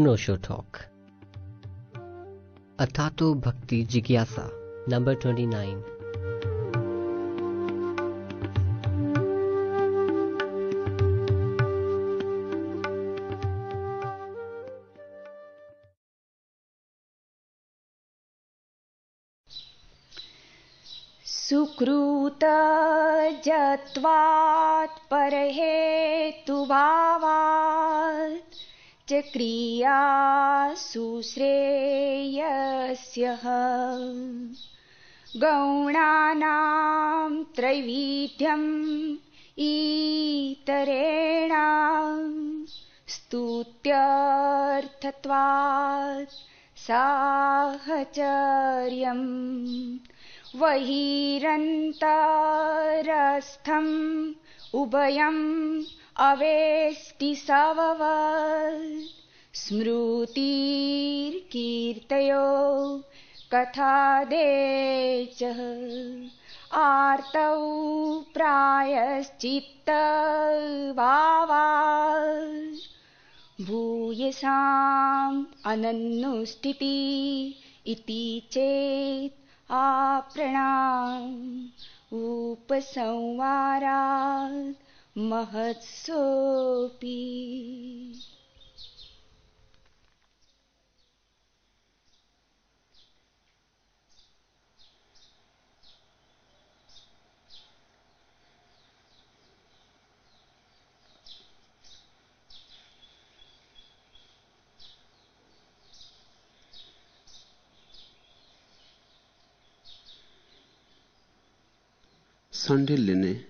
अनोशो talk अथातो भक्ति जिज्ञासा number twenty nine सुकृत जत्वात् परहे क्रियासुश्रेयस्यः गौणानां त्रैविध्यम् ईतरेणा स्तुत्यर्थत्वात् साहचर्यम्। वहिरन्तरस्थम् उभयम् अवेष्टि सवव स्मृतिर्कीर्तयो कथादे च। आर्तौ प्रायश्चित्तभावा भूयसाम् अनन्नुष्ठिति इति चेत् आप्रणाम् उपसंवारात् महत्सोऽपि सांडिल्य ने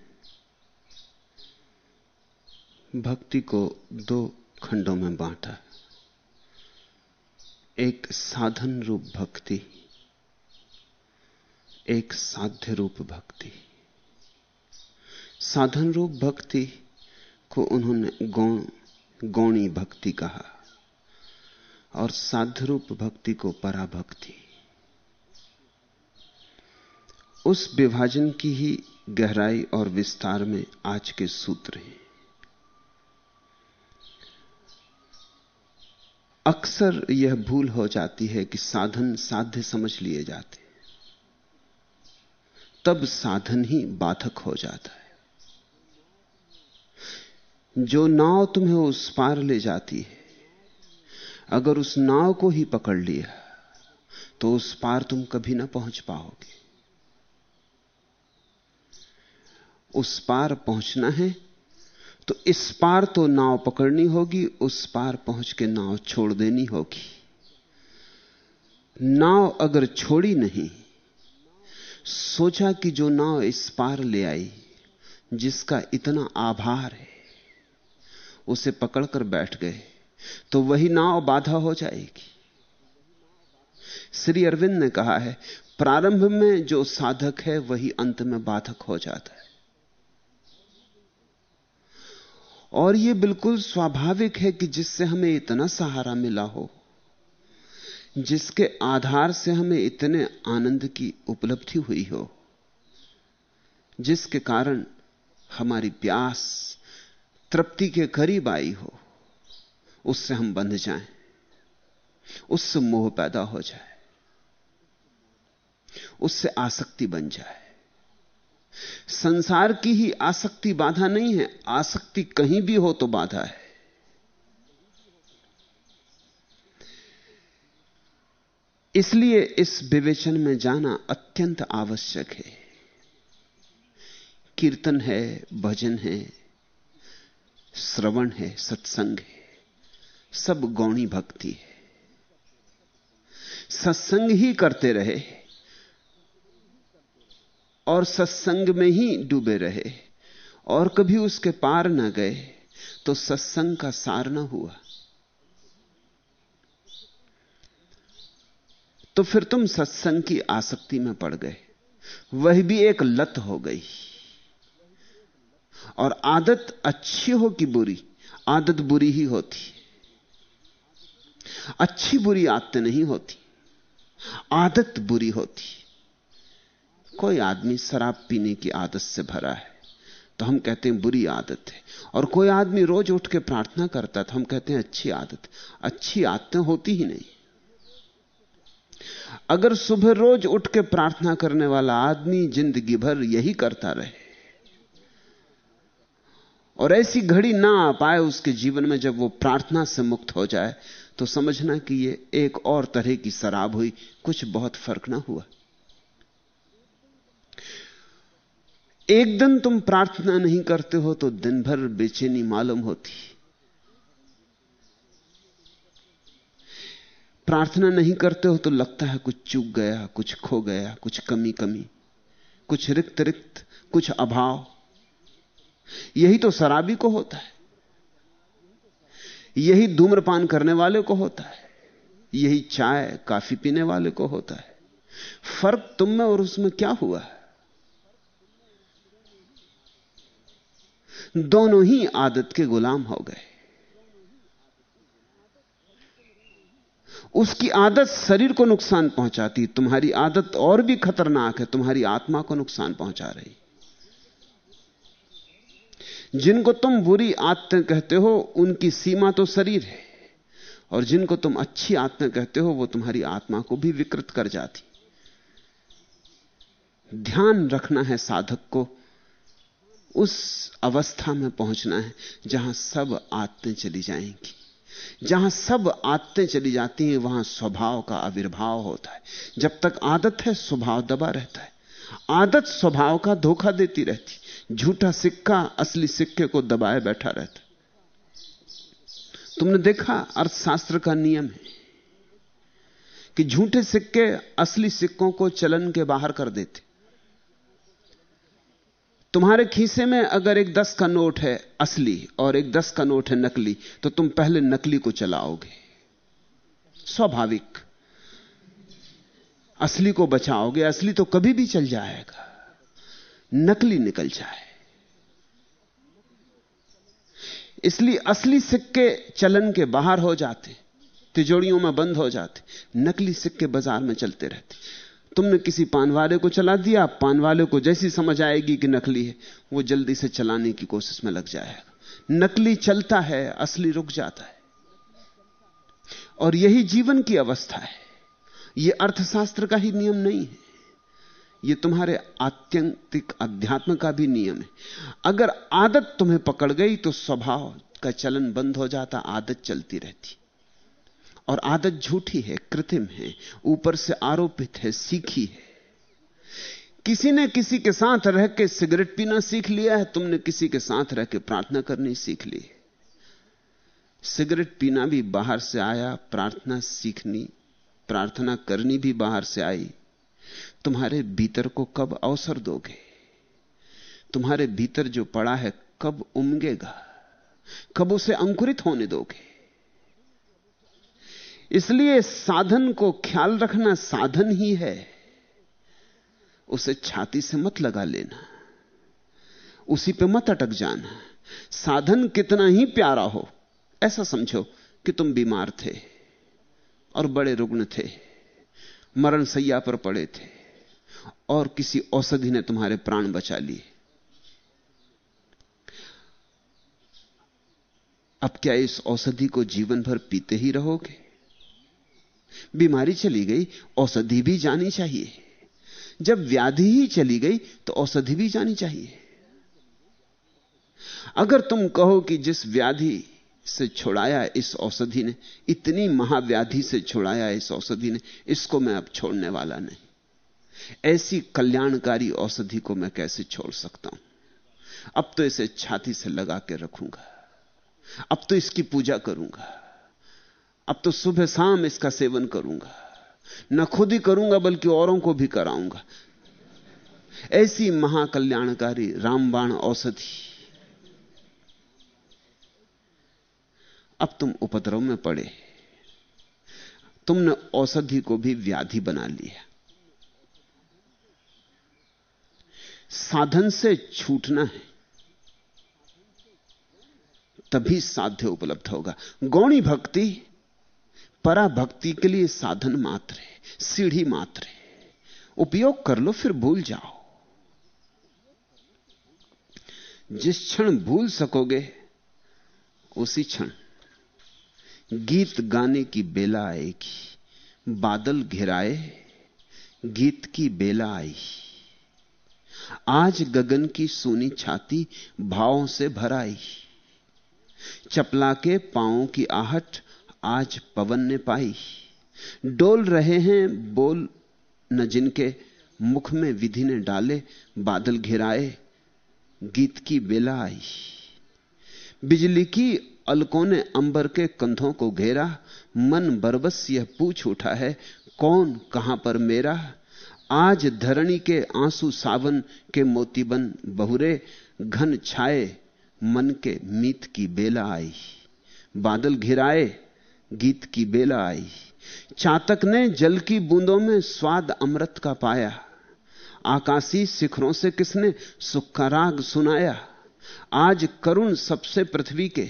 भक्ति को दो खंडों में बांटा। एक साधन रूप भक्ति, एक साध्य रूप भक्ति। साधन रूप भक्ति को उन्होंने गौण गौणी भक्ति कहा और साध्य रूप भक्ति को पराभक्ति। उस विभाजन की ही गहराई और विस्तार में आज के सूत्र हैं। अक्सर यह भूल हो जाती है कि साधन साध्य समझ लिए जाते तब साधन ही बाधक हो जाता है। जो नाव तुम्हें उस पार ले जाती है, अगर उस नाव को ही पकड़ लिया तो उस पार तुम कभी ना पहुँच पाओगे। उस पार पहुँचना है तो इस पार तो नाव पकड़नी होगी, उस पार पहुँच के नाव छोड़ देनी होगी। नाव अगर छोड़ी नहीं, सोचा कि जो नाव इस पार ले आई, जिसका इतना आभार है, उसे पकड़कर बैठ गए तो वही नाव बाधा हो जाएगी। श्री अरविंद ने कहा है, प्रारंभ में जो साधक है, वही अंत में बाधक हो जाता है। और यह बिल्कुल स्वाभाविक है कि जिससे हमें इतना सहारा मिला हो, जिसके आधार से हमें इतने आनंद की उपलब्धि हुई हो, जिसके कारण हमारी प्यास, तृप्ति के करीब आई हो, उससे हम बंध जाएँ, उससे मोह पैदा हो जाए, उससे आसक्ति बन जाए। संसार की ही आसक्ति बाधा नहीं है, आसक्ति कहीं भी हो तो बाधा है। इसलिए इस विवेचन में जाना अत्यंत आवश्यक है। कीर्तन है, भजन है, श्रवण है, सत्संग है, सब गौणी भक्ति है। सत्संग ही करते रहे। और सत्संग में ही डूबे रहे और कभी उसके पार न गए तो सत्संग का सार न हुआ। तो फिर तुम सत्संग की आसक्ति में पड़ गए। वह भी एक लत हो गई। और आदत अच्छी हो कि बुरी? आदत बुरी ही होती। अच्छी बुरी आदतें नहीं होती। आदत बुरी होती। कोई आदमी शराब पीने की आदत से भरा है तो हम कहते हैं बुरी आदत है। और कोई आदमी रोज उठ के प्रार्थना करता तो हम कहते हैं अच्छी आदत अच्छी आदतें होती ही नहीं। अगर सुबह रोज उठ के प्रार्थना करने वाला आदमी ज़िंदगी भर यही करता रहे, और ऐसी घड़ी ना आ पाए उसके जीवन में जब वो प्रार्थना से मुक्त हो जाए तो समझना कि ये एक और तरह की शराब हुई, कुछ बहुत फ़र्क ना हुआ। एक दिन तुम प्रार्थना नहीं करते हो तो दिन भर बेचैनी मालूम होती प्रार्थना नहीं करते हो तो लगता है कुछ चूक गया, कुछ खो गया, कुछ कमी कमी कुछ रिक्त रिक्त कुछ अभाव। यही तो शराबी को होता है। यही धूम्रपान करने वाले को होता है। यही चाय, काफ़ी पीने वाले को होता है। फ़र्क तुम में और उसमें क्या हुआ है? दोनों ही आदत के गुलाम हो गए। उसकी आदत शरीर को नुकसान पहुंचाती, तुम्हारी आदत और भी खतरनाक है, तुम्हारी आत्मा को नुकसान पहुँचा रही। जिनको तुम बुरी आदतें कहते हो, उनकी सीमा तो शरीर है, और जिनको तुम अच्छी आदतें कहते हो, वो तुम्हारी आत्मा को भी विकृत कर जाती। ध्यान रखना है साधक को उस अवस्था में पहुँचना है जहाँ सब आदतें चली जाएँगी। जहाँ सब आदतें चली जाती हैं, वहाँ स्वभाव का आविर्भाव होता है। जब तक आदत है, स्वभाव दबा रहता है। आदत स्वभाव का धोखा देती रहती। झूठा सिक्का असली सिक्के को दबाए बैठा रहता। तुमने देखा अर्थशास्त्र का नियम है कि झूठे सिक्के असली सिक्कों को चलन के बाहर कर देते। तुम्हारे खीसे में अगर एक दस का नोट है असली और एक दस का नोट है नकली तो तुम पहले नकली को चलाओगे। स्वाभाविक। असली को बचाओगे, असली तो कभी भी चल जाएगा। नकली निकल जाए। इसलिए असली सिक्के चलन के बाहर हो जाते तिजोड़ियों में बंद हो जाते, नकली सिक्के बाज़ार में चलते रहते। तुमने किसी पान वाले को चला दिया पान वाले को जैसी समझ आएगी कि नकली है, वो जल्दी से चलाने की कोशिश में लग जाएगा। नकली चलता है, असली रुक जाता है। और यही जीवन की अवस्था है। यह अर्थशास्त्र का ही नियम नहीं है। यह तुम्हारे आत्यंतिक अध्यात्म का भी नियम है। अगर आदत तुम्हें पकड़ गई तो स्वभाव का चलन बंद हो जाता, आदत चलती रहती। और आदत झूठी है, कृत्रिम है, ऊपर से आरोपित है, सीखी है। किसी ने किसी के साथ रह के सिगरेट पीना सीख लिया है, तुमने किसी के साथ रह के प्रार्थना करनी सीख ली। सिगरेट पीना भी बाहर से आया, प्रार्थना सीखनी, प्रार्थना करनी भी बाहर से आई। तुम्हारे भीतर को कब अवसर दोगे? तुम्हारे भीतर जो पड़ा है, कब उमगेगा? कब उसे अंकुरित होने दोगे? इसलिए साधन को ख्याल रखना साधन ही है। उसे छाती से मत लगा लेना। उसी पे मत अटक जाना। साधन कितना ही प्यारा हो, ऐसा समझो कि तुम बीमार थे और बड़े रुग्ण थे, मरण सैया पर पड़े थे और किसी औषधि ने तुम्हारे प्राण बचा लिए। अब क्या इस औषधि को जीवन भर पीते ही रहोगे? बीमारी चली गई, औषधि भी जानी चाहिए। जब व्याधि ही चली गई तो औषधि भी जानी चाहिए। अगर तुम कहो कि जिस व्याधि से छुड़ाया इस औषधि ने, इतनी महाव्याधि से छुड़ाया इस औषधि ने, इसको मैं अब छोड़ने वाला नहीं। ऐसी कल्याणकारी औषधि को मैं कैसे छोड़ सकता हूँ? अब तो इसे छाती से लगा के रखूँगा। अब तो इसकी पूजा करूँगा। अब तो सुबह शाम इसका सेवन करूँगा। न खुद ही करूँगा, बल्कि औरों को भी कराऊँगा। ऐसी महाकल्याणकारी रामबाण औषधि। अब तुम उपद्रव में पड़े। तुमने औषधि को भी व्याधि बना लिया। साधन से छूटना है। तभी साध्य उपलब्ध होगा। गौणी भक्ति परा भक्ति के लिए साधन मात्र है, सीढ़ी मात्र है। उपयोग कर लो, फिर भूल जाओ। जिस क्षण भूल सकोगे, उसी क्षण गीत गाने की बेला आएगी, बादल घिराए, गीत की बेला आई। आज गगन की सूनी छाती भावों से भर आई। चपला के पांवों की आहट आज पवन ने पाई। डोल रहे हैं बोल न जिनके मुख में विधि ने डाले, बादल घिराए, गीत की बेला आई। बिजली की अलकों ने अंबर के कंधों को घेरा, मन बरबस यह पूछ उठा है, कौन कहाँ पर मेरा? आज धरणी के आँसू सावन के मोतीबन बहुरे, घन छाए, मन के मीत की बेला आई। बादल घिराए गीत की बेला आई। चातक ने जल की बूंदों में स्वाद अमृत का पाया। आकाशी शिखरों से किसने सुख का राग सुनाया? आज करुण सबसे पृथ्वी के।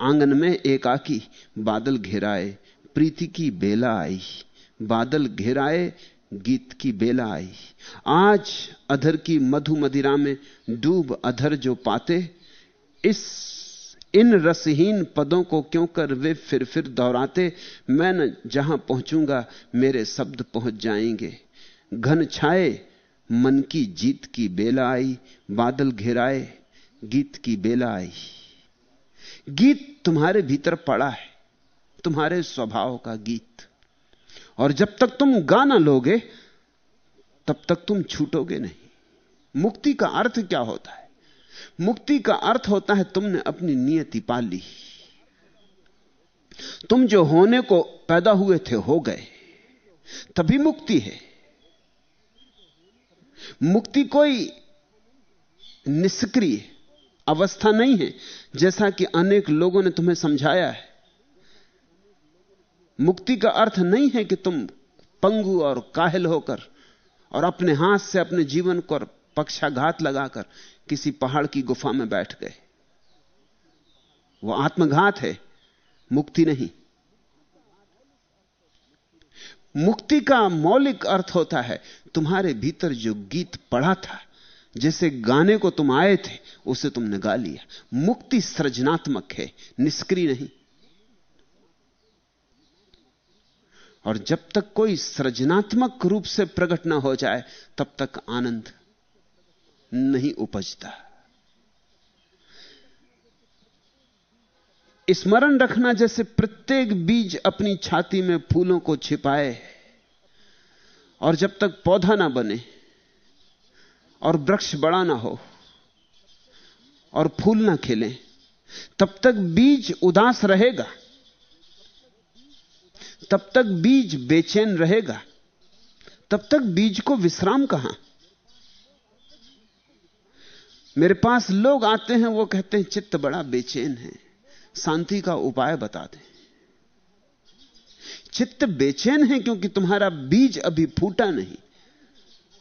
आँगन में एकाकी बादल घेराए, प्रीति की बेला आई। बादल घेराए, गीत की बेला आई। आज अधर की मधु मदिरा में डूब अधर जो पाते, इस इन रसहीन पदों को क्यों कर वे फिर फिर दोहराते? मैं न जहाँ पहुंचूँगा, मेरे शब्द पहुँच जाएँगे। घन छाए, मन की जीत की बेला आई, बादल घेराए, गीत की बेला आई। गीत तुम्हारे भीतर पड़ा है, तुम्हारे स्वभाव का गीत। और जब तक तुम गाना लोगे, तब तक तुम छूटोगे नहीं। मुक्ति का अर्थ क्या होता है? मुक्ति का अर्थ होता है तुमने अपनी नियति पा ली। तुम जो होने को पैदा हुए थे हो गए, तभी मुक्ति है। मुक्ति कोई निष्क्रिय अवस्था नहीं है, जैसा कि अनेक लोगों ने तुम्हें समझाया है। मुक्ति का अर्थ नहीं है कि तुम पंगु और काहिल होकर और अपने हाथ से अपने जीवन को पक्षाघात लगाकर किसी पहाड़ की गुफा में बैठ गए। वो आत्मघात है, मुक्ति नहीं। मुक्ति का मौलिक अर्थ होता है, तुम्हारे भीतर जो गीत पड़ा था, जैसे गाने को तुम आए थे, उसे तुमने गा लिया। मुक्ति सृजनात्मक है, निष्क्रिय नहीं। और जब तक कोई सृजनात्मक रूप से प्रकट ना हो जाए, तब तक आनंद नहीं उपजता। स्मरण रखना जैसे प्रत्येक बीज अपनी छाती में फूलों को छिपाए और जब तक पौधा ना बने और वृक्ष बड़ा ना हो और फूल ना खिले, तब तक बीज उदास रहेगा। तब तक बीज बेचैन रहेगा। तब तक बीज को विश्राम कहाँ? मेरे पास लोग आते हैं, वो कहते हैं, चित्त बड़ा बेचैन है। शांति का उपाय बता दें। चित्त बेचैन है क्योंकि तुम्हारा बीज अभी फूटा नहीं।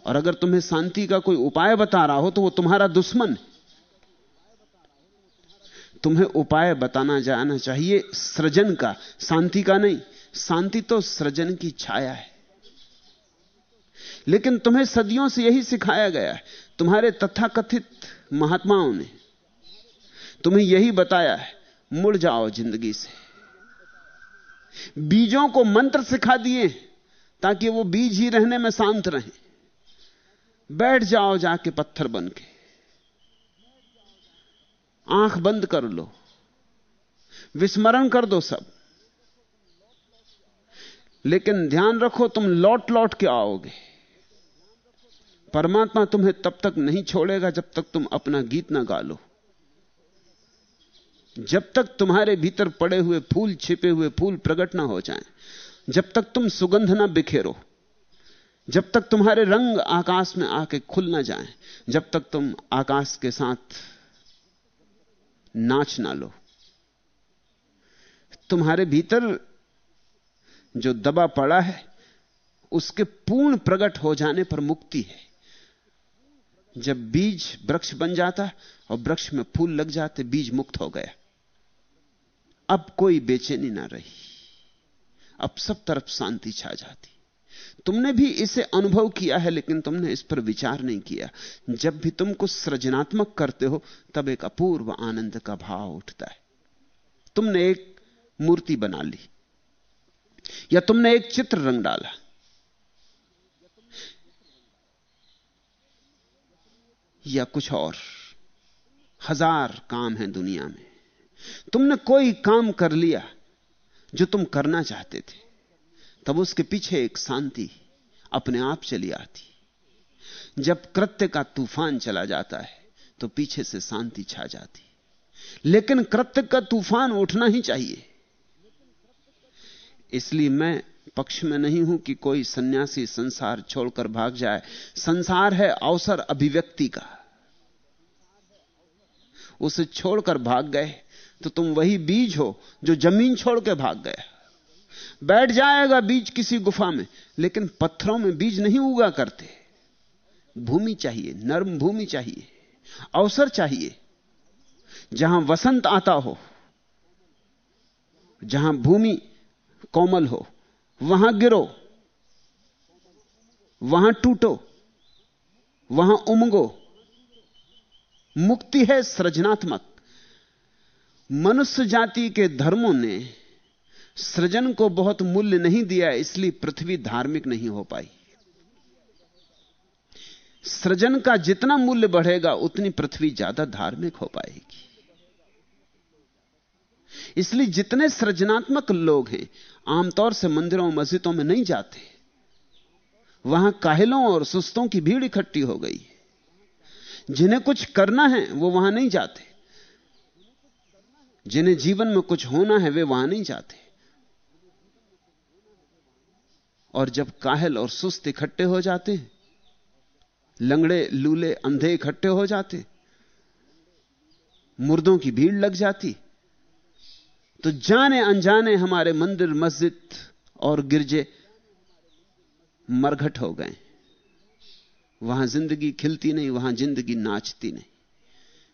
और अगर तुम्हें शांति का कोई उपाय बता रहा हो तो वो तुम्हारा दुश्मन है। तुम्हें उपाय बताना जाना चाहिए, सृजन का। शांति का नहीं, शांति तो सृजन की छाया है। लेकिन तुम्हें सदियों से यही सिखाया गया है, तुम्हारे तथाकथित महात्माओं ने। तुम्हें यही बताया है, मुड़ जाओ ज़िंदगी से। बीजों को मंत्र सिखा दिए ताकि वो बीज ही रहने में शांत रहें। बैठ जाओ जाके पत्थर बन के आँख बंद कर लो। विस्मरण कर दो सब। लेकिन ध्यान रखो, तुम लौट लौट के आओगे। परमात्मा तुम्हें तब तक नहीं छोड़ेगा जब तक तुम अपना गीत ना गा लो जब तक तुम्हारे भीतर पड़े हुए फूल छिपे हुए फूल प्रकट ना हो जाएँ, जब तक तुम सुगंध ना बिखेरो जब तक तुम्हारे रंग आकाश में आके खुल ना जाएँ, जब तक तुम आकाश के साथ नाच ना लो। तुम्हारे भीतर जो दबा पड़ा है उसके पूर्ण प्रकट हो जाने पर मुक्ति है। जब बीज वृक्ष बन जाता और वृक्ष में फूल लग जाते, बीज मुक्त हो गया। अब कोई बेचैनी ना रही। अब सब तरफ़ शांति छा जाती। तुमने भी इसे अनुभव किया है, लेकिन तुमने इस पर विचार नहीं किया। जब भी तुम कुछ सृजनात्मक करते हो, तब एक अपूर्व आनंद का भाव उठता है। तुमने एक मूर्ति बना ली, या तुमने एक चित्र रंग डाला। या कुछ और। हज़ार काम हैं दुनिया में। तुमने कोई काम कर लिया जो तुम करना चाहते थे। तब उसके पीछे एक शांति अपने आप चली आती। जब कृत्य का तूफ़ान चला जाता है तो पीछे से शांति छा जाती। लेकिन कृत्य का तूफ़ान उठना ही चाहिए। इसलिए मैं पक्ष में नहीं हूँ कि कोई सन्यासी संसार छोड़कर भाग जाए। संसार है अवसर अभिव्यक्ति का। उसे छोड़कर भाग गए। तो तुम वही बीज हो जो ज़मीन छोड़ के भाग गया बैठ जाएगा बीज किसी गुफा में, लेकिन पत्थरों में बीज नहीं उगा करते। भूमि चाहिए, नर्म भूमि चाहिए, अवसर चाहिए। जहाँ वसंत आता हो, जहाँ भूमि कोमल हो, वहाँ गिरो, वहाँ टूटो, वहाँ उमगो मुक्ति है सृजनात्मक। मनुष्य जाति के धर्मों ने सृजन को बहुत मूल्य नहीं दिया, इसलिए पृथ्वी धार्मिक नहीं हो पाई। सृजन का जितना मूल्य बढ़ेगा, उतनी पृथ्वी ज़्यादा धार्मिक हो पाएगी। इसलिए जितने सृजनात्मक लोग हैं, आमतौर से मंदिरों, मस्जिदों में नहीं जाते। वहाँ काहिलों और सुस्तों की भीड़ इकट्ठी हो गई जिन्हें कुछ करना है, वो वहाँ नहीं जाते। जिन्हें जीवन में कुछ होना है, वे वहाँ नहीं जाते। और जब काहल और सुस्त इकट्ठे हो जाते हैं, लंगड़े, लूले, अंधे इकट्ठे हो जाते मुर्दों की भीड़ लग जाती तो जाने अनजाने हमारे मंदिर, मस्जिद और गिरजे मरघट हो गए। वहाँ ज़िंदगी खिलती नहीं, वहाँ ज़िंदगी नाचती नहीं,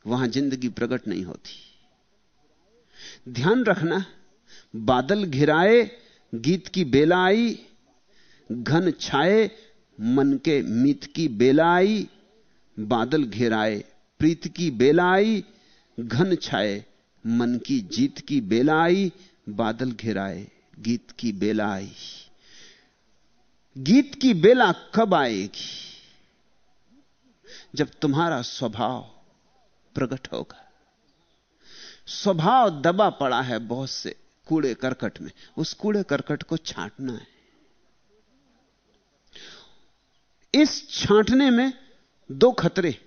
वहाँ ज़िंदगी प्रकट नहीं होती। ध्यान रखना, बादल घिराए, गीत की बेला आई, घन छाए, मन के मित की बेला आई, बादल घिराए, प्रीत की बेला आई, घन छाए, मन की जीत की बेला आई, बादल घिराए, गीत की बेला आई। गीत की बेला कब आएगी? जब तुम्हारा स्वभाव प्रकट होगा। स्वभाव दबा पड़ा है बहुत से कूड़े करकट में। उस कूड़े करकट को छांटना है। इस छांटने में दो खतरे।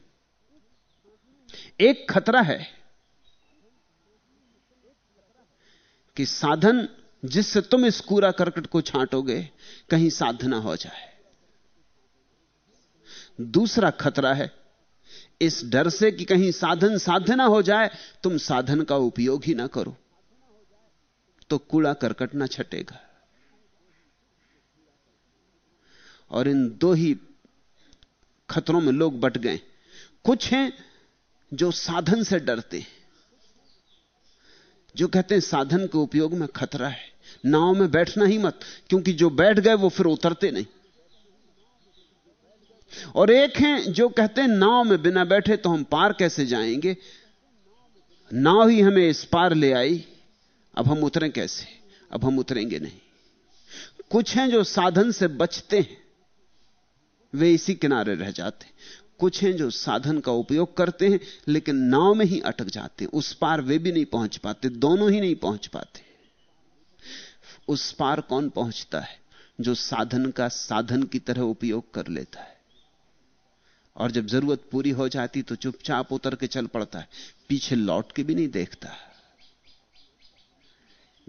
एक खतरा है कि साधन जिससे तुम इस कूड़ा करकट को छांटोगे, कहीं साधना हो जाए। दूसरा खतरा है। इस डर से कि कहीं साधन साधना हो जाए, तुम साधन का उपयोग ही ना करो। तो कूड़ा करकट ना छटेगा। और इन दो ही खतरों में लोग बट गए। कुछ हैं जो साधन से डरते हैं, जो कहते हैं साधन के उपयोग में खतरा है। नाव में बैठना ही मत, क्योंकि जो बैठ गए वो फिर उतरते नहीं। और एक हैं जो कहते हैं, नाव में बिना बैठे तो हम पार कैसे जाएँगे? नाव ही हमें इस पार ले आई, अब हम उतरें कैसे? अब हम उतरेंगे नहीं। कुछ हैं जो साधन से बचते हैं, वे इसी किनारे रह जाते कुछ हैं जो साधन का उपयोग करते हैं, लेकिन नाव में ही अटक जाते हैं। उस पार वे भी नहीं पहुँच पाते, दोनों ही नहीं पहुँच पाते। उस पार कौन पहुँचता है जो साधन का साधन की तरह उपयोग कर लेता है? और जब ज़रूरत पूरी हो जाती तो चुपचाप उतर के चल पड़ता है। पीछे लौट के भी नहीं देखता।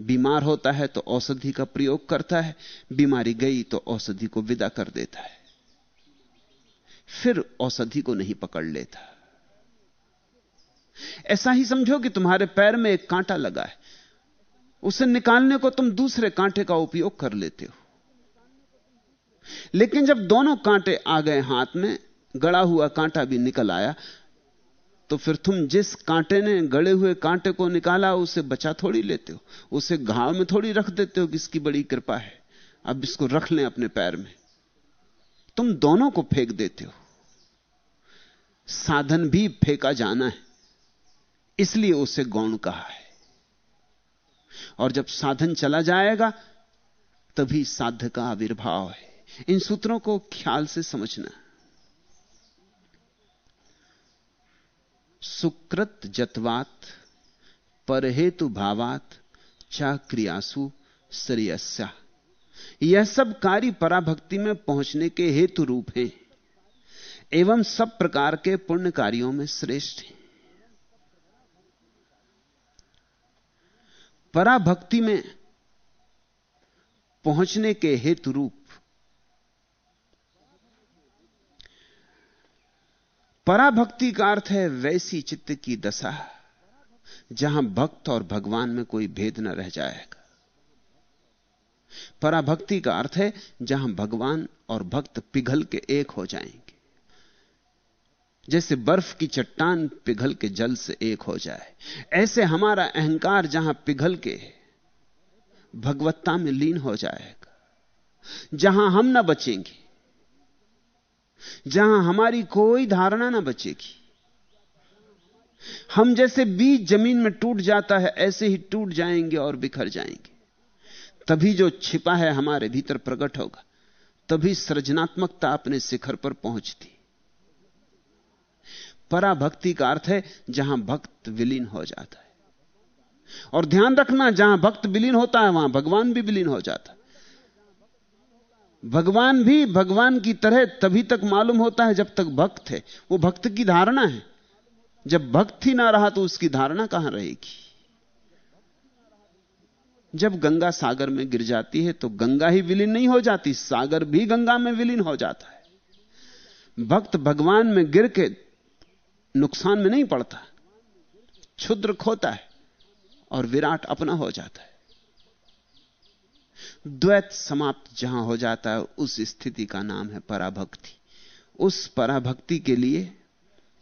बीमार होता है तो औषधि का प्रयोग करता है। बीमारी गई तो औषधि को विदा कर देता है। फिर औषधि को नहीं पकड़ लेता। ऐसा ही समझो कि तुम्हारे पैर में एक कांटा लगा है। उसे निकालने को तुम दूसरे कांटे का उपयोग कर लेते हो। लेकिन जब दोनों कांटे आ गए हाथ में गड़ा हुआ कांटा भी निकल आया। तो फिर तुम जिस कांटे ने गड़े हुए कांटे को निकाला, उसे बचा थोड़ी लेते हो। उसे घाव में थोड़ी रख देते हो कि इसकी बड़ी कृपा है। अब इसको रख लें अपने पैर में। तुम दोनों को फेंक देते हो। साधन भी फेंका जाना है। इसलिए उसे गौण कहा है। और जब साधन चला जाएगा, तभी साध्य का आविर्भाव है। इन सूत्रों को ख्याल से समझना। सुकृत जतवात पर हेतु भावात, चा क्रियासु श्रेयस्या यह सब कार्य पराभक्ति में पहुँचने के हेतु रूप हैं, एवं सब प्रकार के पुण्य कार्यों में श्रेष्ठ हैं। पराभक्ति में पहुँचने के हेतु रूप पराभक्ति का अर्थ है वैसी चित्त की दशा, जहाँ भक्त और भगवान में कोई भेद न रह जाएगा। पराभक्ति का अर्थ है जहाँ भगवान और भक्त पिघल के एक हो जाएँगे। जैसे बर्फ़ की चट्टान पिघल के जल से एक हो जाए, ऐसे हमारा अहंकार जहाँ पिघल के भगवत्ता में लीन हो जाएगा। जहाँ हम ना बचेंगे जहाँ हमारी कोई धारणा ना बचेगी। हम जैसे बीज ज़मीन में टूट जाता है, ऐसे ही टूट जाएँगे और बिखर जाएँगे। तभी जो छिपा है हमारे भीतर प्रकट होगा, तभी सृजनात्मकता अपने शिखर पर पहुँचती। पराभक्ति का अर्थ है जहाँ भक्त विलीन हो जाता है। और ध्यान रखना, जहाँ भक्त विलीन होता है, वहाँ भगवान भी विलीन हो जाता है। भगवान भी भगवान की तरह तभी तक मालूम होता है जब तक भक्त है। वो भक्त की धारणा है। जब भक्त ही ना रहा तो उसकी धारणा कहाँ रहेगी? जब गंगा सागर में गिर जाती है तो गंगा ही विलीन नहीं हो जाती, सागर भी गंगा में विलीन हो जाता है। भक्त भगवान में गिर के नुकसान में नहीं पड़ता। क्षुद्र खोता है और विराट अपना हो जाता है। द्वैत समाप्त जहाँ हो जाता है, उस स्थिति का नाम है पराभक्ति। उस पराभक्ति के लिए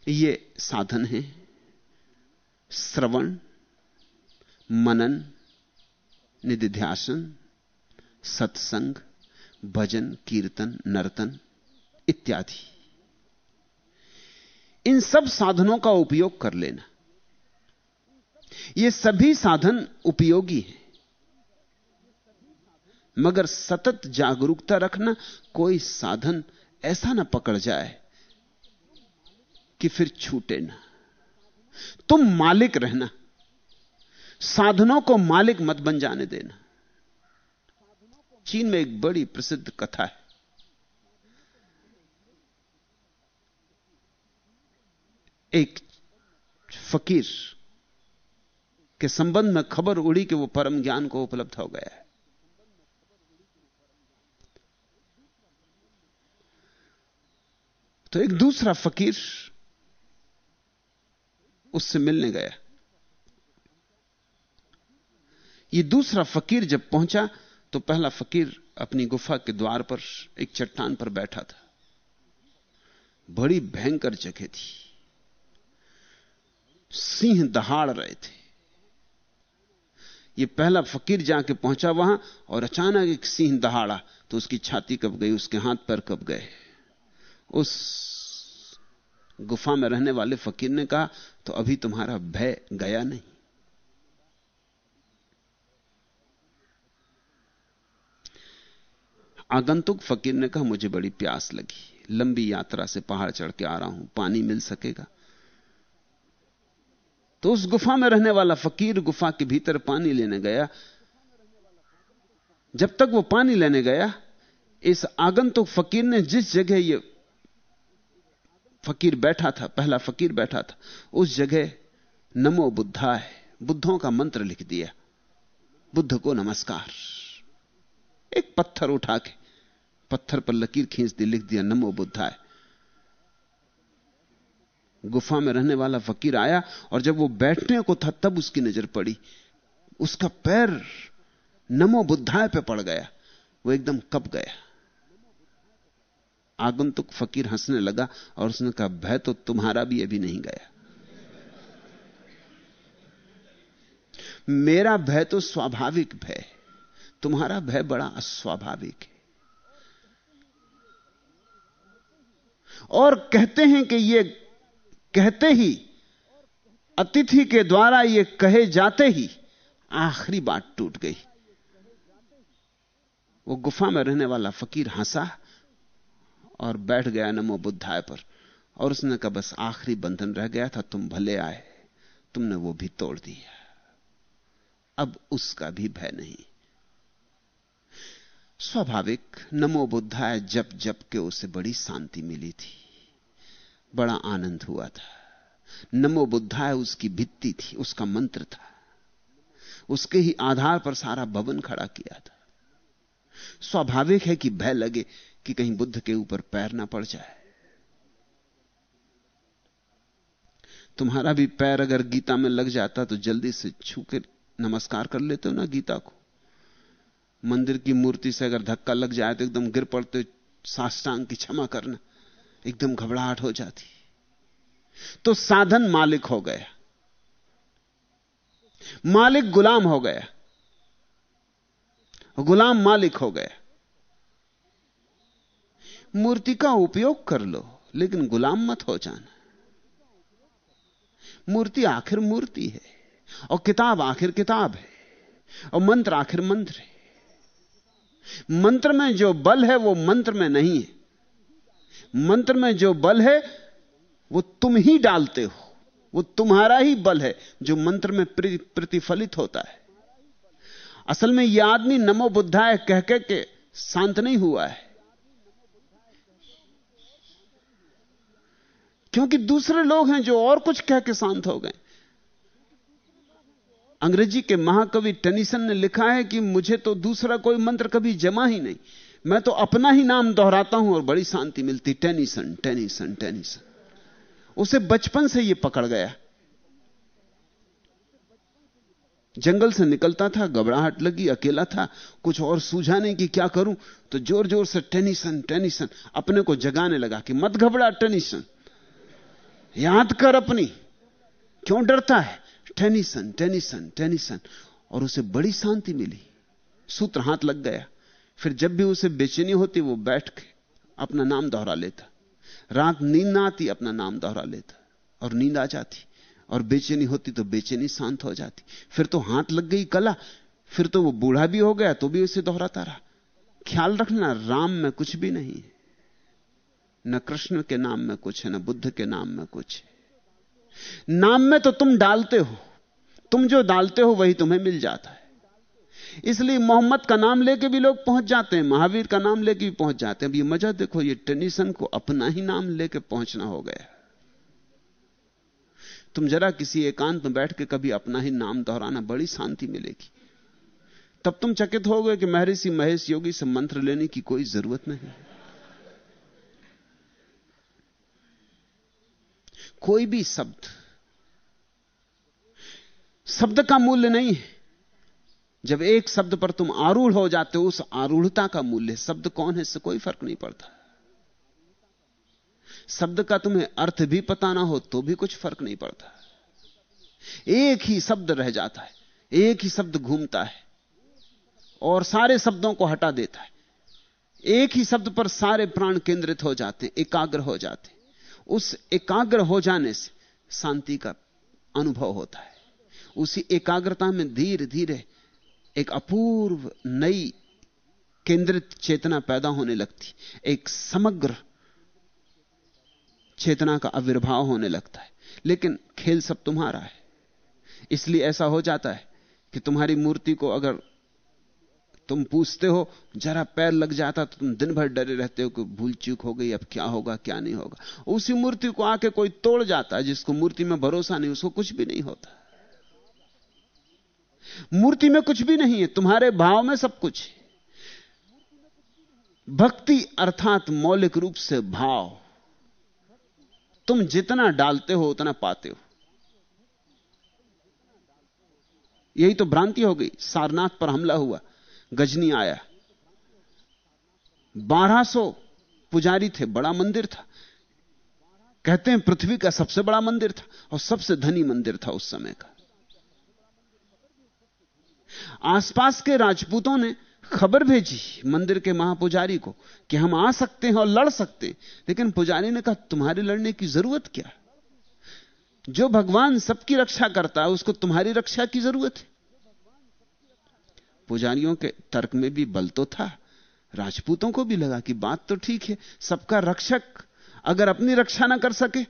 ये साधन है। श्रवण, मनन, निधिध्यासन, सत्संग, भजन, कीर्तन, नर्तन इत्यादि। इन सब साधनों का उपयोग कर लेना। ये सभी साधन उपयोगी हैं। मगर सतत जागरूकता रखना कोई साधन ऐसा ना पकड़ जाए कि फिर छूटे ना। तुम मालिक रहना। साधनों को मालिक मत बन जाने देना। चीन में एक बड़ी प्रसिद्ध कथा है। एक फकीर के संबंध में खबर उड़ी कि वो परम ज्ञान को उपलब्ध हो गया है। तो एक दूसरा फकीर उससे मिलने गया। ये दूसरा फकीर जब पहुँचा तो पहला फकीर अपनी गुफा के द्वार पर एक चट्टान पर बैठा था। बड़ी भयंकर जगह थी। सिंह दहाड़ रहे थे। ये पहला फकीर जाके पहुँचा वहाँ, और अचानक एक सिंह दहाड़ा तो उसकी छाती कब गई, उसके हाथ पर कब गए। उस गुफा में रहने वाले फकीर ने कहा तो अभी तुम्हारा भय गया नहीं। आगंतुक फकीर ने कहा, मुझे बड़ी प्यास लगी। लंबी यात्रा से पहाड़ चढ़ के आ रहा हूँ। पानी मिल सकेगा? तो उस गुफा में रहने वाला फकीर गुफा के भीतर पानी लेने गया। जब तक वो पानी लेने गया, इस आगंतुक फकीर ने जिस जगह ये फकीर बैठा था, पहला फकीर बैठा था। उस जगह नमो बुद्धा है बुद्धों का मंत्र लिख दिया। बुद्ध को नमस्कार। एक पत्थर उठा के, पत्थर पर लकीर खींच दी, लिख दिया, नमो बुद्धा है गुफा में रहने वाला फकीर आया और जब वो बैठने को था, तब उसकी नज़र पड़ी। उसका पैर नमो बुद्धाए पे पड़ गया। वो एकदम कप गया। आगंतुक फकीर हंसने लगा और उसने कहा, भय तो तुम्हारा भी अभी नहीं गया। मेरा भय तो स्वाभाविक भय तुम्हारा भय बड़ा अस्वाभाविक है। और कहते हैं कि ये कहते ही, अतिथि के द्वारा ये कहे जाते ही आखिरी बात टूट गई। वो गुफा में रहने वाला फकीर हंसा और बैठ गया नमो बुद्धाय पर। और उसने कहा, बस आखिरी बंधन रह गया था, तुम भले आए, तुमने वो भी तोड़ दिया। अब उसका भी भय नहीं। स्वाभाविक, नमो बुद्धाय जप जप के उसे बड़ी शांति मिली थी। बड़ा आनंद हुआ था। नमो बुद्धाय उसकी भित्ति थी, उसका मंत्र था। उसके ही आधार पर सारा भवन खड़ा किया था। स्वाभाविक है कि भय लगे कि कहीं बुद्ध के ऊपर पैर ना पड़ जाए। तुम्हारा भी पैर अगर गीता में लग जाता तो जल्दी से छू के नमस्कार कर लेते हो ना गीता को। मंदिर की मूर्ति से अगर धक्का लग जाए तो एकदम गिर पड़ते साष्टांग की क्षमा करना, एकदम घबराहट हो जाती। तो साधन मालिक हो गया। मालिक गुलाम हो गया। गुलाम मालिक हो गया। मूर्ति का उपयोग कर लो, लेकिन गुलाम मत हो जाना। मूर्ति आखिर मूर्ति है, और किताब आखिर किताब है, और मंत्र आखिर मंत्र है। मंत्र में जो बल है, वो मंत्र में नहीं है। मंत्र में जो बल है, वो तुम ही डालते हो। वो तुम्हारा ही बल है, जो मंत्र में प्रतिफलित होता है। असल में यह आदमी नमो बुद्धाय कह के शांत नहीं हुआ है। क्योंकि दूसरे लोग हैं जो और कुछ कह के शांत हो गए। अंग्रेज़ी के महाकवि टेनिसन ने लिखा है कि मुझे तो दूसरा कोई मंत्र कभी जमा ही नहीं। मैं तो अपना ही नाम दोहराता हूँ और बड़ी शांति मिलती। Tennyson Tennyson Tennyson. उसे बचपन से यह पकड़ गया। जंगल से निकलता था, घबराहट लगी, अकेला था। कुछ और सूझा नहीं कि क्या करूँ। तो ज़ोर ज़ोर से टेनिसन टेनिसन। अपने को जगाने लगा कि मत घबरा, टेनिसन। याद कर अपनी। क्यों डरता है? Tennyson Tennyson Tennyson. और उसे बड़ी शांति मिली। सूत्र हाथ लग गया। फिर जब भी उसे बेचैनी होती, वो बैठ के अपना नाम दोहरा लेता। रात नींद ना आती, अपना नाम दोहरा लेता। और नींद आ जाती। और बेचैनी होती तो बेचैनी शांत हो जाती। फिर तो हाथ लग गई कला। फिर तो वो बूढ़ा भी हो गया तो भी उसे दोहराता रहा। ख्याल रखना, राम में कुछ भी नहीं है। न कृष्ण के नाम में कुछ है, न बुद्ध के नाम में कुछ है। नाम में तो तुम डालते हो, तुम जो डालते हो वही तुम्हें मिल जाता है। इसलिए मोहम्मद का नाम लेके भी लोग पहुँच जाते हैं, महावीर का नाम लेके भी पहुँच जाते हैं। अब ये मज़ा देखो, ये टेनिसन को अपना ही नाम लेके पहुँचना हो गया। तुम जरा किसी एकांत में बैठ के कभी अपना ही नाम दोहराना बड़ी शांति मिलेगी। तब तुम चकित हो गए कि महर्षि महेश योगी से मंत्र लेने की कोई ज़रूरत नहीं। कोई भी शब्द शब्द का मूल्य नहीं है। जब एक शब्द पर तुम आरूढ़ हो जाते हो, उस आरूढ़ता का मूल्य शब्द कौन है, इससे कोई फ़र्क नहीं पड़ता। शब्द का तुम्हें अर्थ भी पता ना हो तो भी कुछ फ़र्क नहीं पड़ता। एक ही शब्द रह जाता है, एक ही शब्द घूमता है, और सारे शब्दों को हटा देता है। एक ही शब्द पर सारे प्राण केंद्रित हो जाते हैं, एकाग्र हो जाते हैं। उस एकाग्र हो जाने से शांति का अनुभव होता है। उसी एकाग्रता में धीरे धीरे एक अपूर्व नई केंद्रित चेतना पैदा होने लगती। एक समग्र चेतना का आविर्भाव होने लगता है। लेकिन खेल सब तुम्हारा है। इसलिए ऐसा हो जाता है कि तुम्हारी मूर्ति को अगर तुम पूछते हो, जरा पैर लग जाता तो तुम दिन भर डरे रहते हो कि भूल चूक हो गई, अब क्या होगा, क्या नहीं होगा। उसी मूर्ति को आके कोई तोड़ जाता है, जिसको मूर्ति में भरोसा नहीं, उसको कुछ भी नहीं होता। मूर्ति में कुछ भी नहीं है, तुम्हारे भाव में सब कुछ है। भक्ति अर्थात मौलिक रूप से भाव। तुम जितना डालते हो, उतना पाते हो। यही तो भ्रांति हो गई, सारनाथ पर हमला हुआ। गजनी आया। बारह 1200 पुजारी थे, बड़ा मंदिर था। कहते हैं पृथ्वी का सबसे बड़ा मंदिर था और सबसे धनी मंदिर था उस समय का। आसपास के राजपूतों ने खबर भेजी मंदिर के महापुजारी को कि हम आ सकते हैं और लड़ सकते हैं। लेकिन पुजारी ने कहा, तुम्हारे लड़ने की ज़रूरत क्या जो भगवान सबकी रक्षा करता है, उसको तुम्हारी रक्षा की ज़रूरत है। पुजारियों के तर्क में भी बल तो था। राजपूतों को भी लगा कि बात तो ठीक है, सबका रक्षक अगर अपनी रक्षा ना कर सके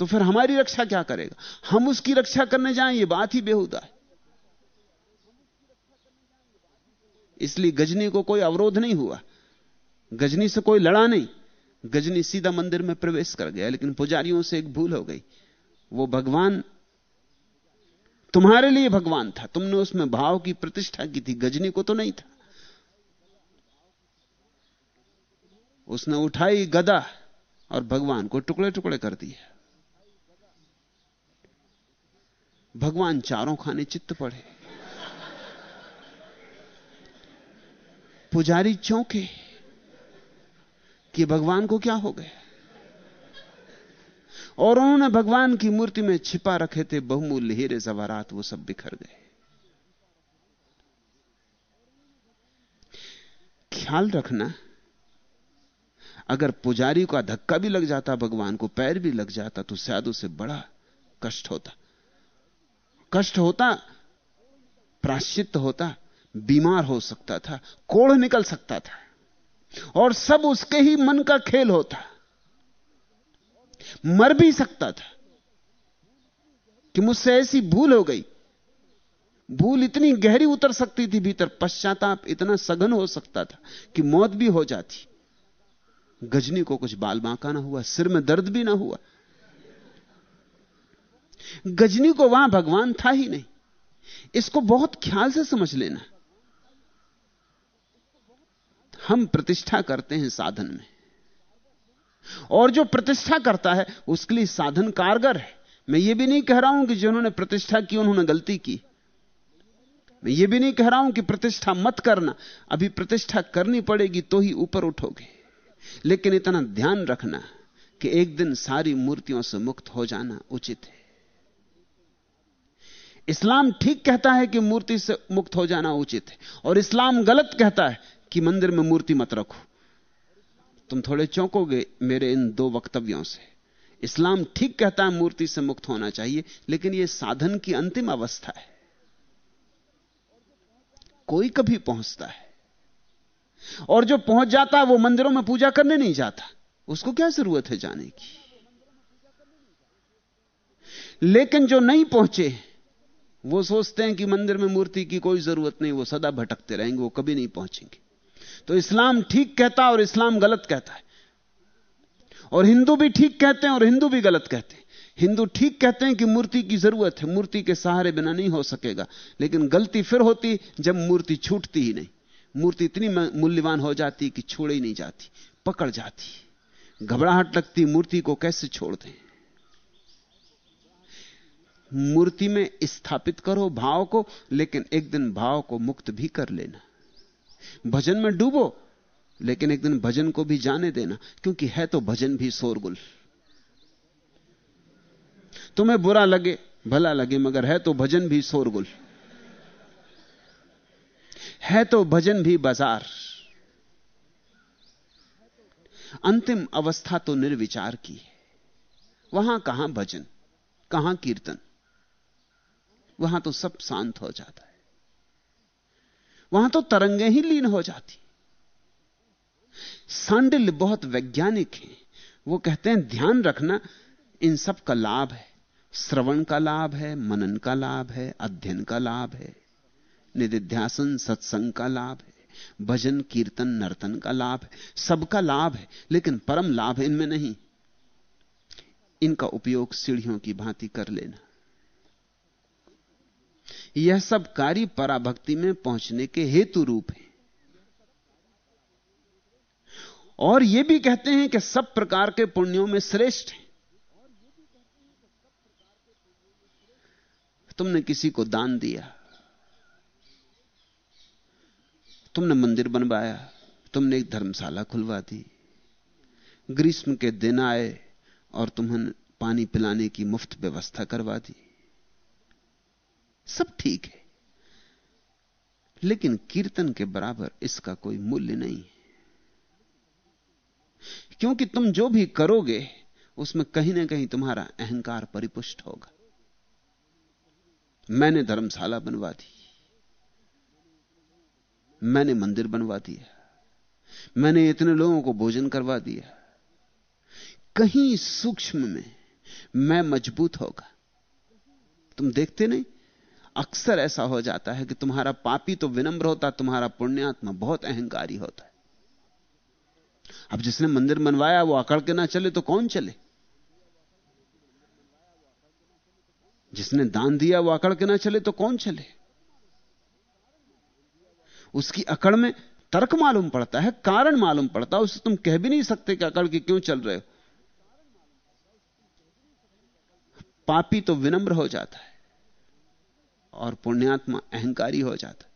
तो फिर हमारी रक्षा क्या करेगा? हम उसकी रक्षा करने जाएँ, ये बात ही बेहुदा है। इसलिए गजनी को कोई अवरोध नहीं हुआ। गजनी से कोई लड़ा नहीं। गजनी सीधा मंदिर में प्रवेश कर गया, लेकिन पुजारियों से एक भूल हो गई। वो भगवान तुम्हारे लिए भगवान था। तुमने उसमें भाव की प्रतिष्ठा की थी। गजनी को तो नहीं था। उसने उठाई गदा और भगवान को टुकड़े टुकड़े कर दिया भगवान चारों खाने चित्त पड़े। पुजारी चौंके कि भगवान को क्या हो गया? और उन्होंने भगवान की मूर्ति में छिपा रखे थे बहुमूल्य हीरे जवारात वो सब बिखर गए। ख्याल रखना, अगर पुजारी का धक्का भी लग जाता, भगवान को पैर भी लग जाता तो शायद उसे बड़ा कष्ट होता। कष्ट होता प्राश्चित होता, बीमार हो सकता था, कोढ़ निकल सकता था, और सब उसके ही मन का खेल होता। मर भी सकता था कि मुझसे ऐसी भूल हो गई। भूल इतनी गहरी उतर सकती थी भीतर, पश्चाताप इतना सघन हो सकता था कि मौत भी हो जाती। गजनी को कुछ बाल बांका ना हुआ, सिर में दर्द भी ना हुआ। गजनी को वहाँ भगवान था ही नहीं। इसको बहुत ख्याल से समझ लेना। हम प्रतिष्ठा करते हैं साधन में। और जो प्रतिष्ठा करता है, उसके लिए साधन कारगर है। मैं ये भी नहीं कह रहा हूँ कि जिन्होंने प्रतिष्ठा की, उन्होंने गलती की। मैं ये भी नहीं कह रहा हूँ कि प्रतिष्ठा मत करना। अभी प्रतिष्ठा करनी पड़ेगी तो ही ऊपर उठोगे। लेकिन इतना ध्यान रखना कि एक दिन सारी मूर्तियों से मुक्त हो जाना उचित है। इस्लाम ठीक कहता है कि मूर्ति से मुक्त हो जाना उचित है। और इस्लाम गलत कहता है कि मंदिर में मूर्ति मत रखो। तुम थोड़े चौंकोगे मेरे इन दो वक्तव्यों से। इस्लाम ठीक कहता है, मूर्ति से मुक्त होना चाहिए, लेकिन यह साधन की अंतिम अवस्था है। कोई कभी पहुँचता है। और जो पहुँच जाता है, वो मंदिरों में पूजा करने नहीं जाता। उसको क्या ज़रूरत है जाने की? लेकिन जो नहीं पहुँचे, वो सोचते हैं कि मंदिर में मूर्ति की कोई ज़रूरत नहीं, वो सदा भटकते रहेंगे, वो कभी नहीं पहुँचेंगे। तो इस्लाम ठीक कहता और इस्लाम गलत कहता है। और हिंदू भी ठीक कहते हैं और हिंदू भी गलत कहते हैं। हिंदू ठीक कहते हैं कि मूर्ति की ज़रूरत है, मूर्ति के सहारे बिना नहीं हो सकेगा। लेकिन गलती फिर होती जब मूर्ति छूटती ही नहीं। मूर्ति इतनी मूल्यवान हो जाती कि छोड़ ही नहीं जाती, पकड़ जाती। घबराहट लगती, मूर्ति को कैसे छोड़ दें? मूर्ति में स्थापित करो भाव को, लेकिन एक दिन भाव को मुक्त भी कर लेना। भजन में डूबो, लेकिन एक दिन भजन को भी जाने देना, क्योंकि है तो भजन भी शोरगुल। तुम्हें बुरा लगे, भला लगे, मगर है तो भजन भी शोरगुल। है तो भजन भी बाज़ार। अंतिम अवस्था तो निर्विचार की है। वहाँ कहाँ भजन, कहाँ कीर्तन? वहाँ तो सब शांत हो जाता है। वहाँ तो तरंगे ही लीन हो जाती। सांडिल बहुत वैज्ञानिक है। वो कहते हैं, ध्यान रखना, इन सब का लाभ है। श्रवण का लाभ है, मनन का लाभ है, अध्ययन का लाभ है। निधिध्यासन, सत्संग का लाभ है। भजन, कीर्तन, नर्तन का लाभ है। सबका लाभ है, लेकिन परम लाभ इनमें नहीं। इनका उपयोग सीढ़ियों की भांति कर लेना। यह सब कार्य पराभक्ति में पहुँचने के हेतु रूप है। और यह भी कहते हैं कि सब प्रकार के पुण्यों में श्रेष्ठ है। तुमने किसी को दान दिया, तुमने मंदिर बनवाया, तुमने एक धर्मशाला खुलवा दी, ग्रीष्म के दिन आए और तुम्हें पानी पिलाने की मुफ़्त व्यवस्था करवा दी। सब ठीक है। लेकिन कीर्तन के बराबर इसका कोई मूल्य नहीं क्योंकि तुम जो भी करोगे, उसमें कहीं ना कहीं तुम्हारा अहंकार परिपुष्ट होगा। मैंने धर्मशाला बनवा दी। मैंने मंदिर बनवा दिया। मैंने इतने लोगों को भोजन करवा दिया। कहीं सूक्ष्म में मैं मज़बूत होगा। तुम देखते नहीं? अक्सर ऐसा हो जाता है कि तुम्हारा पापी तो विनम्र होता, तुम्हारा पुण्यात्मा बहुत अहंकारी होता है। अब जिसने मंदिर बनवाया, वो अकड़ के ना चले तो कौन चले? जिसने दान दिया, वो अकड़ के ना चले तो कौन चले? उसकी अकड़ में तर्क मालूम पड़ता है, कारण मालूम पड़ता है, उसे तुम कह भी नहीं सकते कि अकड़ के क्यों चल रहे हो। पापी तो विनम्र हो जाता है। और पुण्यात्मा अहंकारी हो जाता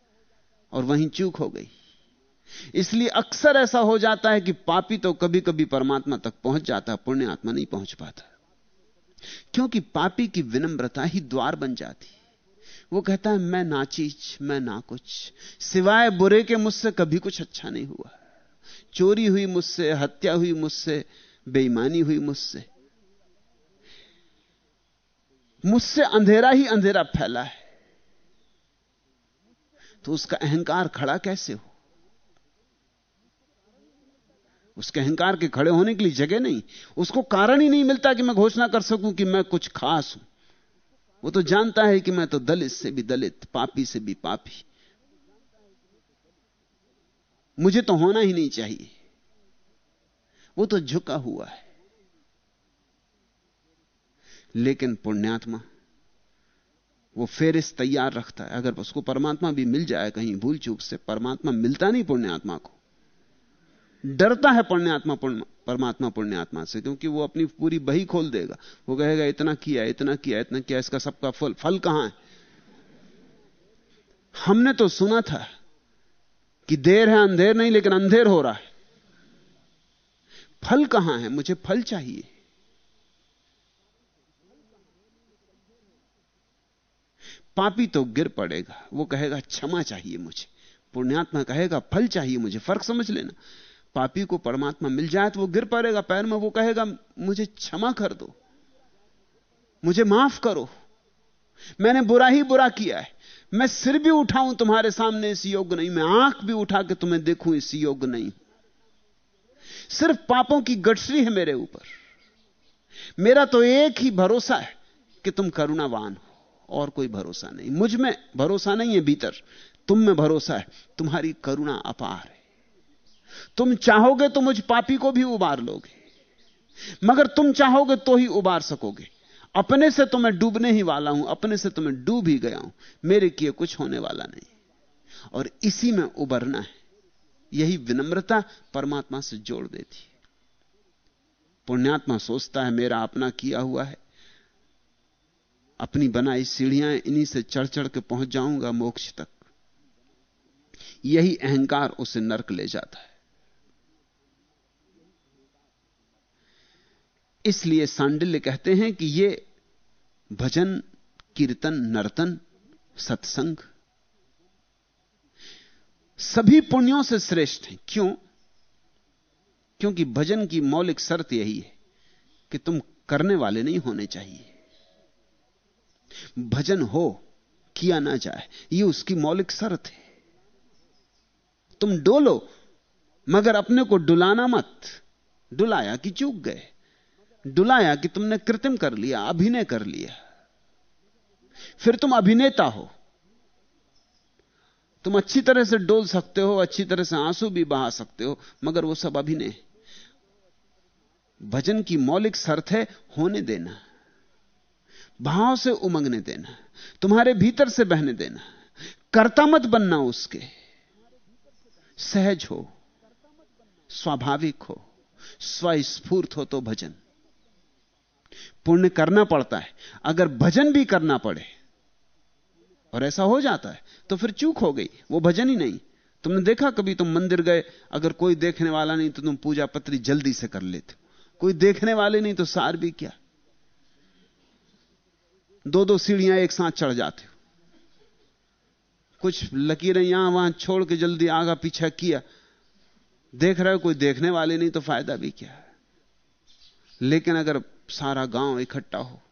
और वहीं चूक हो गई। इसलिए अक्सर ऐसा हो जाता है कि पापी तो कभी कभी परमात्मा तक पहुँच जाता है, पुण्यात्मा नहीं पहुँच पाता। क्योंकि पापी की विनम्रता ही द्वार बन जाती। वो कहता है, मैं ना चीज़, मैं ना कुछ। सिवाय बुरे के मुझसे कभी कुछ अच्छा नहीं हुआ। चोरी हुई मुझसे, हत्या हुई मुझसे, बेईमानी हुई मुझसे। मुझसे अंधेरा ही अंधेरा फैला है। तो उसका अहंकार खड़ा कैसे हो? उसके अहंकार के खड़े होने के लिए जगह नहीं। उसको कारण ही नहीं मिलता कि मैं घोषणा कर सकूँ कि मैं कुछ खास हूँ। वो तो जानता है कि मैं तो दलित से भी दलित, पापी से भी पापी। मुझे तो होना ही नहीं चाहिए। वो तो झुका हुआ है। लेकिन पुण्यात्मा वो फेरिस तैयार रखता है। अगर उसको परमात्मा भी मिल जाए कहीं भूल चूक से, परमात्मा मिलता नहीं पुण्यात्मा को। डरता है पुण्यात्मा परमात्मा पुण्यात्मा से, क्योंकि वो अपनी पूरी बही खोल देगा। वो कहेगा, इतना किया इतना किया इतना किया, इसका सबका फल फल कहाँ है? हमने तो सुना था कि देर है, अंधेर नहीं, लेकिन अंधेर हो रहा है। फल कहाँ है? मुझे फल चाहिए। पापी तो गिर पड़ेगा। वो कहेगा, क्षमा चाहिए मुझे। पुण्यात्मा कहेगा, फल चाहिए मुझे। फ़र्क समझ लेना। पापी को परमात्मा मिल जाए तो वो गिर पड़ेगा पैर में। वो कहेगा, मुझे क्षमा कर दो। मुझे माफ़ करो। मैंने बुरा ही बुरा किया है। मैं सिर भी उठाऊं तुम्हारे सामने इस योग्य नहीं। मैं आँख भी उठा के तुम्हें देखूँ इस योग्य नहीं। सिर्फ़ पापों की गठरी है मेरे ऊपर। मेरा तो एक ही भरोसा है कि तुम करुणावान हो। और कोई भरोसा नहीं। मुझमें भरोसा नहीं है भीतर। तुम में भरोसा है। तुम्हारी करुणा अपार है। तुम चाहोगे तो मुझ पापी को भी उबार लोगे। मगर तुम चाहोगे तो ही उबार सकोगे। अपने से तो मैं डूबने ही वाला हूँ। अपने से तो मैं डूब ही गया हूँ। मेरे किए कुछ होने वाला नहीं। और इसी में उबरना है। यही विनम्रता परमात्मा से जोड़ देती है। पुण्यात्मा सोचता है, मेरा अपना किया हुआ है। अपनी बनाई सीढ़ियाँ इन्हीं से चढ़ चढ़ के पहुँच जाऊँगा मोक्ष तक। यही अहंकार उसे नरक ले जाता है। इसलिए सांडिल्य कहते हैं कि ये भजन, कीर्तन, नर्तन, सत्संग सभी पुण्यों से श्रेष्ठ हैं। क्यों? क्योंकि भजन की मौलिक शर्त यही है कि तुम करने वाले नहीं होने चाहिए। भजन हो, किया ना जाए, ये उसकी मौलिक शर्त है। तुम डोलो, मगर अपने को डुलाना मत। डुलाया कि चूक गए, डुलाया कि तुमने कृत्रिम कर लिया, अभिनय कर लिया। फिर तुम अभिनेता हो। तुम अच्छी तरह से डोल सकते हो, अच्छी तरह से आँसू भी बहा सकते हो, मगर वो सब अभिनय। भजन की मौलिक शर्त है होने देना। भाव से उमंगने देना, तुम्हारे भीतर से बहने देना, कर्ता मत बनना उसके। सहज हो, स्वाभाविक हो, स्वस्फूर्त हो तो भजन। पुण्य करना पड़ता है, अगर भजन भी करना पड़े, और ऐसा हो जाता है तो फिर चूक हो गई, वो भजन ही नहीं। तुमने देखा कभी तुम मंदिर गए, अगर कोई देखने वाला नहीं तो तुम पूजा पत्री जल्दी से कर लेते कोई देखने वाले नहीं तो सार भी क्या? दो दो सीढ़ियाँ एक साथ चढ़ जाते हो। कुछ लकीरें यहाँ वहाँ छोड़ के जल्दी आगा, पीछा किया। देख रहे हो, कोई देखने वाले नहीं तो फ़ायदा भी क्या है? लेकिन अगर सारा गाँव इकट्ठा हो।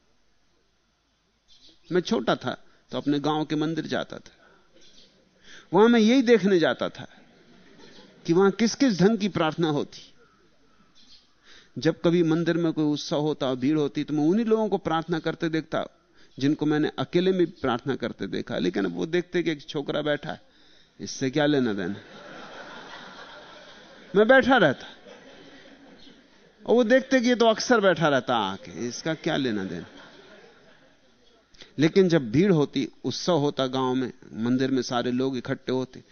मैं छोटा था तो अपने गाँव के मंदिर जाता था। वहाँ मैं यही देखने जाता था कि वहाँ किस किस ढंग की प्रार्थना होती। जब कभी मंदिर में कोई उत्सव होता, भीड़ होती तो मैं उन्हीं लोगों को प्रार्थना करते देखता। जिनको मैंने अकेले में प्रार्थना करते देखा, लेकिन वो देखते कि एक छोकरा बैठा है। इससे क्या लेना देना? मैं बैठा रहता। और वो देखते कि ये तो अक्सर बैठा रहता आके, इसका क्या लेना देना? लेकिन जब भीड़ होती, उत्सव होता गाँव में, मंदिर में सारे लोग इकट्ठे होते,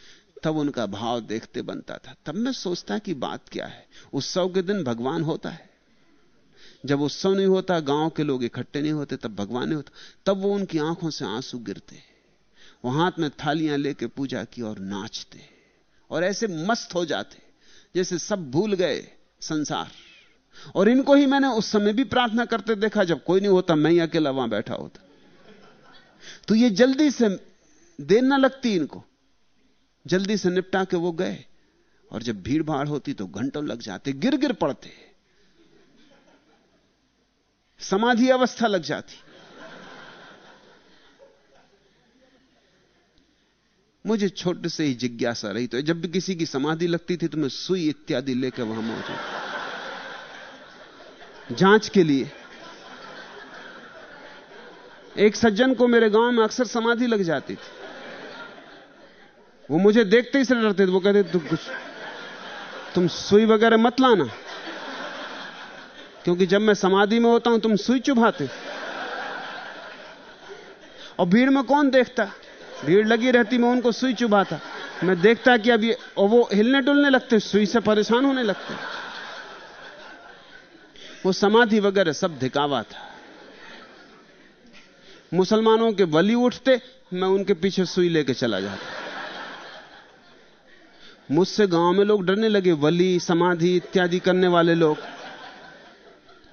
तब उनका भाव देखते बनता था। तब मैं सोचता कि बात क्या है? उत्सव के दिन भगवान होता है। जब उत्सव नहीं होता, गाँव के लोग इकट्ठे नहीं होते, तब भगवान नहीं होता। तब वो उनकी आँखों से आँसू गिरते। वो हाथ में थालियाँ लेके पूजा की और नाचते। और ऐसे मस्त हो जाते, जैसे सब भूल गए संसार। और इनको ही मैंने उस समय भी प्रार्थना करते देखा, जब कोई नहीं होता, मैं ही अकेला वहाँ बैठा होता। तो ये जल्दी से देर ना लगती इनको। जल्दी से निपटा के वो गए। और जब भीड़ भाड़ होती तो घंटों लग जाते गिर गिर पड़ते। समाधि अवस्था लग जाती। मुझे छोटे से ही जिज्ञासा रही तो जब भी किसी की समाधि लगती थी तो मैं सुई इत्यादि लेकर वहाँ मौजूद। जाँच के लिए। एक सज्जन को मेरे गाँव में अक्सर समाधि लग जाती थी। वो मुझे देखते ही से डरते थे, वो कहते तुम कुछ तुम सुई वगैरह मत लाना। क्योंकि जब मैं समाधि में होता हूँ, तुम सुई चुभाते। और भीड़ में कौन देखता? भीड़ लगी रहती, मैं उनको सुई चुभाता। मैं देखता कि अब ये, और वो हिलने डुलने लगते, सुई से परेशान होने लगते। वो समाधि वगैरह सब धिकावा था। मुसलमानों के वली उठते, मैं उनके पीछे सुई लेके चला जाता। मुझसे गाँव में लोग डरने लगे, वली, समाधि इत्यादि करने वाले लोग।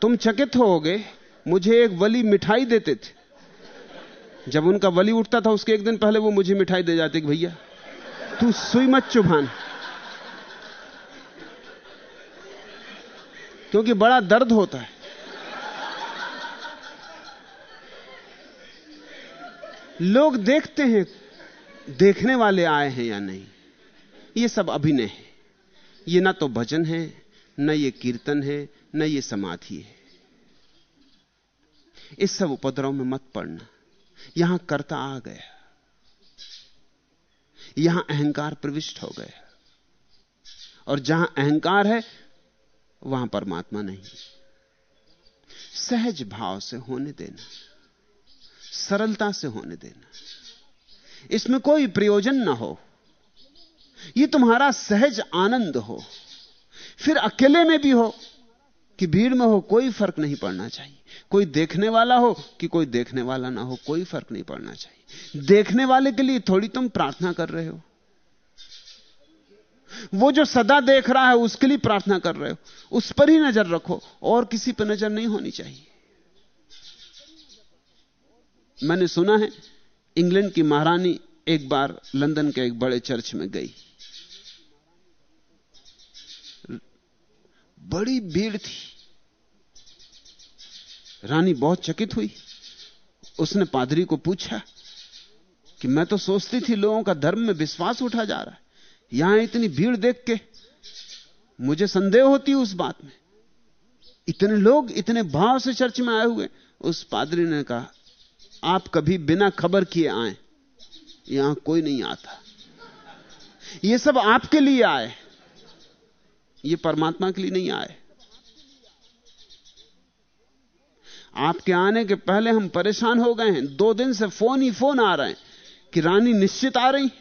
तुम चकित होगे, मुझे एक वली मिठाई देते थे। जब उनका वली उठता था, उसके एक दिन पहले वो मुझे मिठाई दे जाते, कि भैया, तू सुई मत चुभान। क्योंकि बड़ा दर्द होता है। लोग देखते हैं, देखने वाले आए हैं या नहीं। ये सब अभिनय है। ये ना तो भजन है न ये कीर्तन है, न ये समाधि है। इस सब उपद्रव में मत पड़ना। यहाँ कर्ता आ गया। यहाँ अहंकार प्रविष्ट हो गया। और जहाँ अहंकार है, वहाँ परमात्मा नहीं। सहज भाव से होने देना। सरलता से होने देना। इसमें कोई प्रयोजन ना हो। यह तुम्हारा सहज आनंद हो। फिर अकेले में भी हो कि भीड़ में हो, कोई फ़र्क नहीं पड़ना चाहिए। कोई देखने वाला हो कि कोई देखने वाला ना हो, कोई फ़र्क नहीं पड़ना चाहिए। देखने वाले के लिए थोड़ी तुम प्रार्थना कर रहे हो। वो जो सदा देख रहा है, उसके लिए प्रार्थना कर रहे हो। उस पर ही नज़र रखो, और किसी पर नज़र नहीं होनी चाहिए। मैंने सुना है, इंग्लैंड की महारानी एक बार लंदन के एक बड़े चर्च में गई। बड़ी भीड़ थी। रानी बहुत चकित हुई। उसने पादरी को पूछा कि मैं तो सोचती थी लोगों का धर्म में विश्वास उठा जा रहा है। यहाँ इतनी भीड़ देख के मुझे संदेह होती उस बात में। इतने लोग इतने भाव से चर्च में आए हुए उस पादरी ने कहा, आप कभी बिना खबर किए आए, यहाँ कोई नहीं आता। ये सब आपके लिए आए। ये परमात्मा के लिए नहीं आए। आपके आने के पहले हम परेशान हो गए हैं। दो दिन से फ़ोन ही फ़ोन आ रहे हैं कि रानी निश्चित आ रही।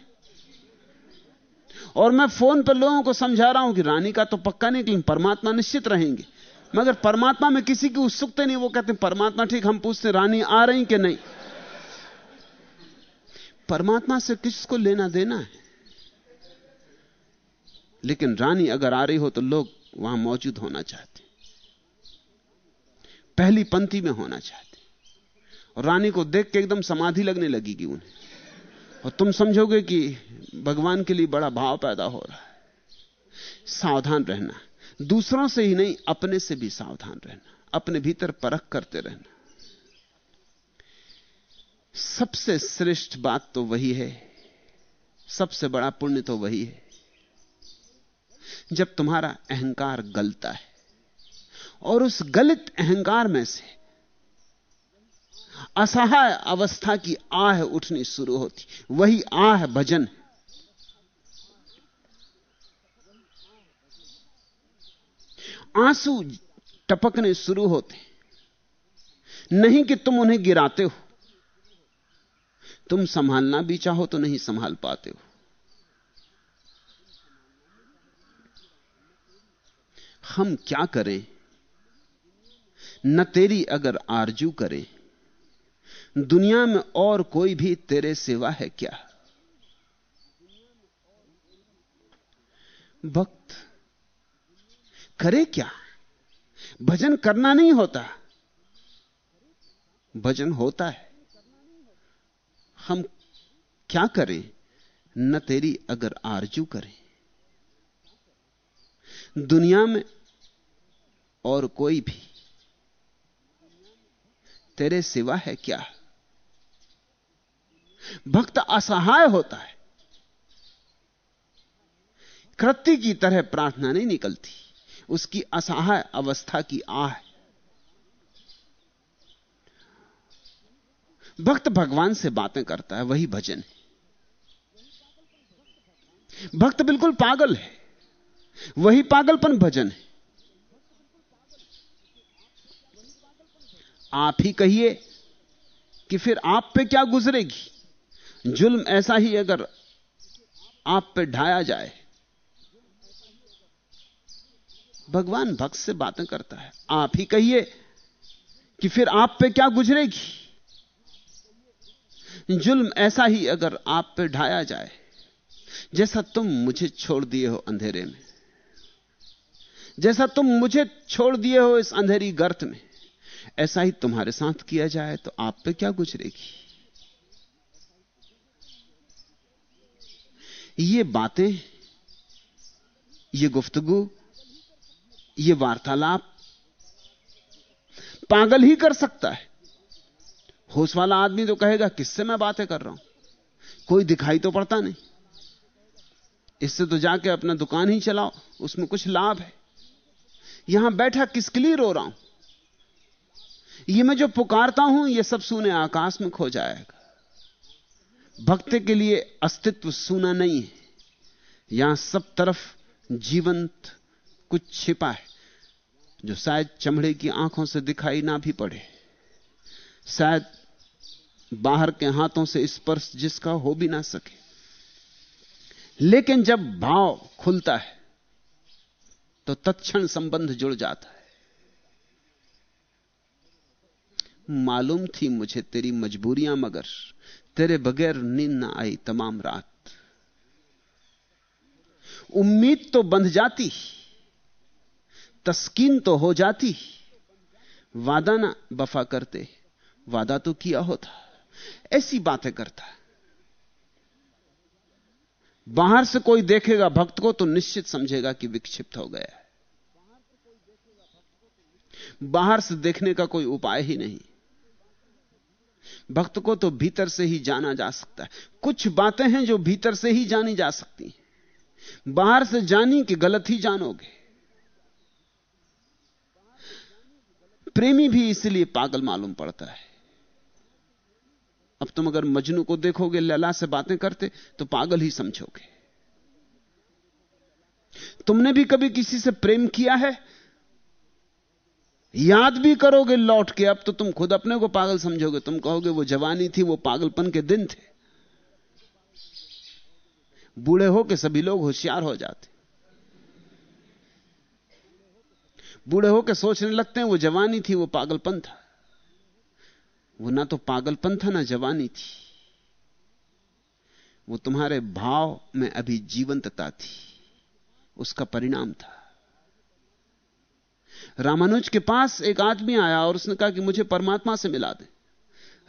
और मैं फ़ोन पर लोगों को समझा रहा हूँ कि रानी का तो पक्का नहीं, लेकिन परमात्मा निश्चित रहेंगे। मगर परमात्मा में किसी की उत्सुकता नहीं, वो कहते परमात्मा, ठीक, हम पूछते रानी आ रही कि नहीं? परमात्मा से किसको लेना देना है? लेकिन रानी अगर आ रही हो तो लोग वहाँ मौजूद होना चाहते पहली पंक्ति में होना चाहते और रानी को देख के एकदम समाधि लगने लगेगी उन्हें। और तुम समझोगे कि भगवान के लिए बड़ा भाव पैदा हो रहा है। सावधान रहना। दूसरों से ही नहीं, अपने से भी सावधान रहना। अपने भीतर परख करते रहना। सबसे श्रेष्ठ बात तो वही है। सबसे बड़ा पुण्य तो वही है। जब तुम्हारा अहंकार गलता है और उस गलित अहंकार में से असहाय अवस्था की आह उठनी शुरू होती, वही आह भजन आँसू टपकने शुरू होते, नहीं कि तुम उन्हें गिराते हो। तुम संभालना भी चाहो तो नहीं संभाल पाते हो। हम क्या करें? न तेरी अगर आरज़ू करें। दुनिया में और कोई भी तेरे सिवा है क्या? भक्त करे क्या? भजन करना नहीं होता। भजन होता है। हम क्या करें? न तेरी अगर आरज़ू करें। दुनिया में और कोई भी तेरे सिवा है क्या? भक्त असहाय होता है। कृत्य की तरह प्रार्थना नहीं निकलती। उसकी असहाय अवस्था की आह भक्त भगवान से बातें करता है, वही भजन है। भक्त बिल्कुल पागल है। वही पागलपन भजन है। आप ही कहिए कि फिर आप पे क्या गुजरेगी? जुल्म ऐसा ही अगर आप पे ढाया जाए। भगवान भक्त से बातें करता है। आप ही कहिए कि फिर आप पे क्या गुजरेगी? जुल्म ऐसा ही अगर आप पे ढाया जाए, जैसा तुम मुझे छोड़ दिए हो अंधेरे में, जैसा तुम मुझे छोड़ दिए हो इस अंधेरी गर्त में ऐसा ही तुम्हारे साथ किया जाए तो आप पे क्या गुजरेगी? ये बातें, ये गुफ्तगु, ये वार्तालाप पागल ही कर सकता है। होश वाला आदमी तो कहेगा, किससे मैं बातें कर रहा हूँ? कोई दिखाई तो पड़ता नहीं। इससे तो जाके अपना दुकान ही चलाओ, उसमें कुछ लाभ है। यहाँ बैठा किसके लिए रो रहा हूँ? ये मैं जो पुकारता हूँ, ये सब सुने आकाश में खो जाएगा। भक्त के लिए अस्तित्व सुना नहीं है। यहाँ सब तरफ़ जीवंत कुछ छिपा है, जो शायद चमड़े की आँखों से दिखाई ना भी पड़े। शायद बाहर के हाथों से स्पर्श जिसका हो भी ना सके। लेकिन जब भाव खुलता है तो तत्क्षण संबंध जुड़ जाता है। मालूम थी मुझे तेरी मजबूरियाँ, मगर तेरे बगैर नींद ना आई तमाम रात। उम्मीद तो बंध जाती, तस्कीन तो हो जाती, वादा ना बफा करते, वादा तो किया होता, ऐसी बातें करता। बाहर से कोई देखेगा भक्त को तो निश्चित समझेगा कि विक्षिप्त हो गया है। बाहर से देखने का कोई उपाय ही नहीं। भक्त को तो भीतर से ही जाना जा सकता है। कुछ बातें हैं जो भीतर से ही जानी जा सकती हैं। बाहर से जानी कि गलत ही जानोगे। प्रेमी भी इसलिए पागल मालूम पड़ता है। अब तुम अगर मजनू को देखोगे, लला से बातें करते तो पागल ही समझोगे। तुमने भी कभी किसी से प्रेम किया है? याद भी करोगे लौट के, अब तो तुम खुद अपने को पागल समझोगे। तुम कहोगे वो जवानी थी, वो पागलपन के दिन थे। बूढ़े हो के सभी लोग होशियार हो जाते। बूढ़े होकर सोचने लगते हैं, वो जवानी थी, वो पागलपन था। वो ना तो पागलपन था, ना जवानी थी। वो तुम्हारे भाव में अभी जीवंतता थी। उसका परिणाम था। रामानुज के पास एक आदमी आया और उसने कहा कि मुझे परमात्मा से मिला दे।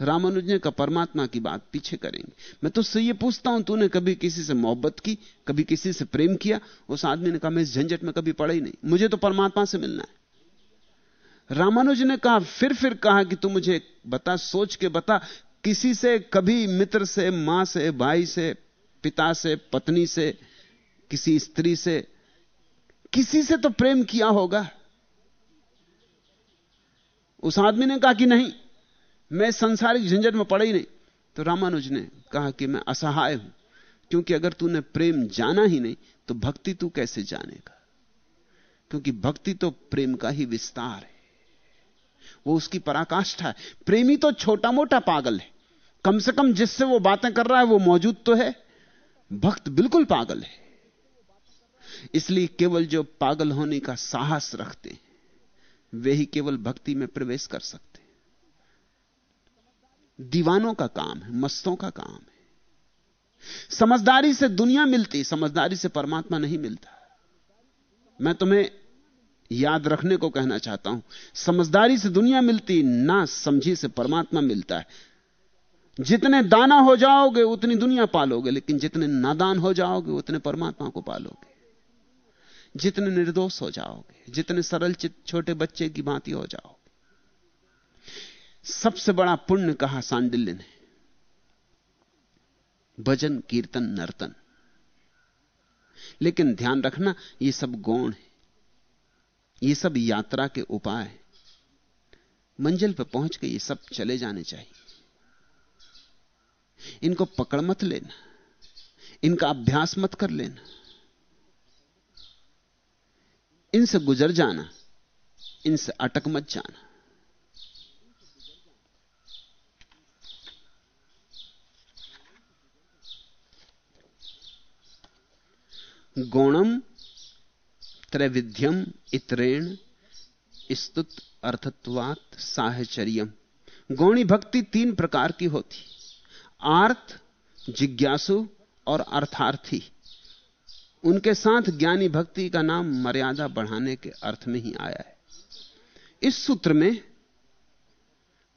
रामानुज ने कहा, परमात्मा की बात पीछे करेंगे। मैं तुझसे ये पूछता हूँ, तूने कभी किसी से मोहब्बत की, कभी किसी से प्रेम किया? उस आदमी ने कहा, मैं इस झंझट में कभी पड़ा ही नहीं। मुझे तो परमात्मा से मिलना है। रामानुज ने कहा, फिर फिर कहा कि तू मुझे बता, सोच के बता, किसी से, कभी मित्र से, माँ से, भाई से, पिता से, पत्नी से, किसी स्त्री से, किसी से तो प्रेम किया होगा। उस आदमी ने कहा कि नहीं, मैं संसारिक झंझट में पड़ा ही नहीं। तो रामानुज ने कहा कि मैं असहाय हूँ, क्योंकि अगर तूने प्रेम जाना ही नहीं तो भक्ति तू कैसे जानेगा? क्योंकि भक्ति तो प्रेम का ही विस्तार है। वो उसकी पराकाष्ठा है। प्रेमी तो छोटा मोटा पागल है। कम से कम जिससे वो बातें कर रहा है, वो मौजूद तो है। भक्त बिल्कुल पागल है। इसलिए केवल जो पागल होने का साहस रखते हैं वे ही केवल भक्ति में प्रवेश कर सकते दीवानों का काम है, मस्तों का काम है। समझदारी से दुनिया मिलती, समझदारी से परमात्मा नहीं मिलता। मैं तुम्हें याद रखने को कहना चाहता हूँ, समझदारी से दुनिया मिलती, ना समझी से परमात्मा मिलता है। जितने दाना हो जाओगे, उतनी दुनिया पालोगे, लेकिन जितने नादान हो जाओगे, उतने परमात्मा को पालोगे। जितने निर्दोष हो जाओगे, जितने सरल छोटे बच्चे की भांति हो जाओगे। सबसे बड़ा पुण्य कहा सांडिल्य ने भजन, कीर्तन, नर्तन। लेकिन ध्यान रखना, ये सब गौण है। ये सब यात्रा के उपाय है। मंजिल पर पहुँच के ये सब चले जाने चाहिए। इनको पकड़ मत लेना। इनका अभ्यास मत कर लेना। इनसे गुजर जाना, इनसे अटक मत जाना। गौणम त्रैविध्यम इतरेण स्तुत अर्थत्वात साहचर्यम। गौणी भक्ति तीन प्रकार की होती। आर्थ, जिज्ञासु और अर्थार्थी। उनके साथ ज्ञानी भक्ति का नाम मर्यादा बढ़ाने के अर्थ में ही आया है। इस सूत्र में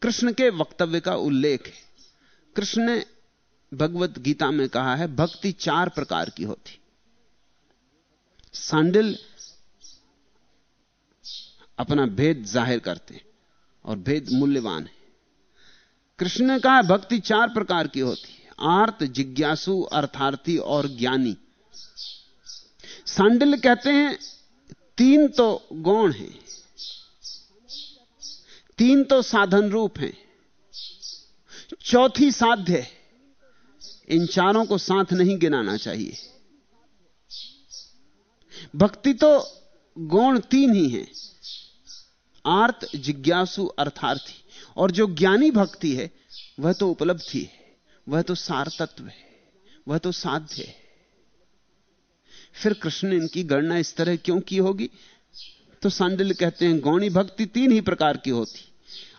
कृष्ण के वक्तव्य का उल्लेख है। कृष्ण ने भगवत गीता में कहा है, भक्ति चार प्रकार की होती। सांडिल अपना भेद ज़ाहिर करते और भेद मूल्यवान है। कृष्ण ने कहा, भक्ति चार प्रकार की होती है। आर्त, जिज्ञासु, अर्थार्थी और ज्ञानी। सांडिल कहते हैं, तीन तो गौण हैं, तीन तो साधन रूप हैं, चौथी साध्य इन चारों को साथ नहीं गिनाना चाहिए। भक्ति तो गौण तीन ही है, आर्त, जिज्ञासु, अर्थार्थी, और जो ज्ञानी भक्ति है, वह तो उपलब्धि है, वह तो सार तत्व है, वह तो साध्य है। फिर कृष्ण ने इनकी गणना इस तरह क्यों की होगी? तो सांडिल कहते हैं, गौणी भक्ति तीन ही प्रकार की होती।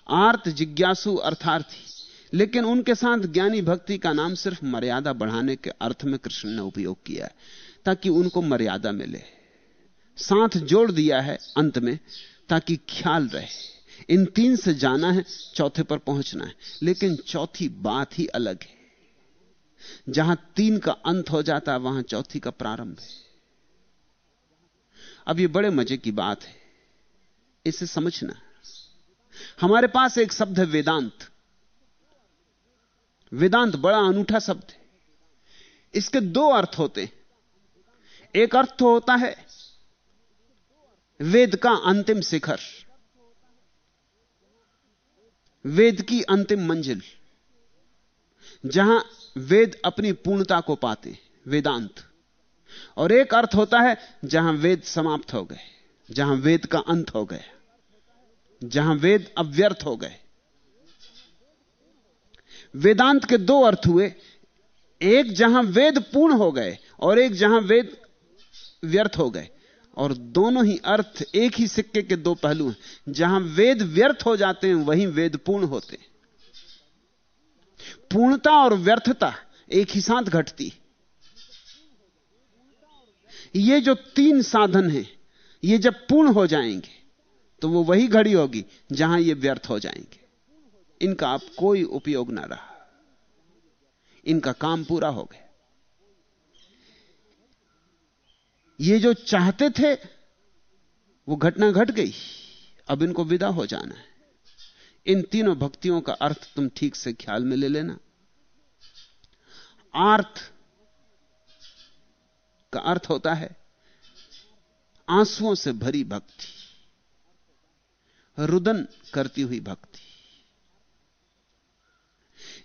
आर्त, जिज्ञासु, अर्थार्थी। लेकिन उनके साथ ज्ञानी भक्ति का नाम सिर्फ़ मर्यादा बढ़ाने के अर्थ में कृष्ण ने उपयोग किया है, ताकि उनको मर्यादा मिले। साथ जोड़ दिया है अंत में, ताकि ख्याल रहे। इन तीन से जाना है, चौथे पर पहुँचना है। लेकिन चौथी बात ही अलग है। जहाँ तीन का अंत हो जाता है, वहाँ चौथी का प्रारंभ है। अब यह बड़े मज़े की बात है। इसे समझना हमारे पास एक शब्द है वेदांत। वेदांत बड़ा अनूठा शब्द है। इसके दो अर्थ होते हैं। एक अर्थ तो होता है, वेद का अंतिम शिखर। वेद की अंतिम मंजिल। जहाँ वेद अपनी पूर्णता को पाते वेदांत। और एक अर्थ होता है, जहाँ वेद समाप्त हो गए, जहाँ वेद का अंत हो गया, जहाँ वेद अव्यर्थ हो गए। वेदांत के दो अर्थ हुए, एक जहाँ वेद पूर्ण हो गए और एक जहाँ वेद व्यर्थ हो गए। और दोनों ही अर्थ एक ही सिक्के के दो पहलू हैं। जहाँ वेद व्यर्थ हो जाते हैं, वहीं वेद पूर्ण होते हैं। पूर्णता और व्यर्थता एक ही साथ घटती। ये जो तीन साधन हैं, ये जब पूर्ण हो जाएँगे तो वो वही घड़ी होगी जहाँ ये व्यर्थ हो जाएँगे। इनका आप कोई उपयोग ना रहा। इनका काम पूरा हो गया। ये जो चाहते थे, वो घटना घट गई। अब इनको विदा हो जाना है। इन तीनों भक्तियों का अर्थ तुम ठीक से ख्याल में ले लेना। आर्थ का अर्थ होता है आंसुओं से भरी भक्ति, रुदन करती हुई भक्ति।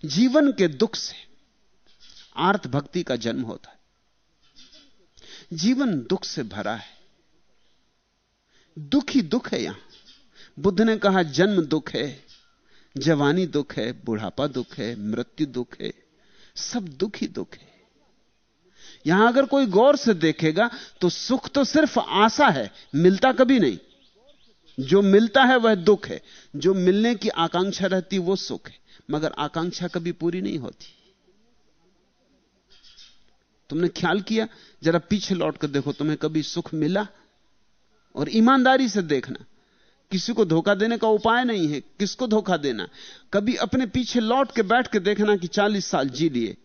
जीवन के दुख से आर्थ भक्ति का जन्म होता है। जीवन दुख से भरा है। दुख दुख है यहाँ। बुद्ध ने कहा, जन्म दुख है। जवानी दुख है, बुढ़ापा दुख है, मृत्यु दुख है, सब दुख ही दुख है। यहाँ अगर कोई गौर से देखेगा तो सुख तो सिर्फ़ आशा है, मिलता कभी नहीं। जो मिलता है वह दुख है, जो मिलने की आकांक्षा रहती वो सुख है, मगर आकांक्षा कभी पूरी नहीं होती। तुमने ख्याल किया? जरा पीछे लौट कर देखो, तुम्हें कभी सुख मिला? और ईमानदारी से देखना किसी को धोखा देने का उपाय नहीं है। किसको धोखा देना? कभी अपने पीछे लौट के बैठ के देखना कि 40 साल जी लिए,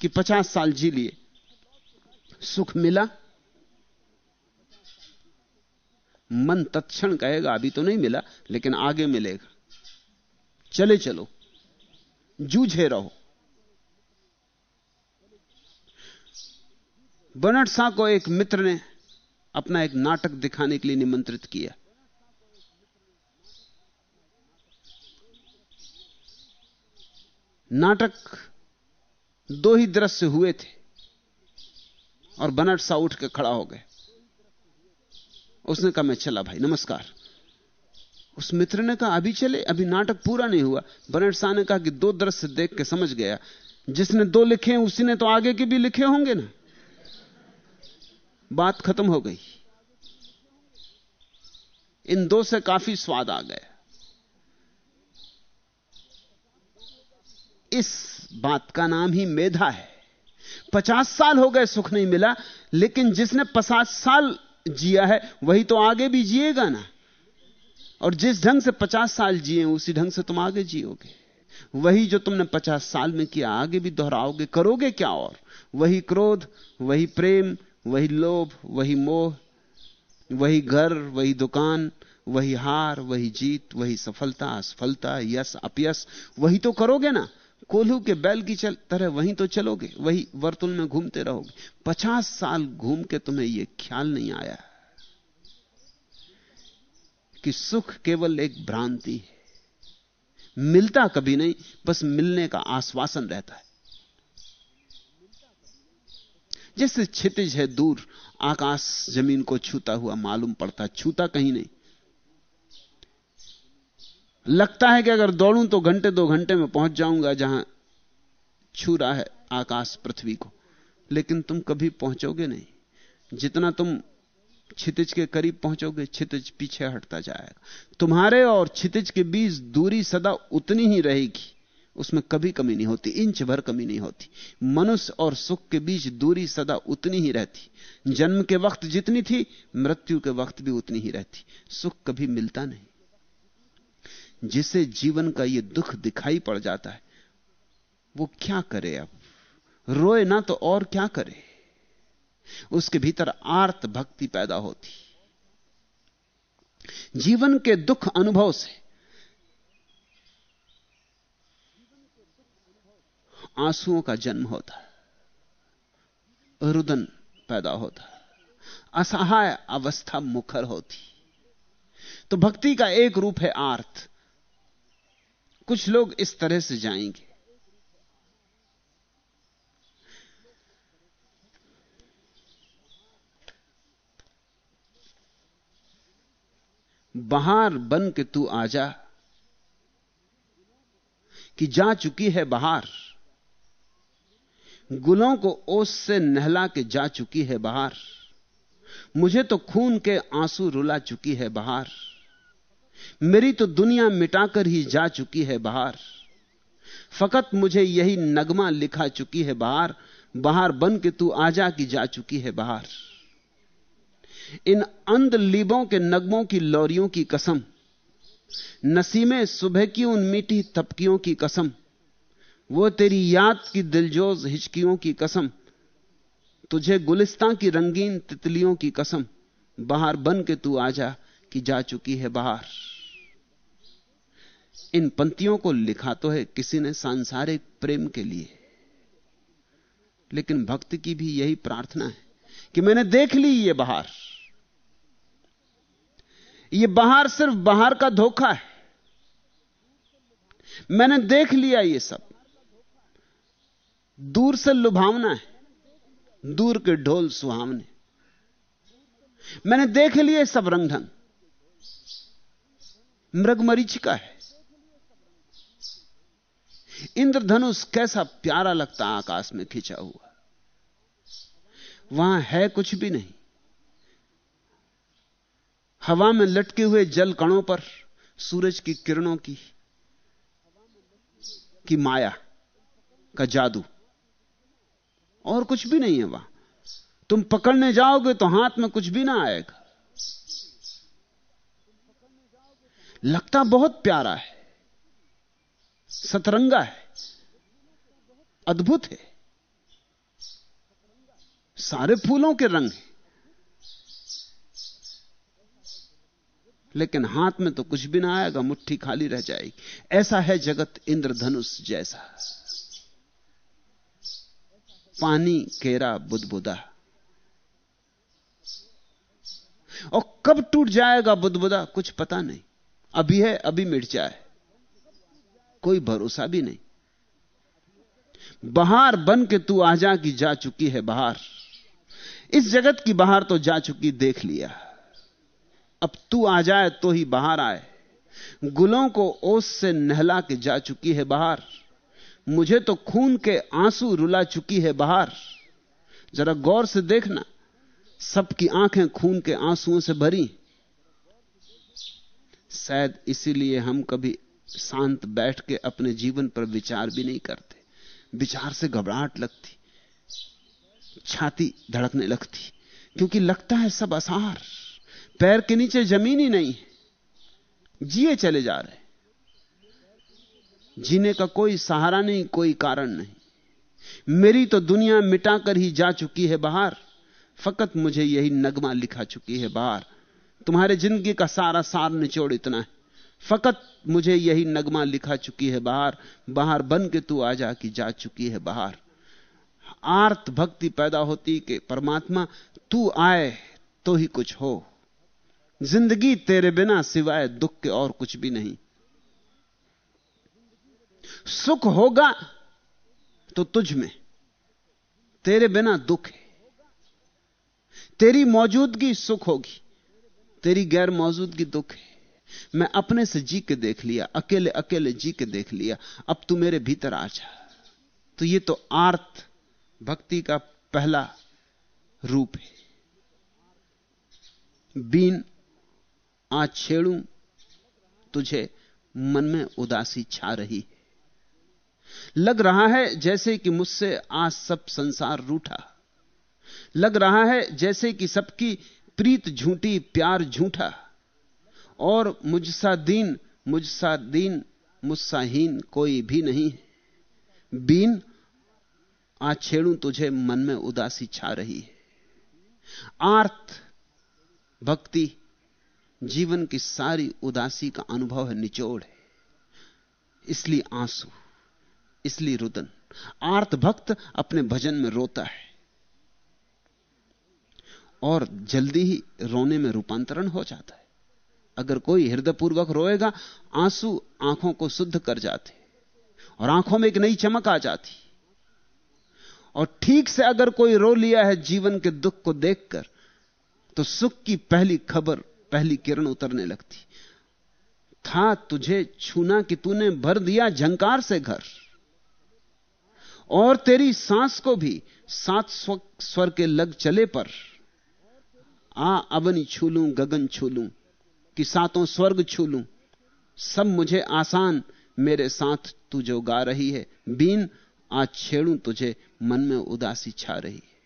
कि 50 साल जी लिए। सुख मिला? मन तत्क्षण कहेगा, अभी तो नहीं मिला, लेकिन आगे मिलेगा। चले चलो। जूझे रहो। बनट को एक मित्र ने अपना एक नाटक दिखाने के लिए निमंत्रित किया। नाटक दो ही दृश्य हुए थे और बनट सा उठ के खड़ा हो गए। उसने कहा, मैं चला भाई, नमस्कार। उस मित्र ने कहा, अभी चले, अभी नाटक पूरा नहीं हुआ। बनट शाह ने कहा कि दो दृश्य देख के समझ गया। जिसने दो लिखे उसी ने तो आगे के भी लिखे होंगे ना। बात खत्म हो गई। इन दो से काफ़ी स्वाद आ गया। इस बात का नाम ही मेधा है। पचास साल हो गए सुख नहीं मिला, लेकिन जिसने पचास साल जिया है, वही तो आगे भी जिएगा ना। और जिस ढंग से पचास साल जिए, उसी ढंग से तुम आगे जियोगे। वही जो तुमने पचास साल में किया, आगे भी दोहराओगे, करोगे क्या और? वही क्रोध, वही प्रेम, वही लोभ, वही मोह, वही घर, वही दुकान, वही हार, वही जीत, वही सफलता, असफलता, यश, अपयश, वही तो करोगे ना। कोल्हू के बैल की चल तरह वहीं तो चलोगे, वही वर्तुल में घूमते रहोगे। पचास साल घूम के तुम्हें यह ख्याल नहीं आया कि सुख केवल एक भ्रांति है। मिलता कभी नहीं, बस मिलने का आश्वासन रहता है। जैसे छितिज है दूर, आकाश ज़मीन को छूता हुआ मालूम पड़ता, छूता कहीं नहीं। लगता है कि अगर दौड़ूं तो घंटे दो घंटे में पहुँच जाऊँगा जहाँ छू रहा है आकाश पृथ्वी को। लेकिन तुम कभी पहुंचोगे नहीं। जितना तुम छितिज के करीब पहुंचोगे छितिज पीछे हटता जाएगा। तुम्हारे और छितिज के बीच दूरी सदा उतनी ही रहेगी। उसमें कभी कमी नहीं होती, इंच भर कमी नहीं होती। मनुष्य और सुख के बीच दूरी सदा उतनी ही रहती। जन्म के वक्त जितनी थी, मृत्यु के वक्त भी उतनी ही रहती। सुख कभी मिलता नहीं। जिसे जीवन का यह दुख दिखाई पड़ जाता है, वो क्या करे अब? रोए ना तो और क्या करे? उसके भीतर आर्त भक्ति पैदा होती। जीवन के दुख अनुभव से, आंसुओं का जन्म होता, रुदन पैदा होता, असहाय अवस्था मुखर होती। तो भक्ति का एक रूप है आर्थ कुछ लोग इस तरह से जाएँगे। बहार बन के तू आजा कि जा चुकी है बहार। गुलों को ओस से नहला के जा चुकी है बहार। मुझे तो खून के आँसू रुला चुकी है बहार। मेरी तो दुनिया मिटाकर ही जा चुकी है बाहर। फकत मुझे यही नगमा लिखा चुकी है बाहर बाहर बन के तू आजा की जा चुकी है बाहर। इन अंध लीबों के नगमों की लौरियों की कसम, नसीमे सुबह की उन मीठी तपकियों की कसम, वो तेरी याद की दिलजोज हिचकियों की कसम, तुझे गुलिस्तां की रंगीन तितलियों की कसम, बाहर बन के तू आजा कि जा चुकी है बाहर। इन पंक्तियों को लिखा तो है किसी ने सांसारिक प्रेम के लिए। लेकिन भक्त की भी यही प्रार्थना है कि मैंने देख ली ये बाहर। ये बाहर सिर्फ़ बाहर का धोखा है। मैंने देख लिया ये सब। दूर से लुभावना है। दूर के ढोल सुहावने। मैंने देख लिए सब रंग ढंग मृग मरीचिका है। इंद्रधनुष कैसा प्यारा लगता आकाश में खिंचा हुआ। वहाँ है कुछ भी नहीं। हवा में लटके हुए जल कणों पर, सूरज की किरणों की की माया, का जादू। और कुछ भी नहीं है वहाँ। तुम पकड़ने जाओगे तो हाथ में कुछ भी ना आएगा। लगता बहुत प्यारा है। सतरंगा है, अद्भुत है। सारे फूलों के रंग हैं। लेकिन हाथ में तो कुछ भी ना आएगा, मुट्ठी खाली रह जाएगी। ऐसा है जगत इंद्रधनुष जैसा। पानी, केरा, बुदबुदा। और कब टूट जाएगा बुदबुदा, कुछ पता नहीं। अभी है, अभी मिट जाए। कोई भरोसा भी नहीं। बाहर बन के तू आ जा की जा चुकी है बाहर। इस जगत की बाहर तो जा चुकी, देख लिया। अब तू आ जाए तो ही बाहर आए। गुलों को ओस से नहला के जा चुकी है बाहर। मुझे तो खून के आँसू रुला चुकी है बाहर। जरा गौर से देखना, सबकी आँखें खून के आंसुओं से भरी। शायद इसीलिए हम कभी शांत बैठ के अपने जीवन पर विचार भी नहीं करते। विचार से घबराहट लगती, छाती धड़कने लगती, क्योंकि लगता है सब आसार पैर के नीचे ज़मीन ही नहीं है। जिए चले जा रहे जीने का कोई सहारा नहीं, कोई कारण नहीं। मेरी तो दुनिया मिटाकर ही जा चुकी है बाहर, फकत मुझे यही नगमा लिखा चुकी है बाहर। तुम्हारे ज़िंदगी का सारा सार निचोड़ इतना है। फकत मुझे यही नगमा लिखा चुकी है बाहर बाहर बन के तू आ जा कि जा चुकी है बाहर। आर्त भक्ति पैदा होती कि परमात्मा, तू आए तो ही कुछ हो। ज़िंदगी तेरे बिना सिवाय दुख के और कुछ भी नहीं। सुख होगा तो तुझ में, तेरे बिना दुख है। तेरी मौजूदगी सुख होगी, तेरी गैर मौजूदगी दुख है। मैं अपने से जी के देख लिया, अकेले अकेले जी के देख लिया, अब तू मेरे भीतर आ जा। तो ये तो आर्त भक्ति का पहला रूप है। बीन आ छेड़ू, तुझे मन में उदासी छा रही है। लग रहा है जैसे कि मुझसे आज सब संसार रूठा। लग रहा है जैसे कि सबकी प्रीत झूठी, प्यार झूठा। और मुझसा दीन मुझसा दीन, मुझसा हीन कोई भी नहीं है। बीन आज छेड़ू तुझे मन में उदासी छा रही है। आर्थ भक्ति, जीवन की सारी उदासी का अनुभव है, निचोड़ है। इसलिए आँसू, इसलिए रुदन। आर्त भक्त अपने भजन में रोता है और जल्दी ही रोने में रूपांतरण हो जाता है। अगर कोई हृदयपूर्वक रोएगा, आँसू आँखों को शुद्ध कर जाते और आँखों में एक नई चमक आ जाती। और ठीक से अगर कोई रो लिया है जीवन के दुख को देखकर तो सुख की पहली खबर, पहली किरण उतरने लगती। था तुझे छूना कि तूने भर दिया झंकार से घर। और तेरी सांस को भी सात स्वर के लग चले पर। आ अबनी छू लूँ, गगन छू लूँ कि सातों स्वर्ग छू लूँ। सब मुझे आसान, मेरे साथ तू जो गा रही है, बीन आज छेड़ू तुझे, मन में उदासी छा रही है।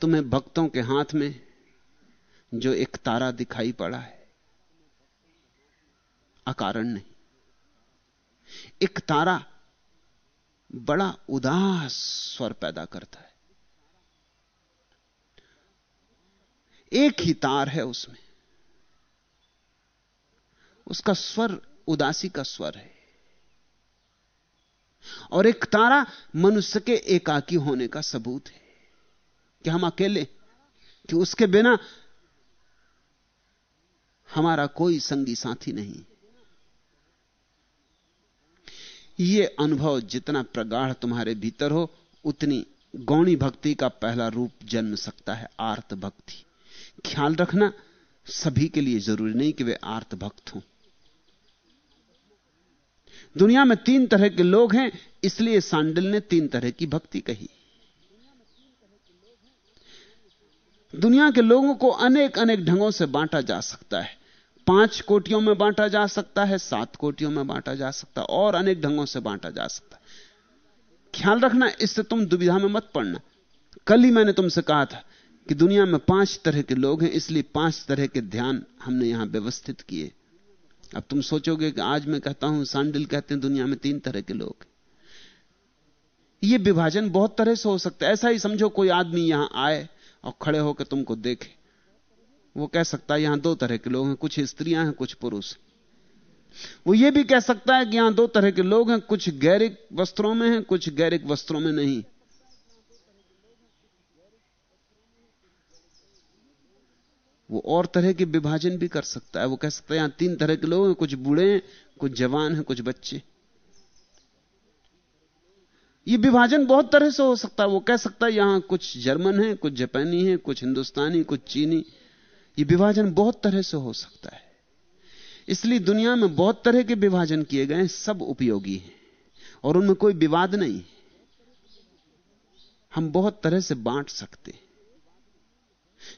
तुम्हें भक्तों के हाथ में जो एक तारा दिखाई पड़ा है, अकारण नहीं। एक तारा बड़ा उदास स्वर पैदा करता है। एक ही तार है उसमें। उसका स्वर उदासी का स्वर है। और एक तारा मनुष्य के एकाकी होने का सबूत है कि हम अकेले, कि उसके बिना हमारा कोई संगी साथी नहीं। यह अनुभव जितना प्रगाढ़ तुम्हारे भीतर हो, उतनी गौणी भक्ति का पहला रूप जन्म सकता है आर्त भक्ति। ख्याल रखना, सभी के लिए ज़रूरी नहीं कि वे आर्त भक्त हों। दुनिया में तीन तरह के लोग हैं, इसलिए सांडिल ने तीन तरह की भक्ति कही। दुनिया के लोगों को अनेक अनेक ढंगों से बांटा जा सकता है। पाँच कोटियों में बांटा जा सकता है, सात कोटियों में बांटा जा सकता है, और अनेक ढंगों से बांटा जा सकता है। ख्याल रखना, इससे तुम दुविधा में मत पड़ना। कल ही मैंने तुमसे कहा था कि दुनिया में पाँच तरह के लोग हैं, इसलिए पाँच तरह के ध्यान हमने यहाँ व्यवस्थित किए। अब तुम सोचोगे कि आज मैं कहता हूँ, सांडिल कहते हैं दुनिया में तीन तरह के लोग। यह विभाजन बहुत तरह से हो सकता है। ऐसा ही समझो कोई आदमी यहाँ आए और खड़े होकर तुमको देखे। वो कह सकता है, यहाँ दो तरह के लोग हैं, कुछ स्त्रियाँ हैं, कुछ पुरुष वो ये भी कह सकता है कि यहाँ दो तरह के लोग हैं, कुछ गैरिक वस्त्रों में हैं, कुछ गैरिक वस्त्रों में नहीं। वो और तरह के विभाजन भी कर सकता है। वो कह सकता है, यहाँ तीन तरह के लोग हैं, कुछ बूढ़े हैं, कुछ जवान हैं, कुछ बच्चे ये विभाजन बहुत तरह से हो सकता है। वो कह सकता है, यहाँ कुछ जर्मन है, कुछ जापानी है, कुछ हिंदुस्तानी, कुछ चीनी। ये विभाजन बहुत तरह से हो सकता है। इसलिए दुनिया में बहुत तरह के विभाजन किए गए हैं, सब उपयोगी हैं, और उनमें कोई विवाद नहीं हम बहुत तरह से बांट सकते हैं।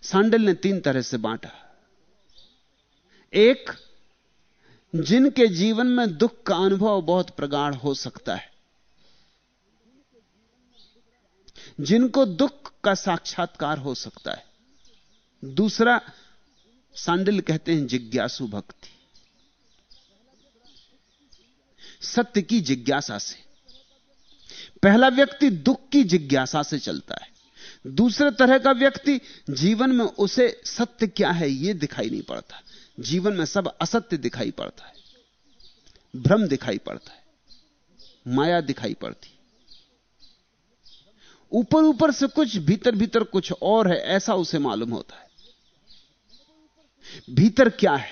सांडल ने तीन तरह से बांटा। एक, जिनके जीवन में दुख का अनुभव बहुत प्रगाढ़ हो सकता है। जिनको दुख का साक्षात्कार हो सकता है। दूसरा, सांडिल कहते हैं जिज्ञासु भक्ति। सत्य की जिज्ञासा से। पहला व्यक्ति दुख की जिज्ञासा से चलता है। दूसरे तरह का व्यक्ति जीवन में उसे सत्य क्या है यह दिखाई नहीं पड़ता। जीवन में सब असत्य दिखाई पड़ता है। भ्रम दिखाई पड़ता है। माया दिखाई पड़ती। ऊपर ऊपर से कुछ, भीतर भीतर कुछ और है, ऐसा उसे मालूम होता है। भीतर क्या है?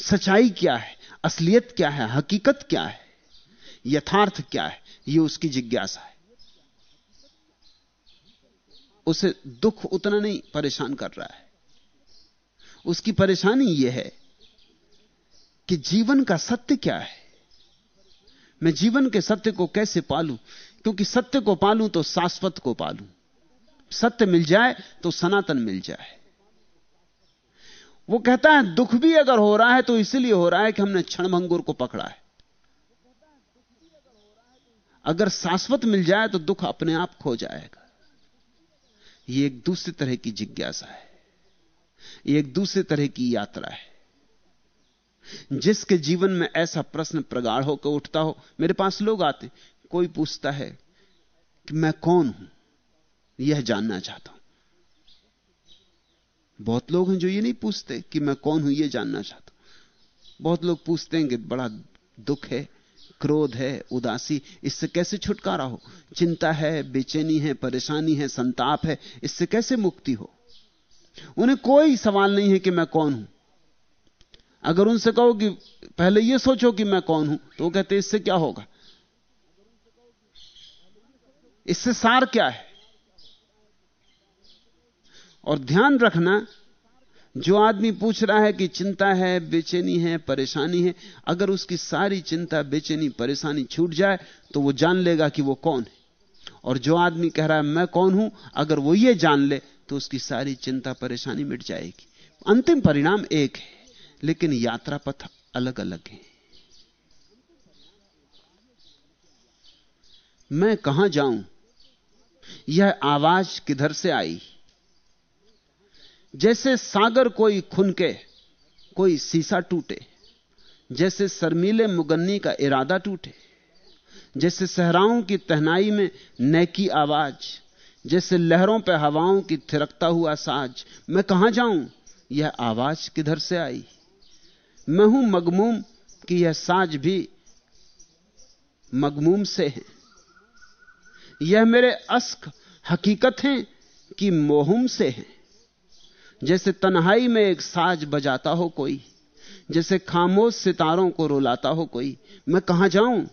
सच्चाई क्या है? असलियत क्या है? हकीकत क्या है? यथार्थ क्या है? यह उसकी जिज्ञासा है। उसे दुख उतना नहीं परेशान कर रहा है। उसकी परेशानी यह है कि जीवन का सत्य क्या है? मैं जीवन के सत्य को कैसे पालूं? क्योंकि सत्य को पालूं तो शाश्वत को पालूं। सत्य मिल जाए तो सनातन मिल जाए। वो कहता है, दुख भी अगर हो रहा है तो इसलिए हो रहा है कि हमने क्षणभंगुर को पकड़ा है। अगर शाश्वत मिल जाए तो दुख अपने आप खो जाएगा। यह एक दूसरी तरह की जिज्ञासा है। यह एक दूसरे तरह की यात्रा है। जिसके जीवन में ऐसा प्रश्न प्रगाढ़ होकर उठता हो, मेरे पास लोग आते कोई पूछता है कि मैं कौन हूँ? यह जानना चाहता हूँ। बहुत लोग हैं जो ये नहीं पूछते कि मैं कौन हूँ यह जानना चाहता हूँ। बहुत लोग पूछते हैं कि बड़ा दुख है क्रोध है, उदासी, इससे कैसे छुटकारा हो? चिंता है, बेचैनी है, परेशानी है, संताप है, इससे कैसे मुक्ति हो? उन्हें कोई सवाल नहीं है कि मैं कौन हूँ। अगर उनसे कहो कि पहले यह सोचो कि मैं कौन हूँ तो कहते इससे क्या होगा? इससे सार क्या है? और ध्यान रखना जो आदमी पूछ रहा है कि चिंता है, बेचैनी है, परेशानी है, अगर उसकी सारी चिंता, बेचैनी, परेशानी छूट जाए तो वो जान लेगा कि वो कौन है। और जो आदमी कह रहा है, मैं कौन हूँ? अगर वो ये जान ले तो उसकी सारी चिंता, परेशानी मिट जाएगी। अंतिम परिणाम एक है, लेकिन यात्रा पथ अलग अलग है। मैं कहाँ जाऊँ? यह आवाज़ किधर से आई? जैसे सागर कोई खुनके, कोई शीशा टूटे, जैसे शर्मीले मुगन्नी का इरादा टूटे, जैसे सहराओं की तहनाई में नैकी आवाज़, जैसे लहरों पर हवाओं की थिरकता हुआ साज, मैं कहाँ जाऊँ? यह आवाज़ किधर से आई? मैं हूँ मगमूम कि यह साज भी मगमूम से है। यह मेरे अस्क हकीकत हैं कि मोहम से है। जैसे तन्हाई में एक साज बजाता हो कोई, जैसे खामोश सितारों को रुलाता हो कोई, मैं कहाँ जाऊँ?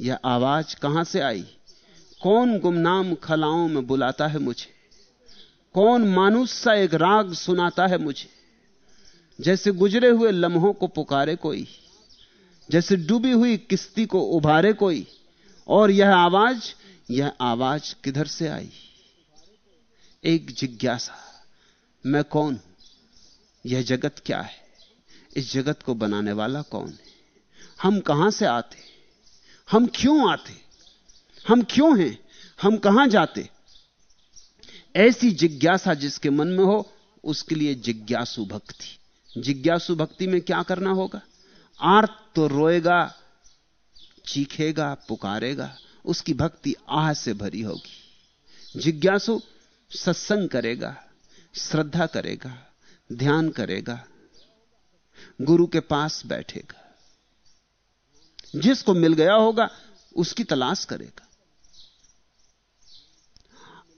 यह आवाज़ कहाँ से आई? कौन गुमनाम खलाओं में बुलाता है मुझे? कौन मानुस सा एक राग सुनाता है मुझे? जैसे गुजरे हुए लम्हों को पुकारे कोई, जैसे डूबी हुई किस्ती को उभारे कोई, और यह आवाज़ यह आवाज़ किधर से आई? एक जिज्ञासा। मैं कौन हूँ? यह जगत क्या है? इस जगत को बनाने वाला कौन है? हम कहाँ से आते? हम क्यों आते? हम क्यों हैं? हम कहाँ जाते? ऐसी जिज्ञासा जिसके मन में हो, उसके लिए जिज्ञासु भक्ति। जिज्ञासु भक्ति में क्या करना होगा? आर्त तो रोएगा, चीखेगा, पुकारेगा, उसकी भक्ति आह से भरी होगी। जिज्ञासु सत्संग करेगा श्रद्धा करेगा, ध्यान करेगा, गुरु के पास बैठेगा। जिसको मिल गया होगा, उसकी तलाश करेगा।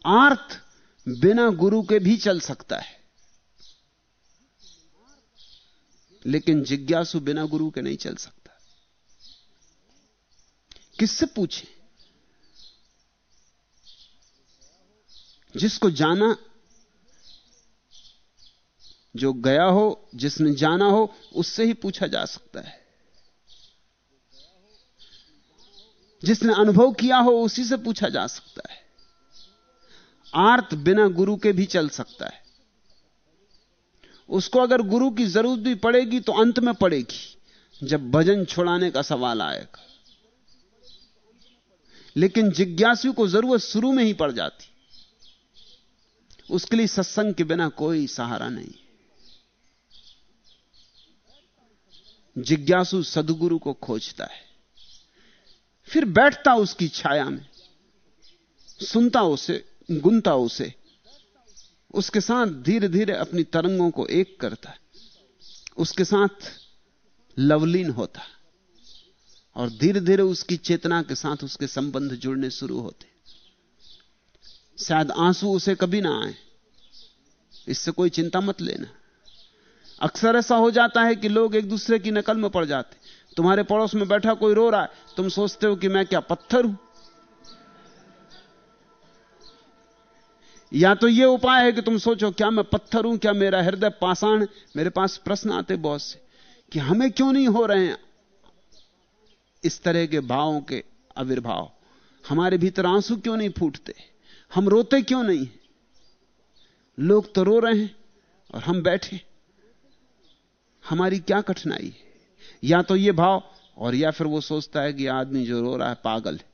आर्थ बिना गुरु के भी चल सकता है। लेकिन जिज्ञासु बिना गुरु के नहीं चल सकता। किससे पूछे? जिसको जाना जो गया हो, जिसने जाना हो, उससे ही पूछा जा सकता है। जिसने अनुभव किया हो, उसी से पूछा जा सकता है। आर्त बिना गुरु के भी चल सकता है। उसको अगर गुरु की ज़रूरत भी पड़ेगी तो अंत में पड़ेगी, जब भजन छुड़ाने का सवाल आएगा। लेकिन जिज्ञासु को ज़रूरत शुरू में ही पड़ जाती। उसके लिए सत्संग के बिना कोई सहारा नहीं। जिज्ञासु सदगुरु को खोजता है। फिर बैठता उसकी छाया में। सुनता उसे, गुनता उसे। उसके साथ धीरे धीरे अपनी तरंगों को एक करता उसके साथ लवलीन होता और धीरे धीरे उसकी चेतना के साथ उसके संबंध जुड़ने शुरू होते शायद आँसू उसे कभी ना आए। इससे कोई चिंता मत लेना। अक्सर ऐसा हो जाता है कि लोग एक दूसरे की नकल में पड़ जाते तुम्हारे पड़ोस में बैठा कोई रो रहा है, तुम सोचते हो कि मैं क्या पत्थर हूँ? या तो यह उपाय है कि तुम सोचो, क्या मैं पत्थर हूँ, क्या मेरा हृदय पाषाण मेरे पास प्रश्न आते बहुत से कि हमें क्यों नहीं हो रहे हैं इस तरह के भावों के आविर्भाव? हमारे भीतर आँसू क्यों नहीं फूटते? हम रोते क्यों नहीं लोग तो रो रहे हैं और हम बैठे हमारी क्या कठिनाई है? या तो यह भाव, और या फिर वो सोचता है कि आदमी जो रो रहा है पागल है।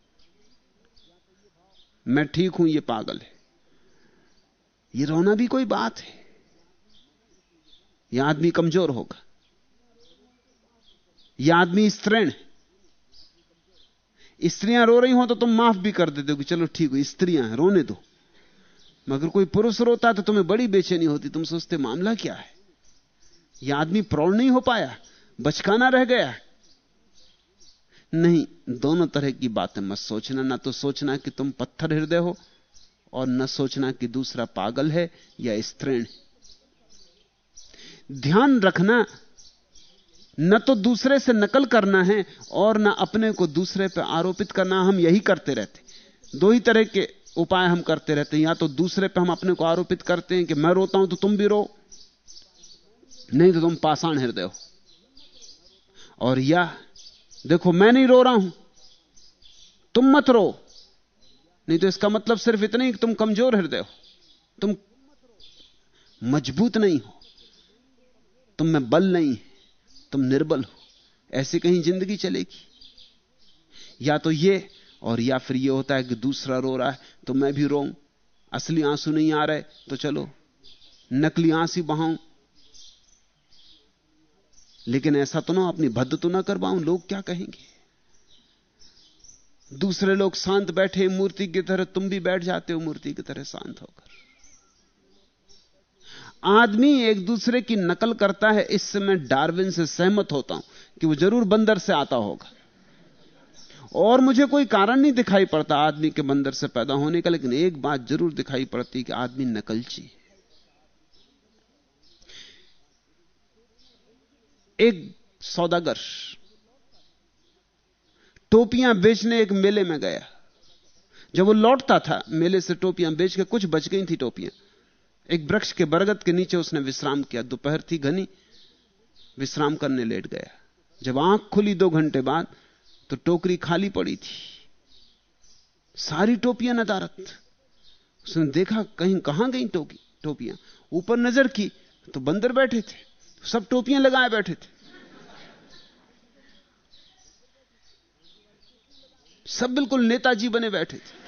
मैं ठीक हूँ, ये पागल है। ये रोना भी कोई बात है। यह आदमी कमज़ोर होगा। यह आदमी स्त्रीण स्त्रियाँ रो रही हो तो तुम माफ़ भी कर देते हो कि चलो ठीक हो, स्त्रियाँ हैं, रोने दो। मगर कोई पुरुष रोता तो तुम्हें बड़ी बेचैनी होती। तुम सोचते, मामला क्या है? यह आदमी प्रौढ़ नहीं हो पाया, बचकाना रह गया। नहीं, दोनों तरह की बातें मत सोचना, ना तो सोचना कि तुम पत्थर हृदय हो, और न सोचना कि दूसरा पागल है या स्त्रीण। ध्यान रखना, न तो दूसरे से नकल करना है, और न अपने को दूसरे पर आरोपित करना, हम यही करते रहते। दो ही तरह के उपाय हम करते रहते हैं। या तो दूसरे पर हम अपने को आरोपित करते हैं कि मैं रोता हूँ तो तुम भी रो। नहीं तो तुम पाषाण हृदय हो। और या, देखो, मैं नहीं रो रहा हूँ। तुम मत रो। नहीं तो इसका मतलब सिर्फ़ इतना ही कि तुम कमज़ोर हृदय हो। तुम मज़बूत नहीं हो। तुम में बल नहीं तुम निर्बल हो। ऐसी कहीं ज़िंदगी चलेगी। या तो ये, और या फिर ये होता है कि दूसरा रो रहा है तो मैं भी रो असली आँसू नहीं आ रहे तो चलो, नकली आँसू बहाऊं। लेकिन ऐसा तो ना अपनी भद्द तो ना करवाऊं लोग क्या कहेंगे? दूसरे लोग शांत बैठे, मूर्ति की तरह तुम भी बैठ जाते हो, मूर्ति की तरह शांत होकर। आदमी एक दूसरे की नकल करता है, इससे मैं डार्विन से सहमत होता हूँ कि वो ज़रूर बंदर से आता होगा। और मुझे कोई कारण नहीं दिखाई पड़ता आदमी के बंदर से पैदा होने का, लेकिन एक बात ज़रूर दिखाई पड़ती कि आदमी नकलची एक सौदागर। टोपियाँ बेचने एक मेले में गया। जब वो लौटता था, मेले से टोपियाँ बेच के कुछ बच गई थी टोपियाँ। एक वृक्ष के बरगद के नीचे उसने विश्राम किया। दोपहर थी घनी, विश्राम करने लेट गया। जब आँख खुली दो घंटे बाद तो टोकरी खाली पड़ी थी। सारी टोपियाँ नदारत उसने देखा कहीं, कहाँ गई टोकी टोपियाँ? ऊपर नज़र की तो बंदर बैठे थे। सब टोपियाँ लगाए बैठे थे। सब बिल्कुल नेताजी बने बैठे थे।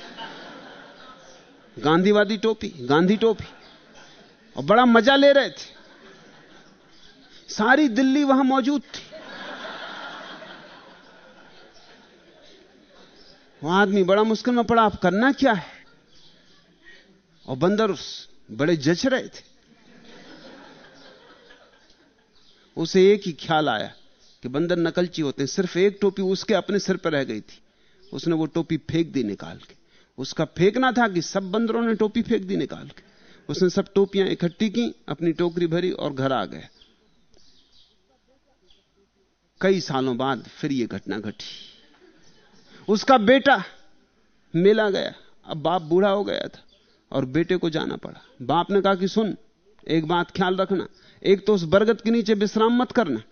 गांधीवादी टोपी, गांधी टोपी। और बड़ा मज़ा ले रहे थे। सारी दिल्ली वहाँ मौजूद थी। वो आदमी बड़ा मुश्किल में पड़ा आप करना क्या है? और बंदर बड़े जच रहे थे। उसे एक ही ख्याल आया कि बंदर नकलची होते हैं। सिर्फ़ एक टोपी उसके अपने सिर पर रह गई थी। उसने वो टोपी फेंक दी निकाल के। उसका फेंकना था कि सब बंदरों ने टोपी फेंक दी निकाल के। उसने सब टोपियाँ इकट्ठी की, अपनी टोकरी भरी और घर आ गए। कई सालों बाद फिर यह घटना घटी। उसका बेटा मेला गया। अब बाप बूढ़ा हो गया था और बेटे को जाना पड़ा। बाप ने कहा कि सुन, एक बात ख्याल रखना। एक तो उस बरगद के नीचे विश्राम मत करना।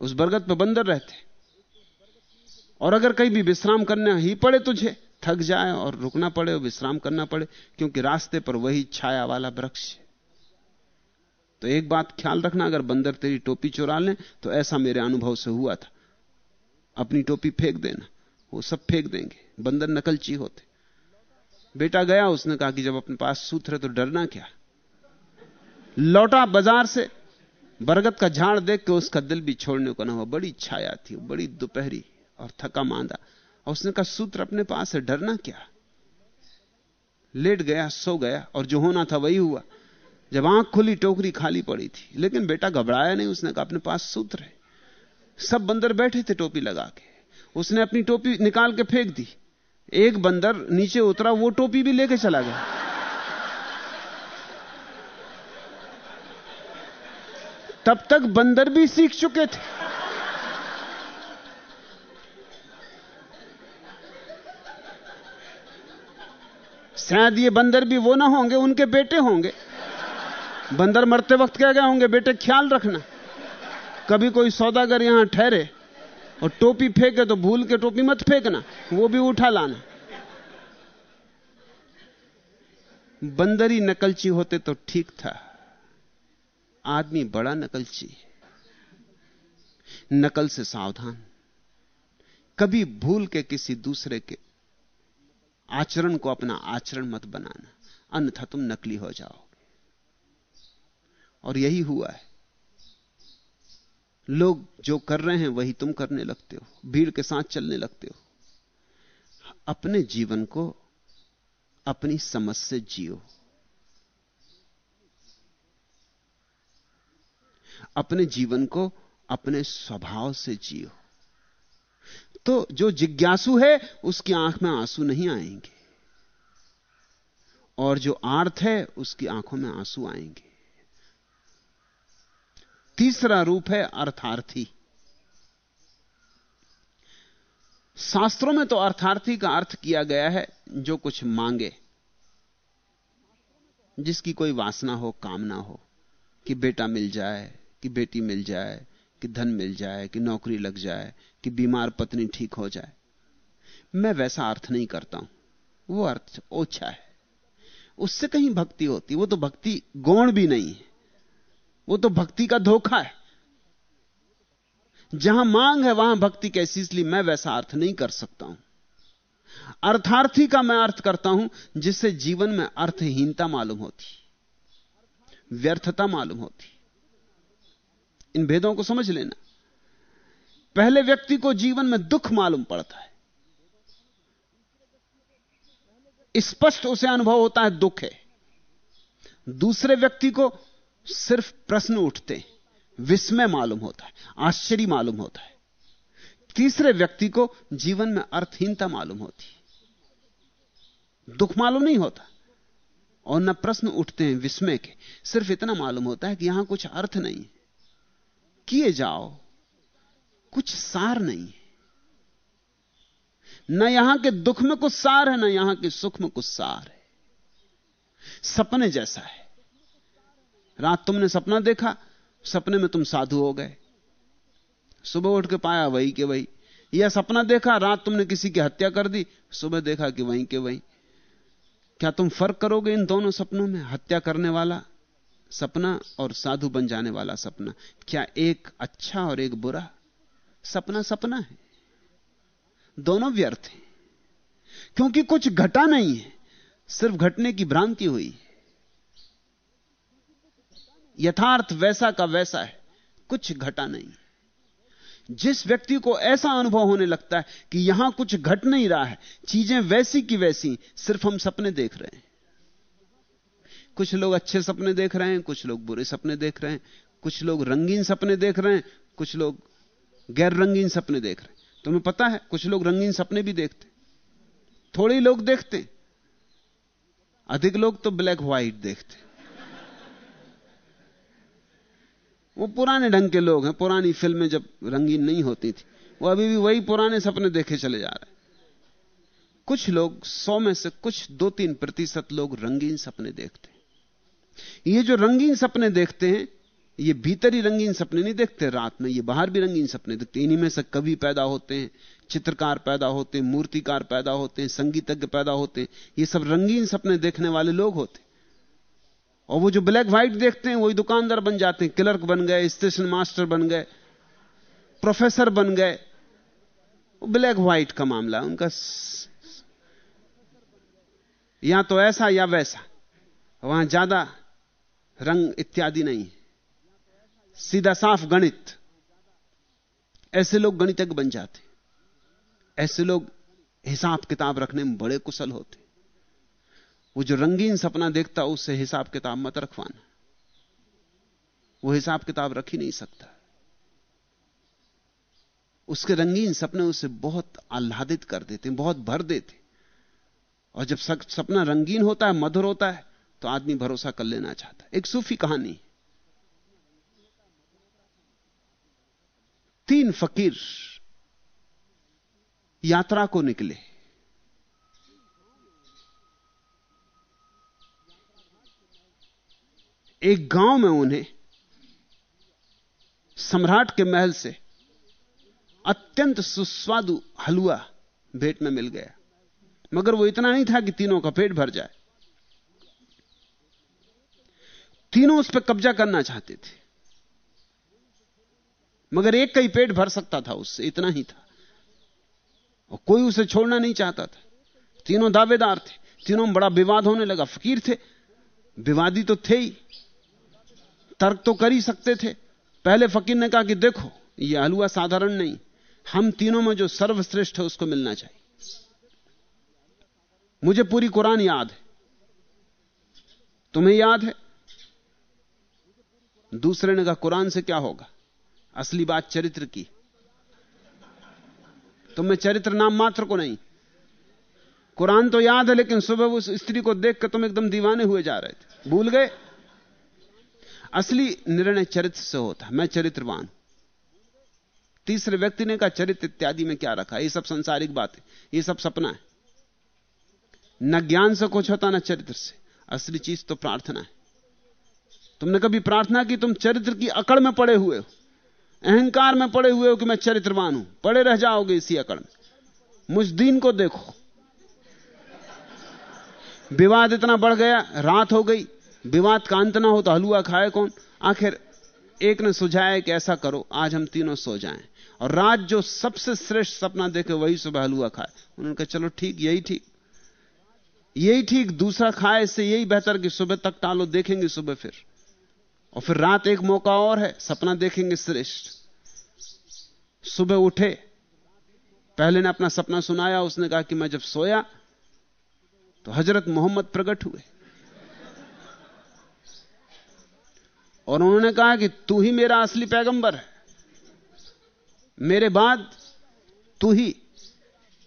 उस बरगद पर बंदर रहते। और अगर कहीं भी विश्राम करना ही पड़े तुझे, थक जाए और रुकना पड़े और विश्राम करना पड़े, क्योंकि रास्ते पर वही छाया वाला वृक्ष तो एक बात ख्याल रखना, अगर बंदर तेरी टोपी चुरा लें तो ऐसा मेरे अनुभव से हुआ था। अपनी टोपी फेंक देना, वो सब फेंक देंगे। बंदर नकलची होते। बेटा गया, उसने कहा कि जब अपने पास सूत्र है तो डरना क्या? लौटा बाज़ार से, बरगद का झाड़ देख के उसका दिल भी छोड़ने को ना हुआ। बड़ी छाया थी, बड़ी दोपहरी और थका मांदा। और उसने कहा, सूत्र अपने पास है, डरना क्या? लेट गया, सो गया और जो होना था वही हुआ। जब आँख खुली, टोकरी खाली पड़ी थी। लेकिन बेटा घबराया नहीं, उसने कहा, अपने पास सूत्र है। सब बंदर बैठे थे टोपी लगा के। उसने अपनी टोपी निकाल के फेंक दी। एक बंदर नीचे उतरा, वो टोपी भी लेके चला गया। तब तक बंदर भी सीख चुके थे। शायद ये बंदर भी वो ना होंगे, उनके बेटे होंगे। बंदर मरते वक्त कह गए होंगे, बेटे ख्याल रखना। कभी कोई सौदागर यहाँ ठहरे और टोपी फेंके तो भूल के टोपी मत फेंकना, वो भी उठा लाना। बंदरी नकलची होते तो ठीक था। आदमी बड़ा नकलची नकल से सावधान। कभी भूल के किसी दूसरे के आचरण को अपना आचरण मत बनाना। अन्यथा तुम नकली हो जाओगे। और यही हुआ है। लोग जो कर रहे हैं, वही तुम करने लगते हो। भीड़ के साथ चलने लगते हो। अपने जीवन को अपनी समझ से जियो। अपने जीवन को अपने स्वभाव से जियो। तो जो जिज्ञासु है, उसकी आँख में आँसू नहीं आएँगे। और जो आर्थ है, उसकी आँखों में आँसू आएँगे। तीसरा रूप है अर्थार्थी। शास्त्रों में तो अर्थार्थी का अर्थ किया गया है, जो कुछ मांगे, जिसकी कोई वासना हो, कामना हो, कि बेटा मिल जाए कि बेटी मिल जाए, कि धन मिल जाए, कि नौकरी लग जाए, कि बीमार पत्नी ठीक हो जाए। मैं वैसा अर्थ नहीं करता हूँ। वो अर्थ ओछा है। उससे कहीं भक्ति होती, वो तो भक्ति गौण भी नहीं है। वो तो भक्ति का धोखा है। जहाँ मांग है, वहाँ भक्ति कैसी इसलिए मैं वैसा अर्थ नहीं कर सकता हूँ। अर्थार्थी का मैं अर्थ करता हूँ, जिससे जीवन में अर्थहीनता मालूम होती, व्यर्थता मालूम होती। इन भेदों को समझ लेना। पहले व्यक्ति को जीवन में दुख मालूम पड़ता है। स्पष्ट उसे अनुभव होता है, दुख है। दूसरे व्यक्ति को सिर्फ़ प्रश्न उठते विस्मय मालूम होता है, आश्चर्य मालूम होता है। तीसरे व्यक्ति को जीवन में अर्थहीनता मालूम होती है। दुख मालूम नहीं होता, और न प्रश्न उठते हैं, विस्मय के। सिर्फ़ इतना मालूम होता है कि यहाँ कुछ अर्थ नहीं किए जाओ, कुछ सार नहीं है। न यहाँ के दुख में कुछ सार है, न यहाँ के सुख में कुछ सार है। सपने जैसा है। रात तुमने सपना देखा, सपने में तुम साधु हो गए। सुबह उठ के पाया वही के वही। या सपना देखा, रात तुमने किसी की हत्या कर दी, सुबह देखा कि वहीं के वहीं। क्या तुम फ़र्क करोगे इन दोनों सपनों में, हत्या करने वाला? सपना और साधु बन जाने वाला सपना। क्या एक अच्छा और एक बुरा? सपना सपना है। दोनों व्यर्थ हैं। क्योंकि कुछ घटा नहीं है, सिर्फ़ घटने की भ्रांति हुई यथार्थ वैसा का वैसा है, कुछ घटा नहीं। जिस व्यक्ति को ऐसा अनुभव होने लगता है कि यहाँ कुछ घट नहीं रहा है, चीज़ें वैसी की वैसी सिर्फ़ हम सपने देख रहे हैं। कुछ लोग अच्छे सपने देख रहे हैं, कुछ लोग बुरे सपने देख रहे हैं, कुछ लोग रंगीन सपने देख रहे हैं, कुछ लोग गैर रंगीन सपने देख रहे हैं। तुम्हें पता है, कुछ लोग रंगीन सपने भी देखते थोड़े लोग देखते अधिक लोग तो ब्लैक व्हाइट देखते वो पुराने ढंग के लोग हैं, पुरानी फ़िल्में जब रंगीन नहीं होती थी, वो अभी भी वही पुराने सपने देखे चले जा रहे हैं। कुछ लोग सौ में से कुछ दो तीन प्रतिशत लोग रंगीन सपने देखते ये जो रंगीन सपने देखते हैं, ये भीतरी रंगीन सपने नहीं देखते, रात में ये बाहर भी रंगीन सपने देखते इन्हीं में से कवि पैदा होते हैं, चित्रकार पैदा होते हैं, मूर्तिकार पैदा होते हैं, संगीतज्ञ पैदा होते हैं। ये सब रंगीन सपने देखने वाले लोग होते और वो जो ब्लैक व्हाइट देखते हैं, वही दुकानदार बन जाते हैं, क्लर्क बन गए, स्टेशन मास्टर बन गए, प्रोफेसर बन गए। ब्लैक व्हाइट का मामला उनका या तो ऐसा या वैसा। वहाँ ज़्यादा रंग इत्यादि नहीं। सीधा साफ़ गणित। ऐसे लोग गणितज्ञ बन जाते। ऐसे लोग हिसाब किताब रखने में बड़े कुशल होते। वो जो रंगीन सपना देखता, उससे हिसाब किताब मत रखवाना। वो हिसाब किताब रख ही नहीं सकता। उसके रंगीन सपने उसे बहुत आह्लादित कर देते, बहुत भर देते। और जब सपना रंगीन होता है, मधुर होता है तो आदमी भरोसा कर लेना चाहता एक सूफी कहानी तीन फकीर यात्रा को निकले। एक गाँव में उन्हें सम्राट के महल से अत्यंत सुस्वादु हलवा भेंट में मिल गया। मगर वो इतना नहीं था कि तीनों का पेट भर जाए। तीनों उस पर कब्जा करना चाहते थे। मगर एक का ही पेट भर सकता था उससे, इतना ही था। और कोई उसे छोड़ना नहीं चाहता था। तीनों दावेदार थे, तीनों में बड़ा विवाद होने लगा, फकीर थे। विवादी तो थे ही, तर्क तो कर ही सकते थे। पहले फकीर ने कहा कि देखो यह हलवा साधारण नहीं, हम तीनों में जो सर्वश्रेष्ठ है उसको मिलना चाहिए। मुझे पूरी कुरान याद है। तुम्हें याद है? दूसरे ने कहा, कुरान से क्या होगा? असली बात चरित्र की। तुम्हें चरित्र नाम मात्र को नहीं। कुरान तो याद है, लेकिन सुबह उस स्त्री को देख कर तुम एकदम दीवाने हुए जा रहे थे। भूल गए? असली निर्णय चरित्र से होता। मैं चरित्रवान तीसरे व्यक्ति ने कहा, चरित्र इत्यादि में क्या रखा? ये सब संसारिक बात है। ये सब सपना है। न ज्ञान से कुछ होता, ना चरित्र से। असली चीज़ तो प्रार्थना है। तुमने कभी प्रार्थना की, तुम चरित्र की अकड़ में पड़े हुए हो। अहंकार में पड़े हुए हो कि मैं चरित्रवान हूँ। पड़े रह जाओगे इसी अकड़ में। मुझ दिन को देखो। विवाद इतना बढ़ गया, रात हो गई। विवाद का अंत ना हो तो हलुआ खाए कौन? आखिर एक ने सुझाया कि ऐसा करो, आज हम तीनों सो जाएँ। और रात जो सबसे श्रेष्ठ सपना देखे, वही सुबह हलुआ खाए। उन्होंने कहा, चलो ठीक, यही ठीक। यही ठीक, दूसरा खाए इससे यही बेहतर कि सुबह तक टालो, देखेंगे सुबह फिर। और फिर रात एक मौका और है, सपना देखेंगे श्रेष्ठ। सुबह उठे, पहले ने अपना सपना सुनाया, उसने कहा कि मैं जब सोया तो हज़रत मोहम्मद प्रकट हुए। और उन्होंने कहा कि तू ही मेरा असली पैगंबर है। मेरे बाद तू ही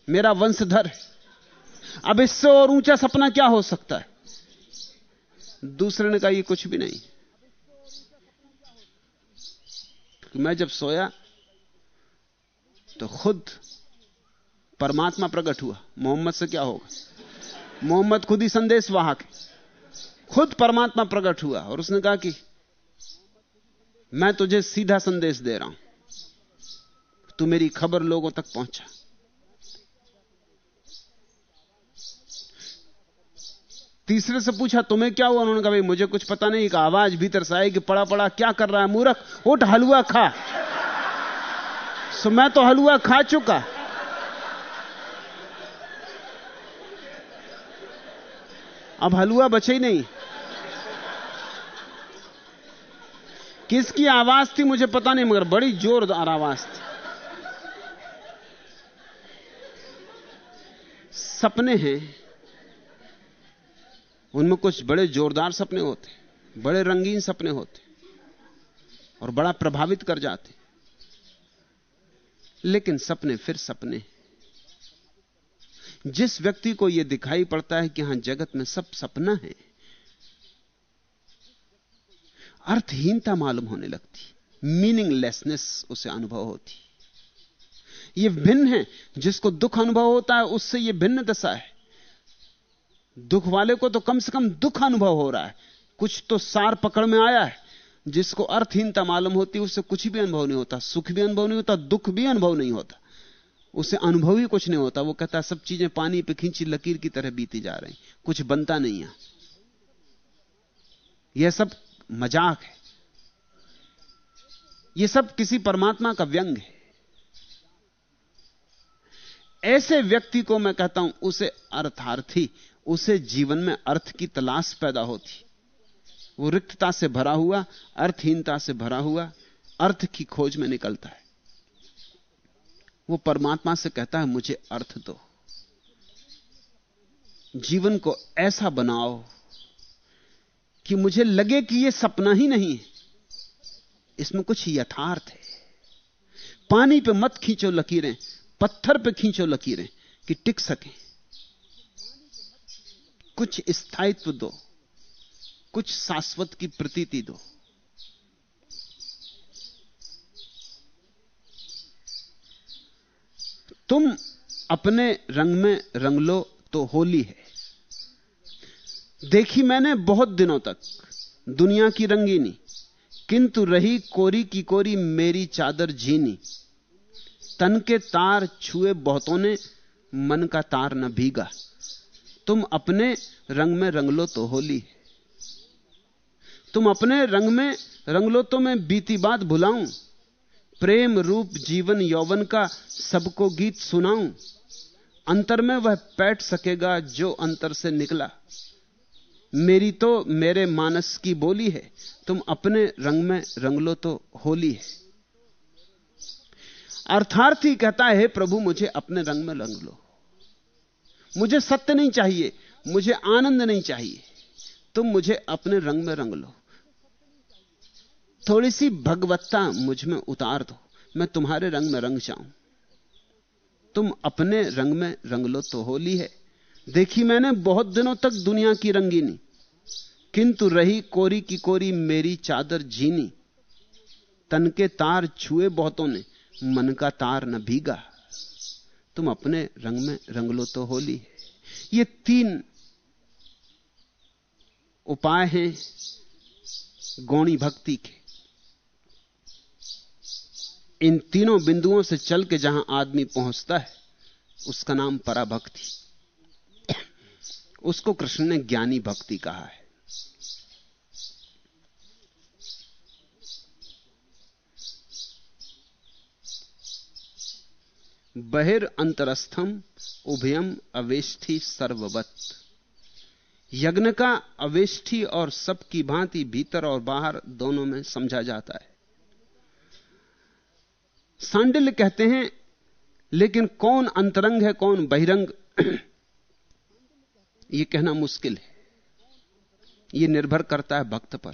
मेरा वंशधर है। अब इससे और ऊँचा सपना क्या हो सकता है? दूसरे ने कहा यह कुछ भी नहीं। मैं जब सोया तो खुद परमात्मा प्रकट हुआ। मोहम्मद से क्या होगा? मोहम्मद खुद ही संदेश वाहक खुद परमात्मा प्रकट हुआ और उसने कहा कि मैं तुझे सीधा संदेश दे रहा हूँ। तू मेरी खबर लोगों तक पहुँचा। तीसरे से पूछा, तुम्हें क्या हुआ? उन्होंने कहा, भाई, मुझे कुछ पता नहीं, एक आवाज़ भीतर से आई कि पड़ा पड़ा क्या कर रहा है, मूर्ख? उठ, हलवा खा। सो मैं तो हलवा खा चुका। अब हलवा बचे ही नहीं। किसकी आवाज़ थी मुझे पता नहीं, मगर बड़ी जोरदार आवाज़ थी। सपने हैं उनमें कुछ बड़े जोरदार सपने होते बड़े रंगीन सपने होते और बड़ा प्रभावित कर जाते लेकिन सपने फिर सपने जिस व्यक्ति को यह दिखाई पड़ता है कि हाँ, जगत में सब सपना है, अर्थहीनता मालूम होने लगती मीनिंगलेसनेस उसे अनुभव होती यह भिन्न है, जिसको दुख अनुभव होता है, उससे यह भिन्न दशा है। दुख वाले को तो कम से कम दुख अनुभव हो रहा है। कुछ तो सार पकड़ में आया है। जिसको अर्थहीनता मालूम होती, उससे कुछ भी अनुभव नहीं होता। सुख भी अनुभव नहीं होता, दुख भी अनुभव नहीं होता। उसे अनुभव ही कुछ नहीं होता। वो कहता सब चीज़ें पानी पे खींची, लकीर की तरह बीती जा रही। कुछ बनता नहीं है। यह सब मज़ाक है। यह सब किसी परमात्मा का व्यंग है। ऐसे व्यक्ति को मैं कहता हूँ, उसे अर्थार्थी उसे जीवन में अर्थ की तलाश पैदा होती। वो रिक्तता से भरा हुआ, अर्थहीनता से भरा हुआ, अर्थ की खोज में निकलता है। वो परमात्मा से कहता है, मुझे अर्थ दो। जीवन को ऐसा बनाओ कि मुझे लगे कि यह सपना ही नहीं है। इसमें कुछ यथार्थ है। पानी पे मत खींचो लकीरें, पत्थर पे खींचो लकीरें कि टिक सके। कुछ स्थायित्व दो, कुछ शाश्वत की प्रतीति दो। तुम अपने रंग में रंग लो तो होली है। देखी मैंने बहुत दिनों तक, दुनिया की रंगीनी, किंतु रही कोरी की कोरी मेरी चादर झीनी। तन के तार छुए बहुतों ने, मन का तार न भीगा। तुम अपने रंग में रंग लो तो होली। तुम अपने रंग में रंग लो तो मैं बीती बात भुलाऊं। प्रेम रूप जीवन यौवन का सबको गीत सुनाऊं। अंतर में वह बैठ सकेगा जो अंतर से निकला। मेरी तो मेरे मानस की बोली है, तुम अपने रंग में रंग लो तो होली है। अर्थार्थी कहता है प्रभु, मुझे अपने रंग में रंग लो। मुझे सत्य नहीं चाहिए, मुझे आनंद नहीं चाहिए। तुम मुझे अपने रंग में रंग लो। थोड़ी सी भगवत्ता मुझमें उतार दो, मैं तुम्हारे रंग में रंग जाऊँ। तुम अपने रंग में रंग लो तो होली है। देखी मैंने बहुत दिनों तक दुनिया की रंगीनी, किंतु रही कोरी की कोरी मेरी चादर झीनी तन के तार छुए बहुतों ने, मन का तार न भीगा। तुम अपने रंग में रंग लो तो होली। ये तीन उपाय हैं गौणी भक्ति के। इन तीनों बिंदुओं से चल के जहाँ आदमी पहुँचता है, उसका नाम पराभक्ति। उसको कृष्ण ने ज्ञानी भक्ति कहा है। बहिर अंतरस्थम उभयम अवेष्ठि सर्ववत। यज्ञ का अवेष्ठी और सब की भांति भीतर और बाहर दोनों में समझा जाता है। सांडिल्य कहते हैं, लेकिन कौन अंतरंग है, कौन बहिरंग? यह कहना मुश्किल है। यह निर्भर करता है भक्त पर।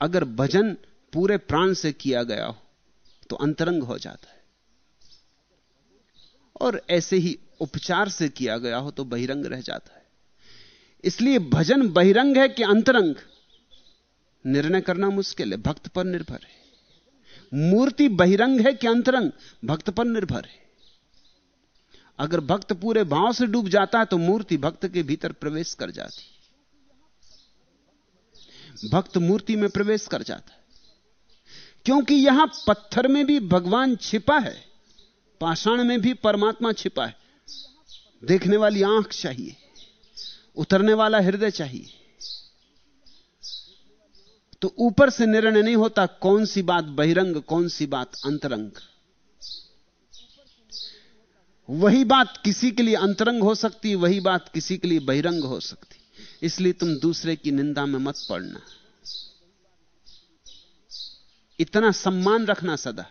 अगर भजन पूरे प्राण से किया गया हो तो अंतरंग हो जाता है। और ऐसे ही उपचार से किया गया हो तो बहिरंग रह जाता है। इसलिए भजन बहिरंग है कि अंतरंग? निर्णय करना मुश्किल है, भक्त पर निर्भर है। मूर्ति बहिरंग है कि अंतरंग? भक्त पर निर्भर है। अगर भक्त पूरे भाव से डूब जाता है तो मूर्ति भक्त के भीतर प्रवेश कर जाती भक्त मूर्ति में प्रवेश कर जाता है। क्योंकि यहाँ पत्थर में भी भगवान छिपा है। पाषाण में भी परमात्मा छिपा है। देखने वाली आँख चाहिए। उतरने वाला हृदय चाहिए। तो ऊपर से निर्णय नहीं होता कौन सी बात बहिरंग, कौन सी बात अंतरंग। वही बात किसी के लिए अंतरंग हो सकती, वही बात किसी के लिए बहिरंग हो सकती। इसलिए तुम दूसरे की निंदा में मत पड़ना। इतना सम्मान रखना सदा।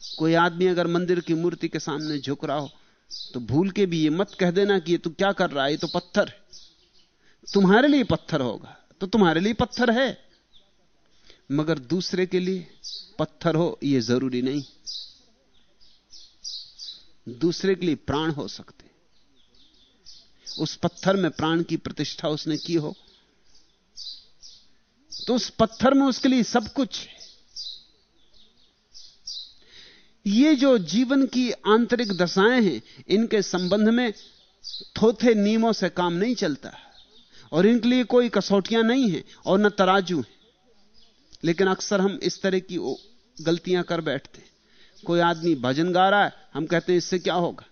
कोई आदमी अगर मंदिर की मूर्ति के सामने झुक रहा हो तो भूल के भी ये मत कह देना कि ये तू क्या कर रहा है, ये तो पत्थर। तुम्हारे लिए पत्थर होगा तो तुम्हारे लिए पत्थर है। मगर दूसरे के लिए पत्थर हो यह ज़रूरी नहीं। दूसरे के लिए प्राण हो सकते। उस पत्थर में प्राण की प्रतिष्ठा उसने की हो तो उस पत्थर में उसके लिए सब कुछ है। ये जो जीवन की आंतरिक दशाएँ हैं, इनके संबंध में थोथे नियमों से काम नहीं चलता। और इनके लिए कोई कसौटियाँ नहीं है, और न तराजू है। लेकिन अक्सर हम इस तरह की गलतियाँ कर बैठते हैं। कोई आदमी भजन गा रहा है, हम कहते हैं, इससे क्या होगा?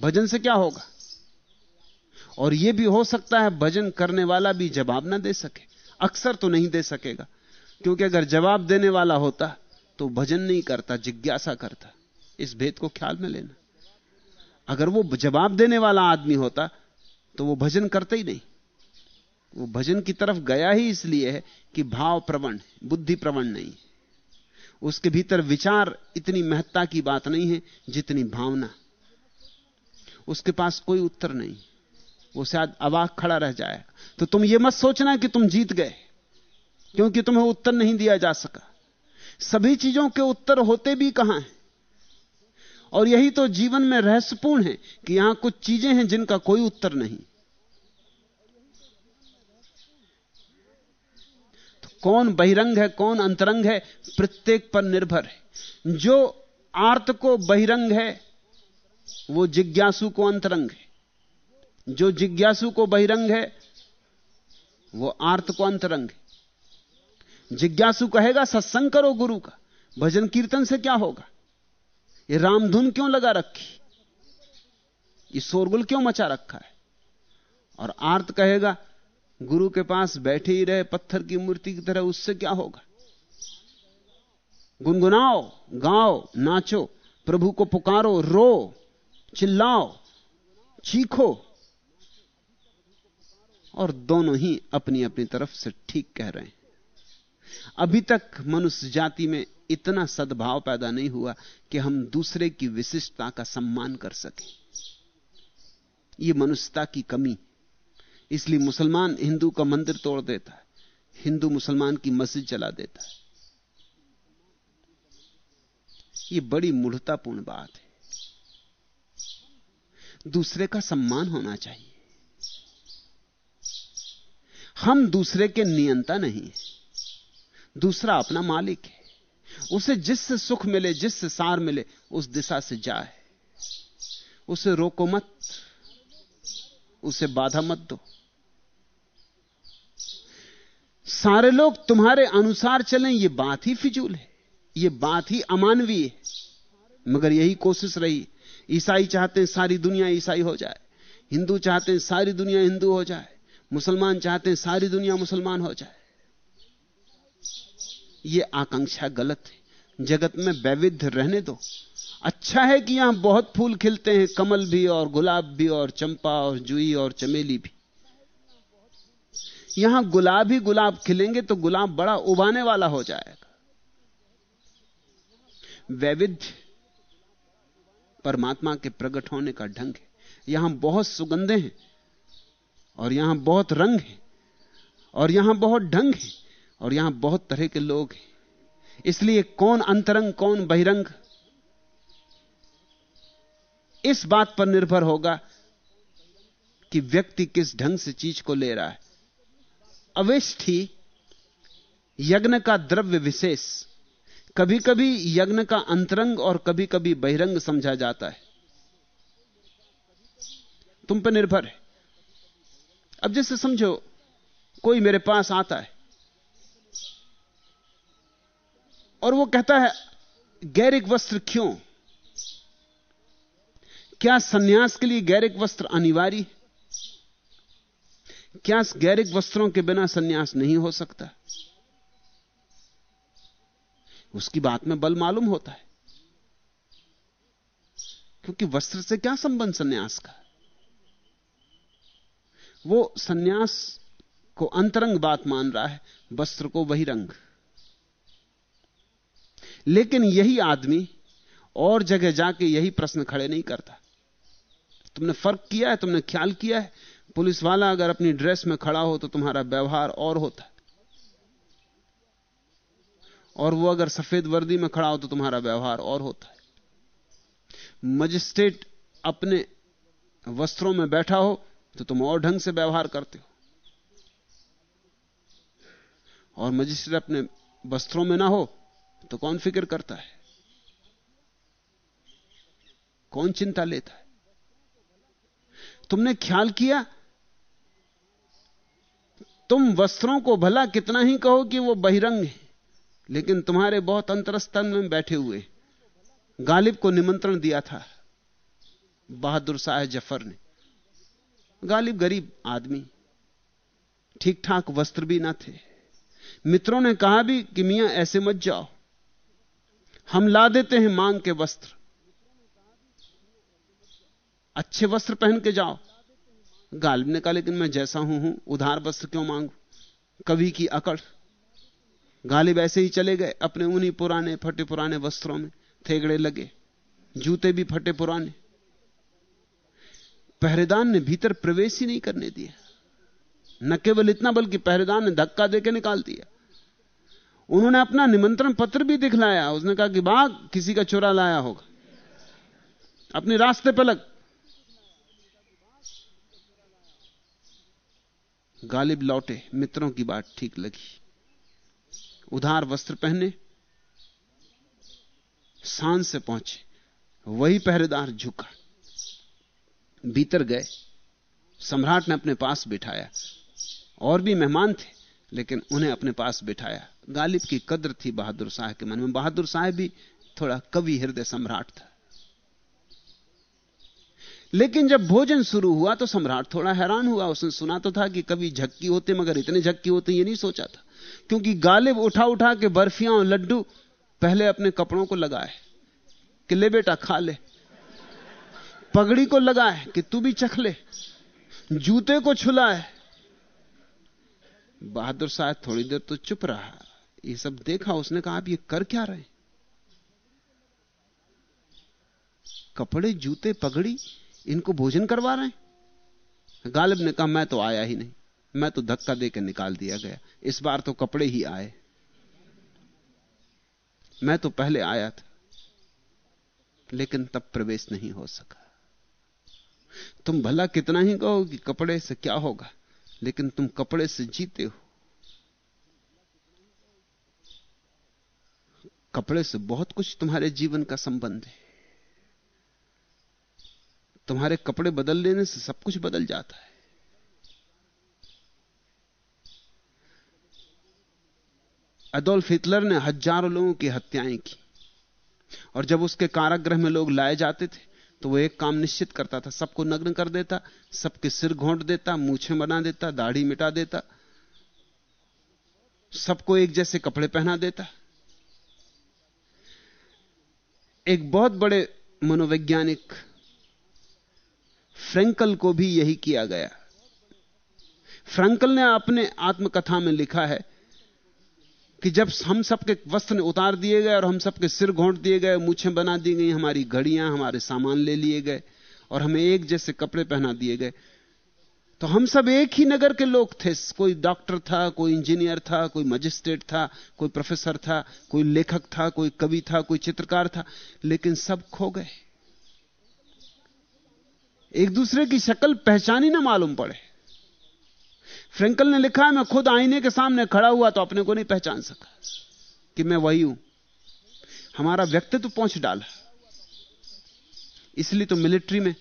भजन से क्या होगा? और यह भी हो सकता है, भजन करने वाला भी जवाब ना दे सके। अक्सर तो नहीं दे सकेगा, क्योंकि अगर जवाब देने वाला होता तो भजन नहीं करता, जिज्ञासा करता। इस भेद को ख्याल में लेना। अगर वो जवाब देने वाला आदमी होता तो वो भजन करता ही नहीं। वो भजन की तरफ़ गया ही इसलिए है कि भाव प्रवण बुद्धि प्रवण नहीं उसके भीतर विचार इतनी महत्ता की बात नहीं है जितनी भावना। उसके पास कोई उत्तर नहीं। वो शायद अवाक खड़ा रह जाएगा। तो तुम ये मत सोचना कि तुम जीत गए, क्योंकि तुम्हें उत्तर नहीं दिया जा सका। सभी चीज़ों के उत्तर होते भी कहाँ हैं? और यही तो जीवन में रहस्यपूर्ण है कि यहाँ कुछ चीज़ें हैं जिनका कोई उत्तर नहीं। तो कौन बहिरंग है, कौन अंतरंग है, प्रत्येक पर निर्भर है। जो आर्त को बहिरंग है, वो जिज्ञासु को अंतरंग है। जो जिज्ञासु को बहिरंग है, वो आर्त को अंतरंग है। जिज्ञासु कहेगा, सत्संग करो गुरु का। भजन कीर्तन से क्या होगा? ये रामधुन क्यों लगा रखी? ये शोरगुल क्यों मचा रखा है? और आर्त कहेगा, गुरु के पास बैठे ही रहे, पत्थर की मूर्ति की तरह, उससे क्या होगा? गुनगुनाओ, गाओ, नाचो, प्रभु को पुकारो, रो, चिल्लाओ, चीखो। और दोनों ही अपनी अपनी तरफ़ से ठीक कह रहे हैं। अभी तक मनुष्य जाति में इतना सद्भाव पैदा नहीं हुआ कि हम दूसरे की विशिष्टता का सम्मान कर सकें। यह मनुष्यता की कमी। इसलिए मुसलमान हिंदू का मंदिर तोड़ देता है। हिंदू मुसलमान की मस्जिद चला देता है। यह बड़ी मूढ़तापूर्ण बात है। दूसरे का सम्मान होना चाहिए। हम दूसरे के नियंता नहीं है। दूसरा अपना मालिक है। उसे जिससे सुख मिले, जिससे सार मिले, उस दिशा से जाए। उसे रोको मत, उसे बाधा मत दो। सारे लोग तुम्हारे अनुसार चलें यह बात ही फिजूल है। यह बात ही अमानवीय है। मगर यही कोशिश रही। ईसाई चाहते हैं सारी दुनिया ईसाई हो जाए। हिंदू चाहते हैं सारी दुनिया हिंदू हो जाए। मुसलमान चाहते हैं सारी दुनिया मुसलमान हो जाए। यह आकांक्षा गलत है। जगत में वैविध्य रहने दो। अच्छा है कि यहाँ बहुत फूल खिलते हैं, कमल भी और गुलाब भी और चंपा और जुई और चमेली भी। यहाँ गुलाब ही गुलाब खिलेंगे तो गुलाब बड़ा उबाने वाला हो जाएगा। वैविध्य परमात्मा के प्रकट होने का ढंग है। यहाँ बहुत सुगंधे हैं और यहाँ बहुत रंग है और यहाँ बहुत ढंग है। और यहाँ बहुत तरह के लोग हैं। इसलिए कौन अंतरंग, कौन बहिरंग? इस बात पर निर्भर होगा कि व्यक्ति किस ढंग से चीज़ को ले रहा है। अवेष्ठी यज्ञ का द्रव्य विशेष। कभी कभी यज्ञ का अंतरंग और कभी कभी बहिरंग समझा जाता है। तुम पर निर्भर है। अब जैसे समझो, कोई मेरे पास आता है। और वो कहता है, गैरिक वस्त्र क्यों? क्या सन्यास के लिए गैरिक वस्त्र अनिवार्य? क्या गैरिक वस्त्रों के बिना सन्यास नहीं हो सकता? उसकी बात में बल मालूम होता है। क्योंकि वस्त्र से क्या संबंध सन्यास का? वो सन्यास को अंतरंग बात मान रहा है, वस्त्र को वही रंग। लेकिन यही आदमी और जगह जाके यही प्रश्न खड़े नहीं करता। तुमने फ़र्क किया है, तुमने ख्याल किया है? पुलिस वाला अगर अपनी ड्रेस में खड़ा हो तो तुम्हारा व्यवहार और होता। है और वो अगर सफ़ेद वर्दी में खड़ा हो तो तुम्हारा व्यवहार और होता। है मजिस्ट्रेट अपने वस्त्रों में बैठा हो तो तुम और ढंग से व्यवहार करते हो। और मजिस्ट्रेट अपने वस्त्रों में ना हो तो कौन फ़िक्र करता है? कौन चिंता लेता है? तुमने ख्याल किया? तुम वस्त्रों को भला कितना ही कहो कि वो बहिरंग है, लेकिन तुम्हारे बहुत अंतरस्तन में बैठे हुए, गालिब को निमंत्रण दिया था, बहादुर शाह ज़फ़र ने। गालिब गरीब आदमी ठीक ठाक वस्त्र भी ना थे। मित्रों ने कहा भी कि मियाँ ऐसे मत जाओ। हम ला देते हैं मांग के वस्त्र। अच्छे वस्त्र पहन के जाओ। गालिब ने कहा, लेकिन मैं जैसा हूँ हूँ, उधार वस्त्र क्यों मांगू? कवि की अकड़। गालिब ऐसे ही चले गए, अपने उन्हीं पुराने फटे पुराने वस्त्रों में थेगड़े लगे। जूते भी फटे पुराने। पहरेदान ने भीतर प्रवेश ही नहीं करने दिया। न केवल इतना, बल्कि पहरेदान ने धक्का देकर निकाल दिया। उन्होंने अपना निमंत्रण पत्र भी दिखलाया। उसने कहा कि बाघ, किसी का चुरा लाया होगा। अपने रास्ते पर लग। गालिब लौटे, मित्रों की बात ठीक लगी। उधार वस्त्र पहने सांस से पहुँचे। वही पहरेदार झुका। भीतर गए। सम्राट ने अपने पास बिठाया। और भी मेहमान थे, लेकिन उन्हें अपने पास बिठाया। गालिब की कद्र थी बहादुर शाह के मन में। बहादुर शाह भी थोड़ा कवि हृदय सम्राट था। लेकिन जब भोजन शुरू हुआ तो सम्राट थोड़ा हैरान हुआ। उसने सुना तो था कि कभी झक्की होते, मगर इतने झक्की होते ये नहीं सोचा था। क्योंकि गालिब उठा उठा के बर्फियाँ और लड्डू पहले अपने कपड़ों को लगाए कि ले बेटा खा ले। पगड़ी को लगाए कि तू भी चख ले। जूते को छुलाए। बहादुर साहब थोड़ी देर तो चुप रहा। ये सब देखा, उसने कहा, आप ये कर क्या रहे कपड़े, जूते पगड़ी, इनको भोजन करवा रहे हैं? गालिब ने कहा, मैं तो आया ही नहीं। मैं तो धक्का देकर निकाल दिया गया। इस बार तो कपड़े ही आए। मैं तो पहले आया था, लेकिन तब प्रवेश नहीं हो सका। तुम भला कितना ही कहो कि कपड़े से क्या होगा, लेकिन तुम कपड़े से जीते हो। कपड़े से बहुत कुछ तुम्हारे जीवन का संबंध है। तुम्हारे कपड़े बदल लेने से सब कुछ बदल जाता है। अडोल्फ हिटलर ने हज़ारों लोगों की हत्याएँ की और जब उसके कारागृह में लोग लाए जाते थे तो वो एक काम निश्चित करता था। सबको नग्न कर देता, सबके सिर घोंट देता, मूछें बना देता, दाढ़ी मिटा देता, सबको एक जैसे कपड़े पहना देता। एक बहुत बड़े मनोवैज्ञानिक फ्रेंकल को भी यही किया गया। फ्रैंकल ने अपने आत्मकथा में लिखा है कि जब हम सबके वस्त्र उतार दिए गए और हम सबके सिर घोंट दिए गए, मूछें बना दी गई, हमारी घड़ियाँ, हमारे सामान ले लिए गए और हमें एक जैसे कपड़े पहना दिए गए तो हम सब एक ही नगर के लोग थे। कोई डॉक्टर था, कोई इंजीनियर था, कोई मजिस्ट्रेट था, कोई प्रोफेसर था, कोई लेखक था, कोई कवि था, कोई चित्रकार था, लेकिन सब खो गए। एक दूसरे की शक्ल पहचानी ना मालूम पड़े। फ्रेंकल ने लिखा है मैं खुद आईने के सामने खड़ा हुआ तो अपने को नहीं पहचान सका कि मैं वही हूँ। हमारा व्यक्तित्व पहुँच डाला। इसलिए तो मिलिट्री में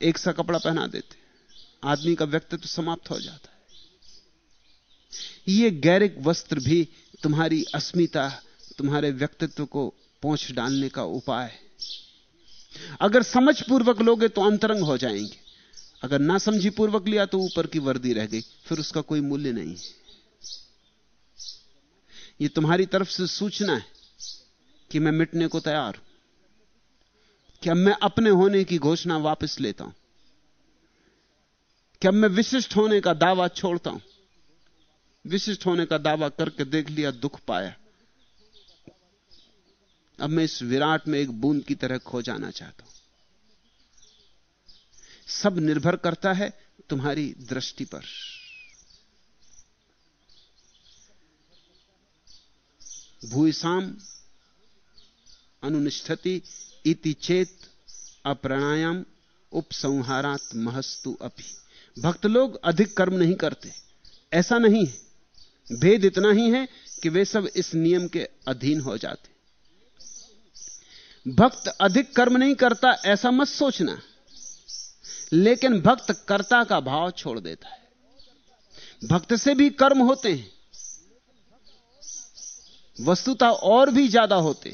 एक सा कपड़ा पहना देते। आदमी का व्यक्तित्व समाप्त हो जाता है। ये गैरिक वस्त्र भी तुम्हारी अस्मिता, तुम्हारे व्यक्तित्व को पहुँच डालने का उपाय है। अगर समझ पूर्वक लोगे तो अंतरंग हो जाएँगे। अगर ना समझी पूर्वक लिया तो ऊपर की वर्दी रह गई, फिर उसका कोई मूल्य नहीं ये तुम्हारी तरफ़ से सूचना है कि मैं मिटने को तैयार हूँ। कि अब मैं अपने होने की घोषणा वापस लेता हूँ? कि अब मैं विशिष्ट होने का दावा छोड़ता हूँ। विशिष्ट होने का दावा करके देख लिया, दुख पाया। अब मैं इस विराट में एक बूंद की तरह खो जाना चाहता हूँ। सब निर्भर करता है तुम्हारी दृष्टि पर। भूसाम अनुनिष्ठति, इति चेत, अप्राणायाम, उपसंहारात महस्तु अपि। भक्त लोग अधिक कर्म नहीं करते। ऐसा नहीं है। भेद इतना ही है कि वे सब इस नियम के अधीन हो जाते। भक्त अधिक कर्म नहीं करता, ऐसा मत सोचना। लेकिन भक्त कर्ता का भाव छोड़ देता है। भक्त से भी कर्म होते हैं। वस्तुता और भी ज़्यादा होते।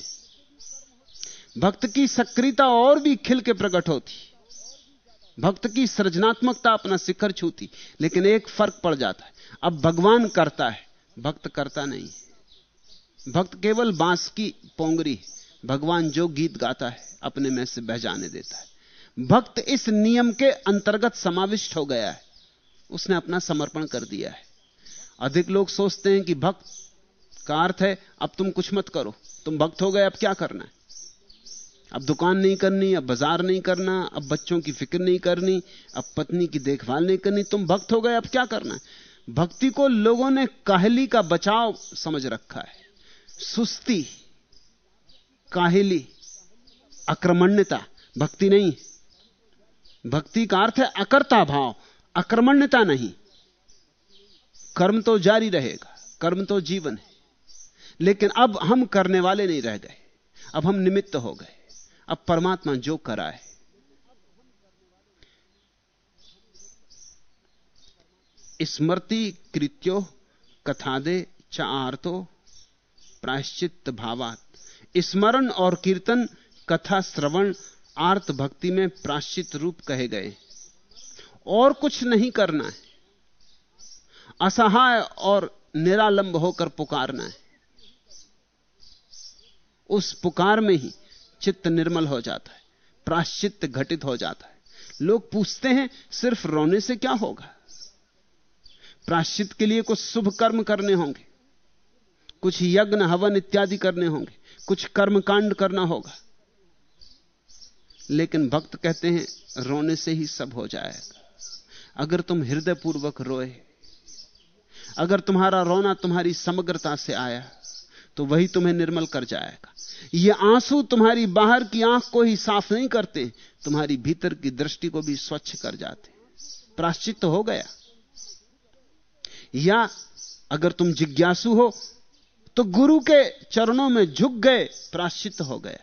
भक्त की सक्रियता और भी खिल के प्रकट होती। भक्त की सृजनात्मकता अपना शिखर छूती, लेकिन एक फ़र्क पड़ जाता है। अब भगवान करता है, भक्त करता नहीं भक्त केवल बाँस की पोंगरी भगवान जो गीत गाता है, अपने में से बह जाने देता है। भक्त इस नियम के अंतर्गत समाविष्ट हो गया है, उसने अपना समर्पण कर दिया है। अधिक लोग सोचते हैं कि भक्त का अर्थ है, अब तुम कुछ मत करो, तुम भक्त हो गए, अब क्या करना है? अब दुकान नहीं करनी, अब बाज़ार नहीं करना, अब बच्चों की फ़िक्र नहीं करनी, अब पत्नी की देखभाल नहीं करनी, तुम भक्त हो गए, अब क्या करना भक्ति को लोगों ने काहली का बचाव समझ रखा है। सुस्ती, काहली, आक्रमण्यता, भक्ति नहीं। भक्ति का अर्थ है अकर्ता भाव, आक्रमण्यता नहीं। कर्म तो जारी रहेगा, कर्म तो जीवन है। लेकिन अब हम करने वाले नहीं रह गए, अब हम निमित्त हो गए। अब परमात्मा जो कराए स्मृति कृत्यो कथादे च आर्तो प्रायश्चित भावात। स्मरण और कीर्तन कथा श्रवण आर्त भक्ति में प्राश्चित रूप कहे गए। और कुछ नहीं करना है। असहाय और निरालंब होकर पुकारना है। उस पुकार में ही चित्त निर्मल हो जाता है प्राश्चित घटित हो जाता है। लोग पूछते हैं, सिर्फ़ रोने से क्या होगा? प्राश्चित के लिए कुछ शुभ कर्म करने होंगे, कुछ यज्ञ, हवन इत्यादि करने होंगे, कुछ कर्म कांड करना होगा। लेकिन भक्त कहते हैं, रोने से ही सब हो जाएगा। अगर तुम हृदय पूर्वक रोए, अगर तुम्हारा रोना तुम्हारी समग्रता से आया तो वही तुम्हें निर्मल कर जाएगा। ये आँसू तुम्हारी बाहर की आँख को ही साफ़ नहीं करते, तुम्हारी भीतर की दृष्टि को भी स्वच्छ कर जाते। प्राश्चित हो गया। या अगर तुम जिज्ञासु हो तो गुरु के चरणों में झुक गए प्राश्चित हो गया।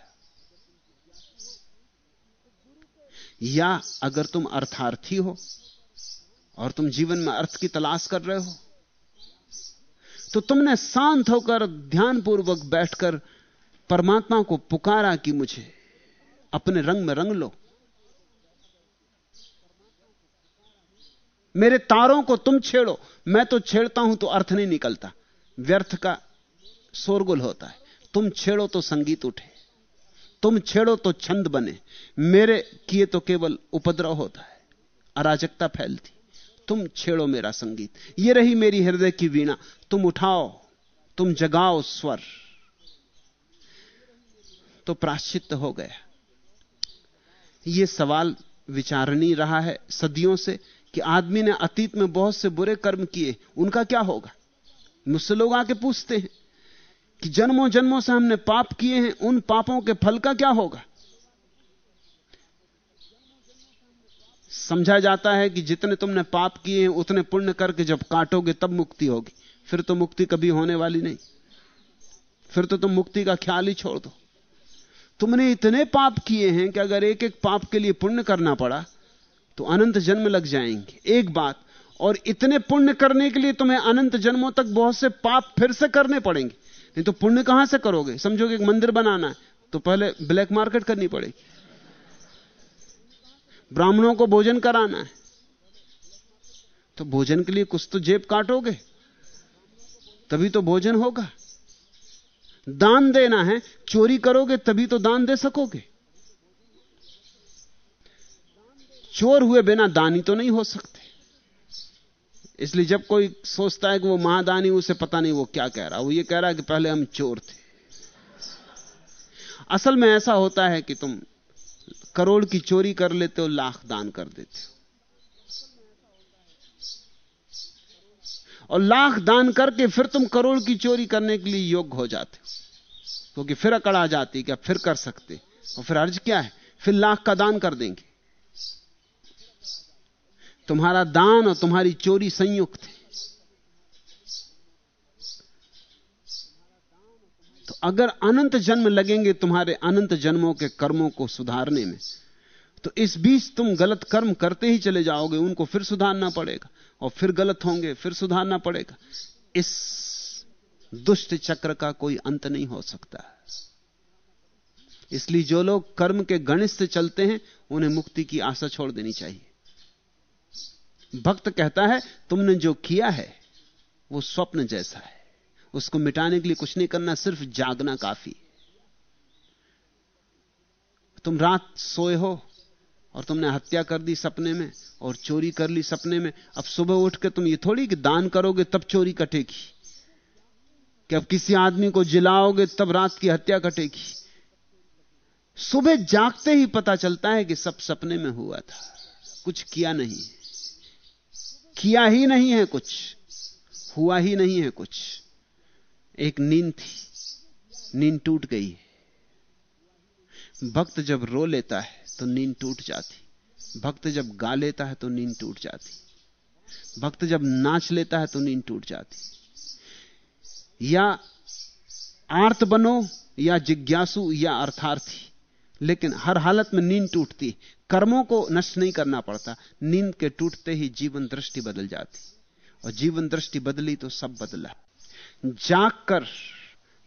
या अगर तुम अर्थार्थी हो, और तुम जीवन में अर्थ की तलाश कर रहे हो तो तुमने शांत होकर ध्यानपूर्वक बैठकर परमात्मा को पुकारा कि मुझे अपने रंग में रंग लो। मेरे तारों को तुम छेड़ो, मैं तो छेड़ता हूँ तो अर्थ नहीं निकलता। व्यर्थ का शोरगुल होता है। तुम छेड़ो तो संगीत उठे, तुम छेड़ो तो छंद बने। मेरे किए तो केवल उपद्रव होता है, अराजकता फैलती। तुम छेड़ो मेरा संगीत। ये रही मेरी हृदय की वीणा। तुम उठाओ, तुम जगाओ स्वर। तो प्राश्चित हो गया। यह सवाल विचारणीय रहा है सदियों से कि आदमी ने अतीत में बहुत से बुरे कर्म किए, उनका क्या होगा? मुझसे लोग आके पूछते हैं कि जन्मों जन्मों से हमने पाप किए हैं, उन पापों के फल का क्या होगा? समझा जाता है कि जितने तुमने पाप किए हैं, उतने पुण्य करके जब काटोगे, तब मुक्ति होगी। फिर तो मुक्ति कभी होने वाली नहीं। फिर तो तुम मुक्ति का ख्याल ही छोड़ दो। तुमने इतने पाप किए हैं कि अगर एक एक पाप के लिए पुण्य करना पड़ा तो अनंत जन्म लग जाएँगे। एक बात, और इतने पुण्य करने के लिए तुम्हें अनंत जन्मों तक बहुत से पाप फिर से करने पड़ेंगे। नहीं तो पुण्य कहाँ से करोगे? समझोगे एक मंदिर बनाना है तो पहले ब्लैक मार्केट करनी पड़ेगी। ब्राह्मणों को भोजन कराना है। तो भोजन के लिए कुछ तो जेब काटोगे, तभी तो भोजन होगा। दान देना है, चोरी करोगे, तभी तो दान दे सकोगे। चोर हुए बिना दानी तो नहीं हो सकते। इसलिए जब कोई सोचता है कि वो महादानी, उसे पता नहीं वो क्या कह रहा। वो ये कह रहा है कि पहले हम चोर थे। असल में ऐसा होता है कि तुम करोड़ की चोरी कर लेते हो, लाख दान कर देते हो। और लाख दान करके फिर तुम करोड़ की चोरी करने के लिए योग्य हो जाते हो। क्योंकि फिर अकड़ आ जाती क्या फिर कर सकते और फिर अर्ज़ क्या है? फिर लाख का दान कर देंगे। तुम्हारा दान और तुम्हारी चोरी संयुक्त है। तो अगर अनंत जन्म लगेंगे तुम्हारे अनंत जन्मों के कर्मों को सुधारने में तो इस बीच तुम गलत कर्म करते ही चले जाओगे, उनको फिर सुधारना पड़ेगा, और फिर गलत होंगे, फिर सुधारना पड़ेगा। इस दुष्ट चक्र का कोई अंत नहीं हो सकता। इसलिए जो लोग कर्म के गणित से चलते हैं, उन्हें मुक्ति की आशा छोड़ देनी चाहिए। भक्त कहता है, तुमने जो किया है, वो स्वप्न जैसा है। उसको मिटाने के लिए कुछ नहीं करना, सिर्फ़ जागना काफ़ी। तुम रात सोए हो और तुमने हत्या कर दी सपने में और चोरी कर ली सपने में। अब सुबह उठ के तुम ये थोड़ी कि दान करोगे, तब चोरी कटेगी। कि अब किसी आदमी को जिलाओगे, तब रात की हत्या कटेगी। सुबह जागते ही पता चलता है कि सब सपने में हुआ था। कुछ किया नहीं किया ही नहीं है कुछ। हुआ ही नहीं है कुछ। एक नींद थी, नींद टूट गई। भक्त जब रो लेता है तो नींद टूट जाती। भक्त जब गा लेता है तो नींद टूट जाती। भक्त जब नाच लेता है तो नींद टूट जाती। या आर्त बनो, या जिज्ञासु, या अर्थार्थी। लेकिन हर हालत में नींद टूटती। कर्मों को नष्ट नहीं करना पड़ता। नींद के टूटते ही जीवन दृष्टि बदल जाती। और जीवन दृष्टि बदली तो सब बदला। जाग कर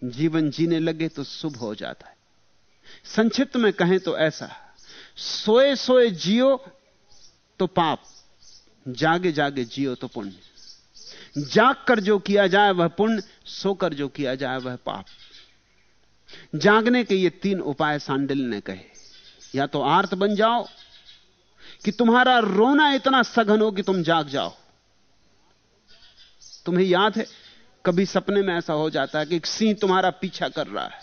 जीवन जीने लगे तो शुभ हो जाता है। संक्षिप्त में कहें तो ऐसा सोए सोए जियो तो पाप जागे जागे जियो तो पुण्य। जाग कर जो किया जाए वह पुण्य, सोकर जो किया जाए वह पाप। जागने के ये तीन उपाय सांडिल ने कहे, या तो आर्त बन जाओ कि तुम्हारा रोना इतना सघन हो कि तुम जाग जाओ। तुम्हें याद है कभी सपने में ऐसा हो जाता है कि सिंह तुम्हारा पीछा कर रहा है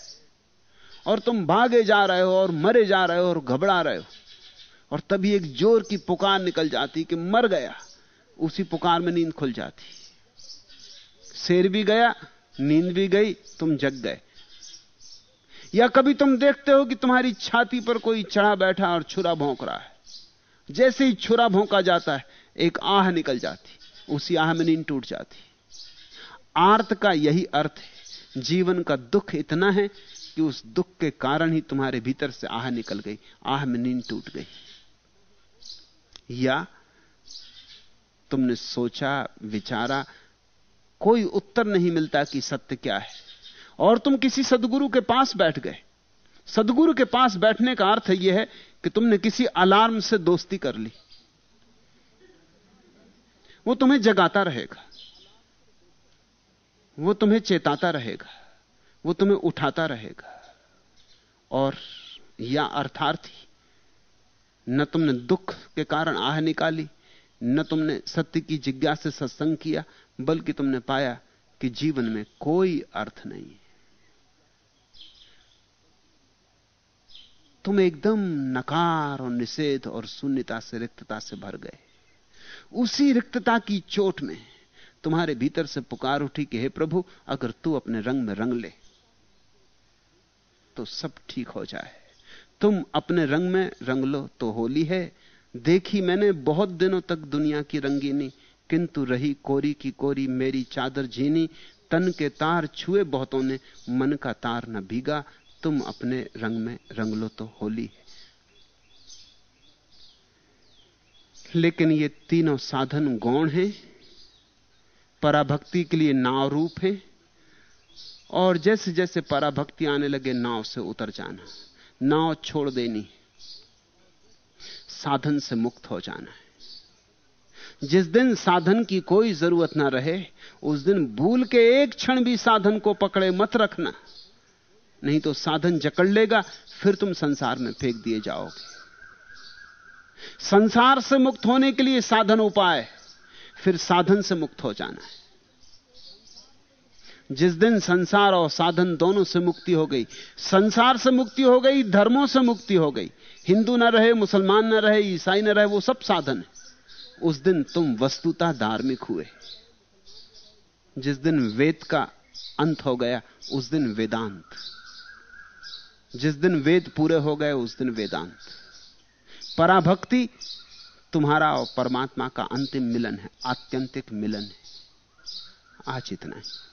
और तुम भागे जा रहे हो और मरे जा रहे हो और घबरा रहे हो और तभी एक ज़ोर की पुकार निकल जाती कि मर गया। उसी पुकार में नींद खुल जाती। शेर भी गया, नींद भी गई, तुम जग गए। या कभी तुम देखते हो कि तुम्हारी छाती पर कोई चढ़ा बैठा और छुरा भोंक रहा है। जैसे ही छुरा भोंका जाता है, एक आह निकल जाती। उसी आह में नींद टूट जाती। आर्त का यही अर्थ है। जीवन का दुख इतना है कि उस दुख के कारण ही तुम्हारे भीतर से आह निकल गई, आह में नींद टूट गई। या तुमने सोचा, विचारा, कोई उत्तर नहीं मिलता कि सत्य क्या है। और तुम किसी सदगुरु के पास बैठ गए। सदगुरु के पास बैठने का अर्थ यह है कि तुमने किसी अलार्म से दोस्ती कर ली। वो तुम्हें जगाता रहेगा। वो तुम्हें चेताता रहेगा, वो तुम्हें उठाता रहेगा। और या अर्थार्थी, न तुमने दुख के कारण आह निकाली, न तुमने सत्य की जिज्ञास से सत्संग किया, बल्कि तुमने पाया कि जीवन में कोई अर्थ नहीं तुम एकदम नकार और निषेध और शून्यता से रिक्तता से भर गए। उसी रिक्तता की चोट में तुम्हारे भीतर से पुकार उठी कि, हे प्रभु, अगर तू अपने रंग में रंग ले तो सब ठीक हो जाए। तुम अपने रंग में रंग लो तो होली है। देखी मैंने बहुत दिनों तक दुनिया की रंगीनी, किंतु रही कोरी की कोरी, मेरी चादर जीनी तन के तार छुए बहुतों ने, मन का तार न भीगा। तुम अपने रंग में रंग लो तो होली है। लेकिन ये तीनों साधन गौण हैं। पराभक्ति के लिए नाव रूप है। और जैसे जैसे पराभक्ति आने लगे, नाव से उतर जाना। नाव छोड़ देनी। साधन से मुक्त हो जाना है। जिस दिन साधन की कोई ज़रूरत ना रहे, उस दिन भूल के एक क्षण भी साधन को पकड़े मत रखना। नहीं तो साधन जकड़ लेगा, फिर तुम संसार में फेंक दिए जाओगे। संसार से मुक्त होने के लिए साधन उपाय। फिर साधन से मुक्त हो जाना है। जिस दिन संसार और साधन दोनों से मुक्ति हो गई, संसार से मुक्ति हो गई, धर्मों से मुक्ति हो गई, हिंदू ना रहे, मुसलमान ना रहे, ईसाई ना रहे, वो सब साधन है। उस दिन तुम वस्तुता धार्मिक हुए। जिस दिन वेद का अंत हो गया, उस दिन वेदांत। जिस दिन वेद पूरे हो गए, उस दिन वेदांत। पराभक्ति तुम्हारा और परमात्मा का अंतिम मिलन है आत्यंतिक मिलन है। आज इतना है।